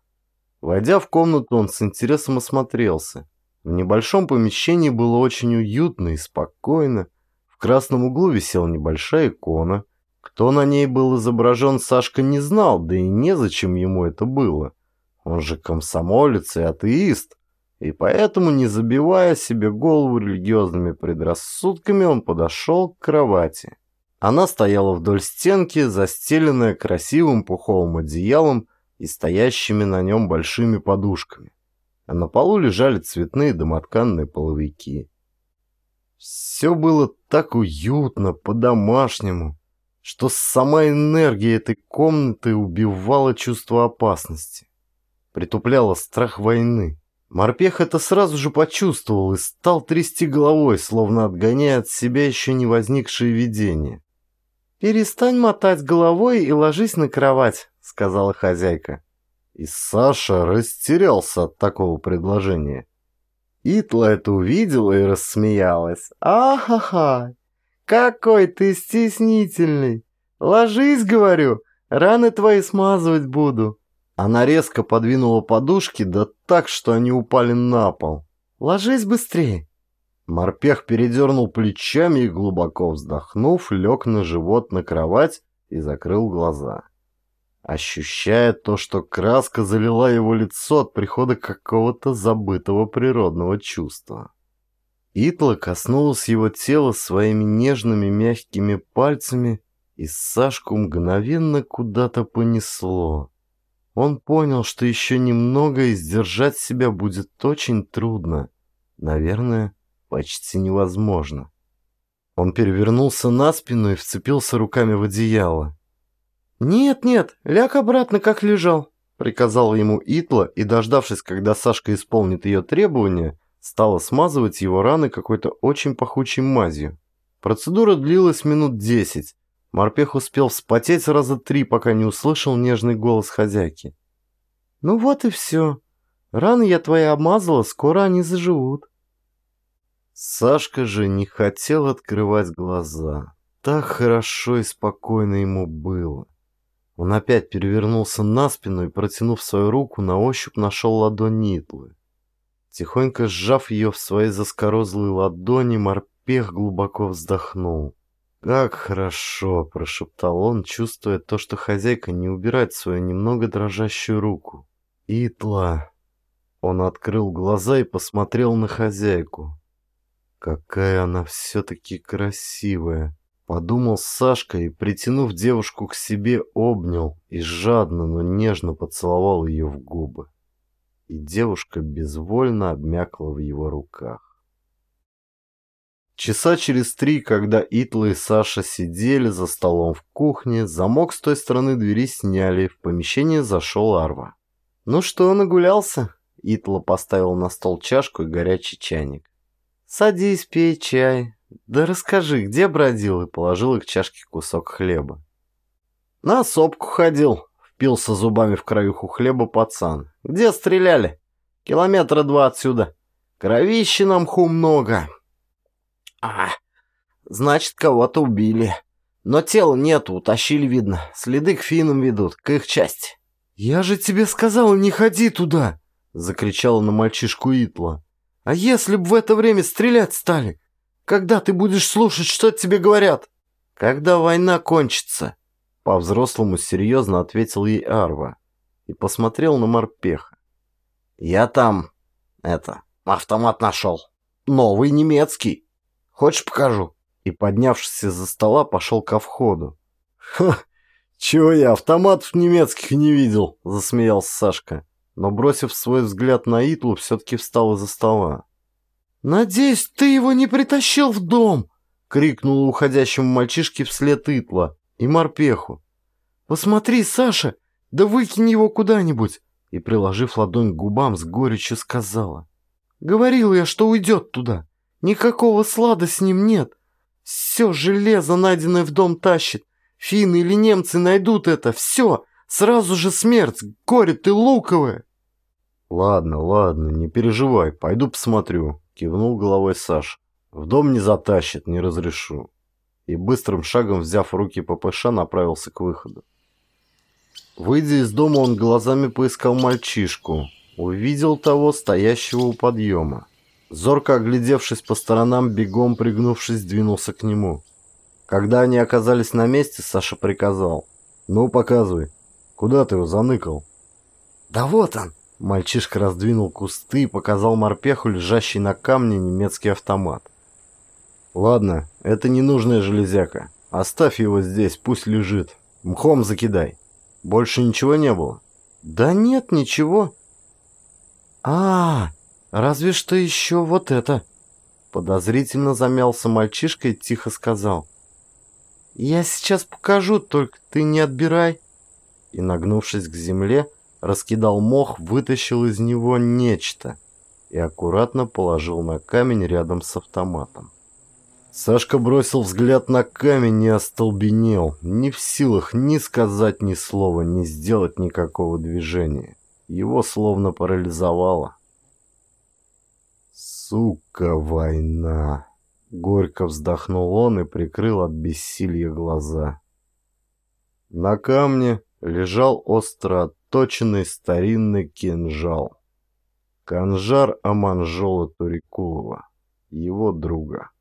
Войдя в комнату, он с интересом осмотрелся. В небольшом помещении было очень уютно и спокойно. В красном углу висела небольшая икона. Кто на ней был изображен, Сашка не знал, да и незачем ему это было. Он же комсомолец и атеист. И поэтому, не забивая себе голову религиозными предрассудками, он подошел к кровати. Она стояла вдоль стенки, застеленная красивым пуховым одеялом и стоящими на нем большими подушками а на полу лежали цветные домотканные половики. Все было так уютно, по-домашнему, что сама энергия этой комнаты убивала чувство опасности, притупляла страх войны. Морпех это сразу же почувствовал и стал трясти головой, словно отгоняя от себя еще не возникшие видения. «Перестань мотать головой и ложись на кровать», — сказала хозяйка. И Саша растерялся от такого предложения. Итла это увидела и рассмеялась. «Ахаха! Какой ты стеснительный! Ложись, говорю, раны твои смазывать буду!» Она резко подвинула подушки, да так, что они упали на пол. «Ложись быстрее!» Морпех передернул плечами и, глубоко вздохнув, лег на живот на кровать и закрыл глаза ощущая то, что краска залила его лицо от прихода какого-то забытого природного чувства. Итла коснулась его тела своими нежными мягкими пальцами, и Сашку мгновенно куда-то понесло. Он понял, что еще немного и сдержать себя будет очень трудно. Наверное, почти невозможно. Он перевернулся на спину и вцепился руками в одеяло. «Нет, нет, ляг обратно, как лежал», — приказала ему Итла и, дождавшись, когда Сашка исполнит ее требования, стала смазывать его раны какой-то очень пахучей мазью. Процедура длилась минут десять. Морпех успел вспотеть раза три, пока не услышал нежный голос хозяйки. «Ну вот и все. Раны я твои обмазала, скоро они заживут». Сашка же не хотел открывать глаза. Так хорошо и спокойно ему было. Он опять перевернулся на спину и, протянув свою руку, на ощупь нашел ладонь Нитлы. Тихонько сжав ее в своей заскорозлой ладони, морпех глубоко вздохнул. «Как хорошо!» – прошептал он, чувствуя то, что хозяйка не убирает свою немного дрожащую руку. «Итла!» Он открыл глаза и посмотрел на хозяйку. «Какая она все-таки красивая!» Подумал Сашка и, притянув девушку к себе, обнял и жадно, но нежно поцеловал ее в губы. И девушка безвольно обмякла в его руках. Часа через три, когда Итла и Саша сидели за столом в кухне, замок с той стороны двери сняли, в помещение зашел Арва. «Ну что, нагулялся?» Итла поставил на стол чашку и горячий чайник. «Садись, пей чай, «Да расскажи, где бродил?» и положил их чашке кусок хлеба. «На сопку ходил», — впился зубами в краюху хлеба пацан. «Где стреляли? Километра два отсюда. Кровищи на мху много». «А, значит, кого-то убили. Но тела нету, утащили, видно. Следы к финам ведут, к их части». «Я же тебе сказал, не ходи туда!» — закричала на мальчишку Итла. «А если б в это время стрелять стали? Когда ты будешь слушать, что тебе говорят?» «Когда война кончится», — по-взрослому серьезно ответил ей Арва и посмотрел на морпеха. «Я там, это, автомат нашел. новый немецкий. Хочешь, покажу?» И, поднявшись из-за стола, пошел ко входу. «Ха! Чего я автоматов немецких не видел?» — засмеялся Сашка. Но, бросив свой взгляд на Итлу, все-таки встал из-за стола. «Надеюсь, ты его не притащил в дом!» — крикнул уходящему мальчишке вслед Итла и морпеху. «Посмотри, Саша, да выкинь его куда-нибудь!» И, приложив ладонь к губам, с горечью сказала. «Говорил я, что уйдет туда. Никакого слада с ним нет. Все железо, найденное в дом, тащит. Финны или немцы найдут это. Все. Сразу же смерть. Горе ты луковое. Ладно, ладно, не переживай. Пойду посмотрю. Кивнул головой Саш. В дом не затащит, не разрешу. И быстрым шагом, взяв в руки ППШ, направился к выходу. Выйдя из дома, он глазами поискал мальчишку. Увидел того, стоящего у подъема. Зорко оглядевшись по сторонам, бегом пригнувшись, двинулся к нему. Когда они оказались на месте, Саша приказал. «Ну, показывай. Куда ты его заныкал?» «Да вот он!» Мальчишка раздвинул кусты и показал морпеху, лежащий на камне, немецкий автомат. «Ладно, это ненужная железяка. Оставь его здесь, пусть лежит. Мхом закидай. Больше ничего не было?» «Да нет, ничего». «А, -а, -а «Разве что еще вот это!» Подозрительно замялся мальчишка и тихо сказал. «Я сейчас покажу, только ты не отбирай!» И, нагнувшись к земле, раскидал мох, вытащил из него нечто и аккуратно положил на камень рядом с автоматом. Сашка бросил взгляд на камень и остолбенел, не в силах ни сказать ни слова, ни сделать никакого движения. Его словно парализовало. «Сука, война!» Горько вздохнул он и прикрыл от бессилья глаза. На камне лежал остро отточенный старинный кинжал. Канжар Аманжола Турикулова, его друга.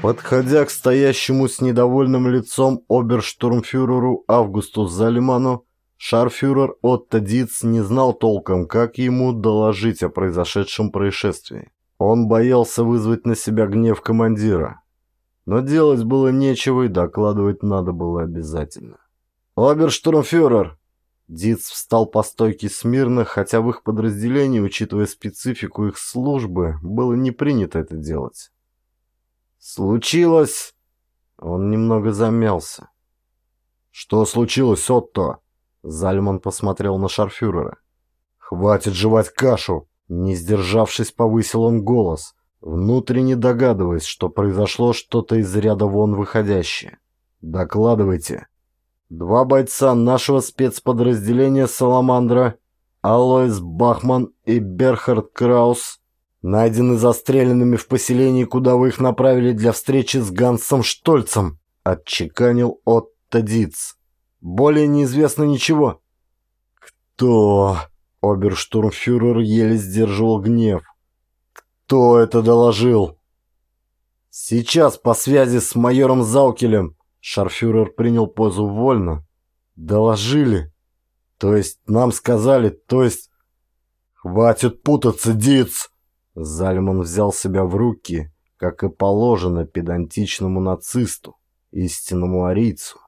Подходя к стоящему с недовольным лицом оберштурмфюреру Августу Зальману, шарфюрер Отто Диц не знал толком, как ему доложить о произошедшем происшествии. Он боялся вызвать на себя гнев командира. Но делать было нечего и докладывать надо было обязательно. «Оберштурмфюрер!» Диц встал по стойке смирно, хотя в их подразделении, учитывая специфику их службы, было не принято это делать. «Случилось...» Он немного замялся. «Что случилось, Отто?» Зальман посмотрел на шарфюрера. «Хватит жевать кашу!» Не сдержавшись, повысил он голос, внутренне догадываясь, что произошло что-то из ряда вон выходящее. «Докладывайте». Два бойца нашего спецподразделения «Саламандра», Алоис Бахман и Берхард Краус, найдены застреленными в поселении, куда вы их направили для встречи с Гансом Штольцем», — отчеканил Отто Диц. «Более неизвестно ничего». «Кто?» — оберштурмфюрер еле сдерживал гнев. «Кто это доложил?» «Сейчас по связи с майором Заукелем», — шарфюрер принял позу вольно. «Доложили. То есть нам сказали, то есть...» «Хватит путаться, Диц!» Зальман взял себя в руки, как и положено педантичному нацисту, истинному арийцу.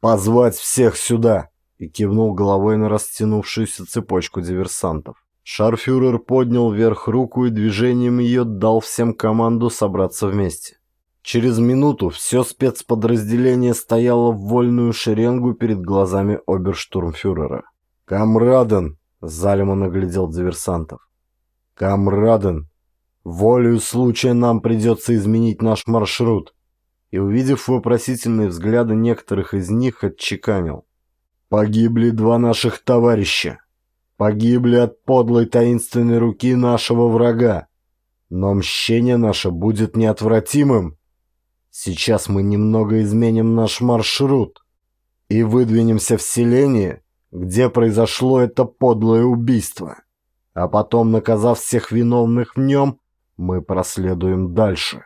«Позвать всех сюда!» и кивнул головой на растянувшуюся цепочку диверсантов. Шарфюрер поднял вверх руку и движением ее дал всем команду собраться вместе. Через минуту все спецподразделение стояло в вольную шеренгу перед глазами оберштурмфюрера. «Камраден!» — Залиман оглядел диверсантов. «Камраден, волею случая нам придется изменить наш маршрут». И, увидев вопросительные взгляды некоторых из них, отчеканил. «Погибли два наших товарища. Погибли от подлой таинственной руки нашего врага. Но мщение наше будет неотвратимым. Сейчас мы немного изменим наш маршрут и выдвинемся в селение, где произошло это подлое убийство» а потом, наказав всех виновных в нем, Мы проследуем дальше.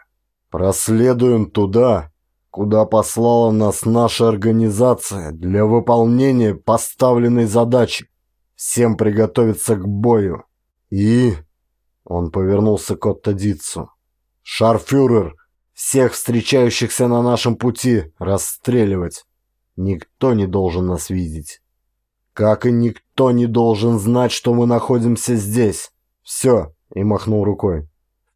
Проследуем туда, куда послала нас наша организация для выполнения поставленной задачи. Всем приготовиться к бою. И... Он повернулся к Оттадицу. «Шарфюрер, всех встречающихся на нашем пути расстреливать. Никто не должен нас видеть. Как и никто не должен знать, что мы находимся здесь. Все!» И махнул рукой.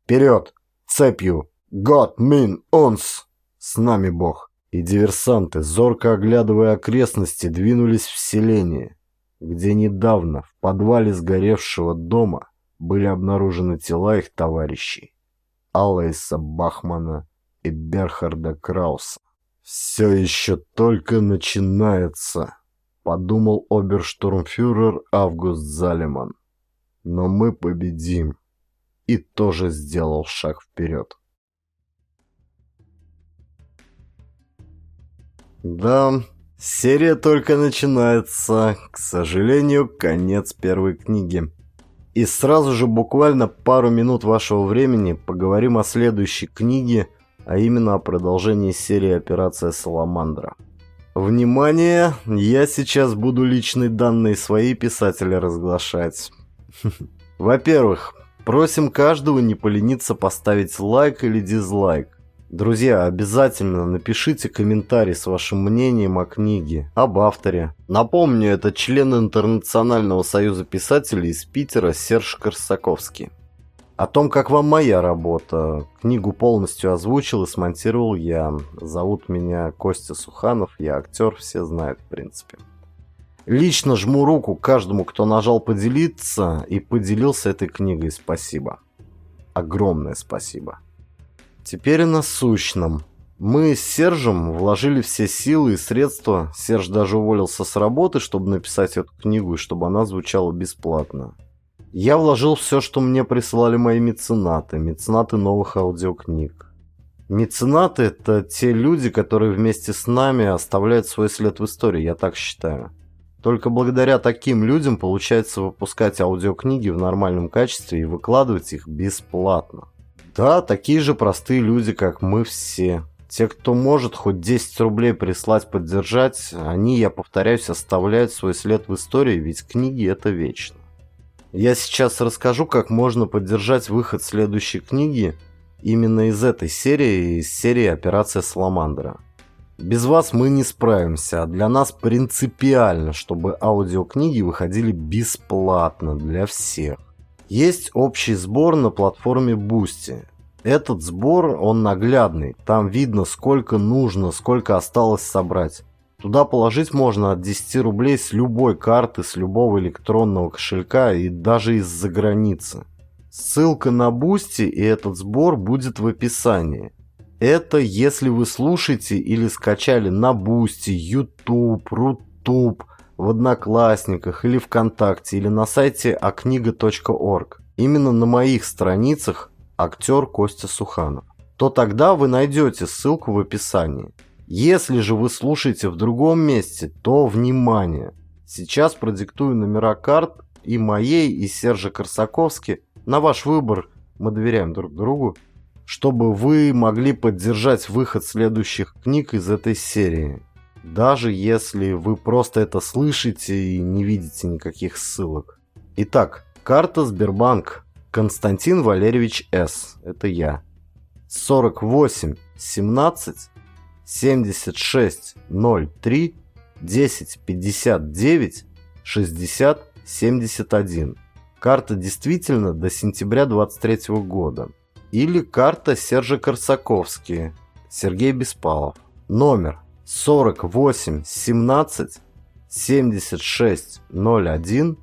«Вперед! Цепью! God min uns!» С нами Бог. И диверсанты, зорко оглядывая окрестности, двинулись в селение, где недавно в подвале сгоревшего дома были обнаружены тела их товарищей. Алайса Бахмана и Берхарда Крауса. «Все еще только начинается», — подумал оберштурмфюрер Август Залеман. «Но мы победим». И тоже сделал шаг вперед. Да, серия только начинается. К сожалению, конец первой книги. И сразу же буквально пару минут вашего времени поговорим о следующей книге, а именно о продолжении серии «Операция Саламандра». Внимание! Я сейчас буду личные данные свои писателя разглашать. Во-первых, просим каждого не полениться поставить лайк или дизлайк. Друзья, обязательно напишите комментарий с вашим мнением о книге, об авторе. Напомню, это член Интернационального союза писателей из Питера Серж Корсаковский. О том, как вам моя работа. Книгу полностью озвучил и смонтировал я. Зовут меня Костя Суханов, я актер, все знают в принципе. Лично жму руку каждому, кто нажал поделиться и поделился этой книгой. Спасибо. Огромное спасибо. Теперь о насущном. Мы с Сержем вложили все силы и средства. Серж даже уволился с работы, чтобы написать эту книгу и чтобы она звучала бесплатно. Я вложил все, что мне присылали мои меценаты, меценаты новых аудиокниг. Меценаты – это те люди, которые вместе с нами оставляют свой след в истории, я так считаю. Только благодаря таким людям получается выпускать аудиокниги в нормальном качестве и выкладывать их бесплатно. Да, такие же простые люди, как мы все. Те, кто может хоть 10 рублей прислать, поддержать, они, я повторяюсь, оставляют свой след в истории, ведь книги это вечно. Я сейчас расскажу, как можно поддержать выход следующей книги именно из этой серии, из серии «Операция Саламандра». Без вас мы не справимся, а для нас принципиально, чтобы аудиокниги выходили бесплатно для всех. Есть общий сбор на платформе Boosty. Этот сбор, он наглядный. Там видно, сколько нужно, сколько осталось собрать. Туда положить можно от 10 рублей с любой карты, с любого электронного кошелька и даже из-за границы. Ссылка на Boosty и этот сбор будет в описании. Это если вы слушаете или скачали на Boosty, YouTube, Rutube, в Одноклассниках или ВКонтакте или на сайте akniga.org. Именно на моих страницах актер Костя Суханов. То тогда вы найдете ссылку в описании. Если же вы слушаете в другом месте, то внимание! Сейчас продиктую номера карт и моей, и Сержа Корсаковски. На ваш выбор мы доверяем друг другу, чтобы вы могли поддержать выход следующих книг из этой серии даже если вы просто это слышите и не видите никаких ссылок. Итак, карта Сбербанк. Константин Валерьевич С. Это я. 48 17 76 03 10 59 60 71. Карта действительно до сентября 23 года. Или карта Сержа Корсаковский, Сергей Беспалов. Номер 48 17 76 01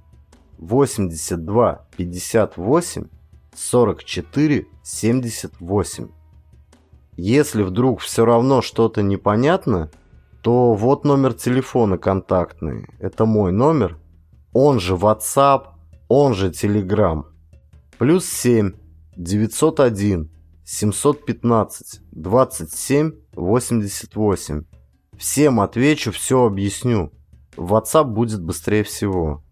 82 58 44 78. Если вдруг все равно что-то непонятно, то вот номер телефона контактный. Это мой номер. Он же WhatsApp, он же Telegram. Плюс 7 901 715 27 88. Всем отвечу, все объясню. WhatsApp будет быстрее всего.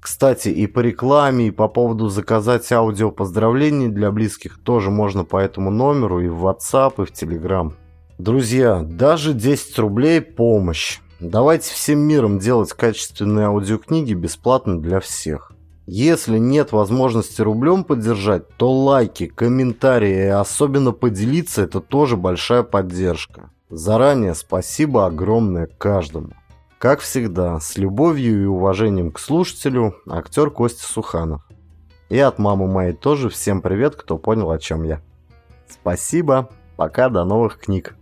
Кстати, и по рекламе, и по поводу заказать аудио поздравлений для близких тоже можно по этому номеру и в WhatsApp, и в Telegram. Друзья, даже 10 рублей – помощь. Давайте всем миром делать качественные аудиокниги бесплатно для всех. Если нет возможности рублем поддержать, то лайки, комментарии и особенно поделиться – это тоже большая поддержка. Заранее спасибо огромное каждому. Как всегда, с любовью и уважением к слушателю, актер Костя Суханов. И от мамы моей тоже всем привет, кто понял, о чем я. Спасибо, пока, до новых книг.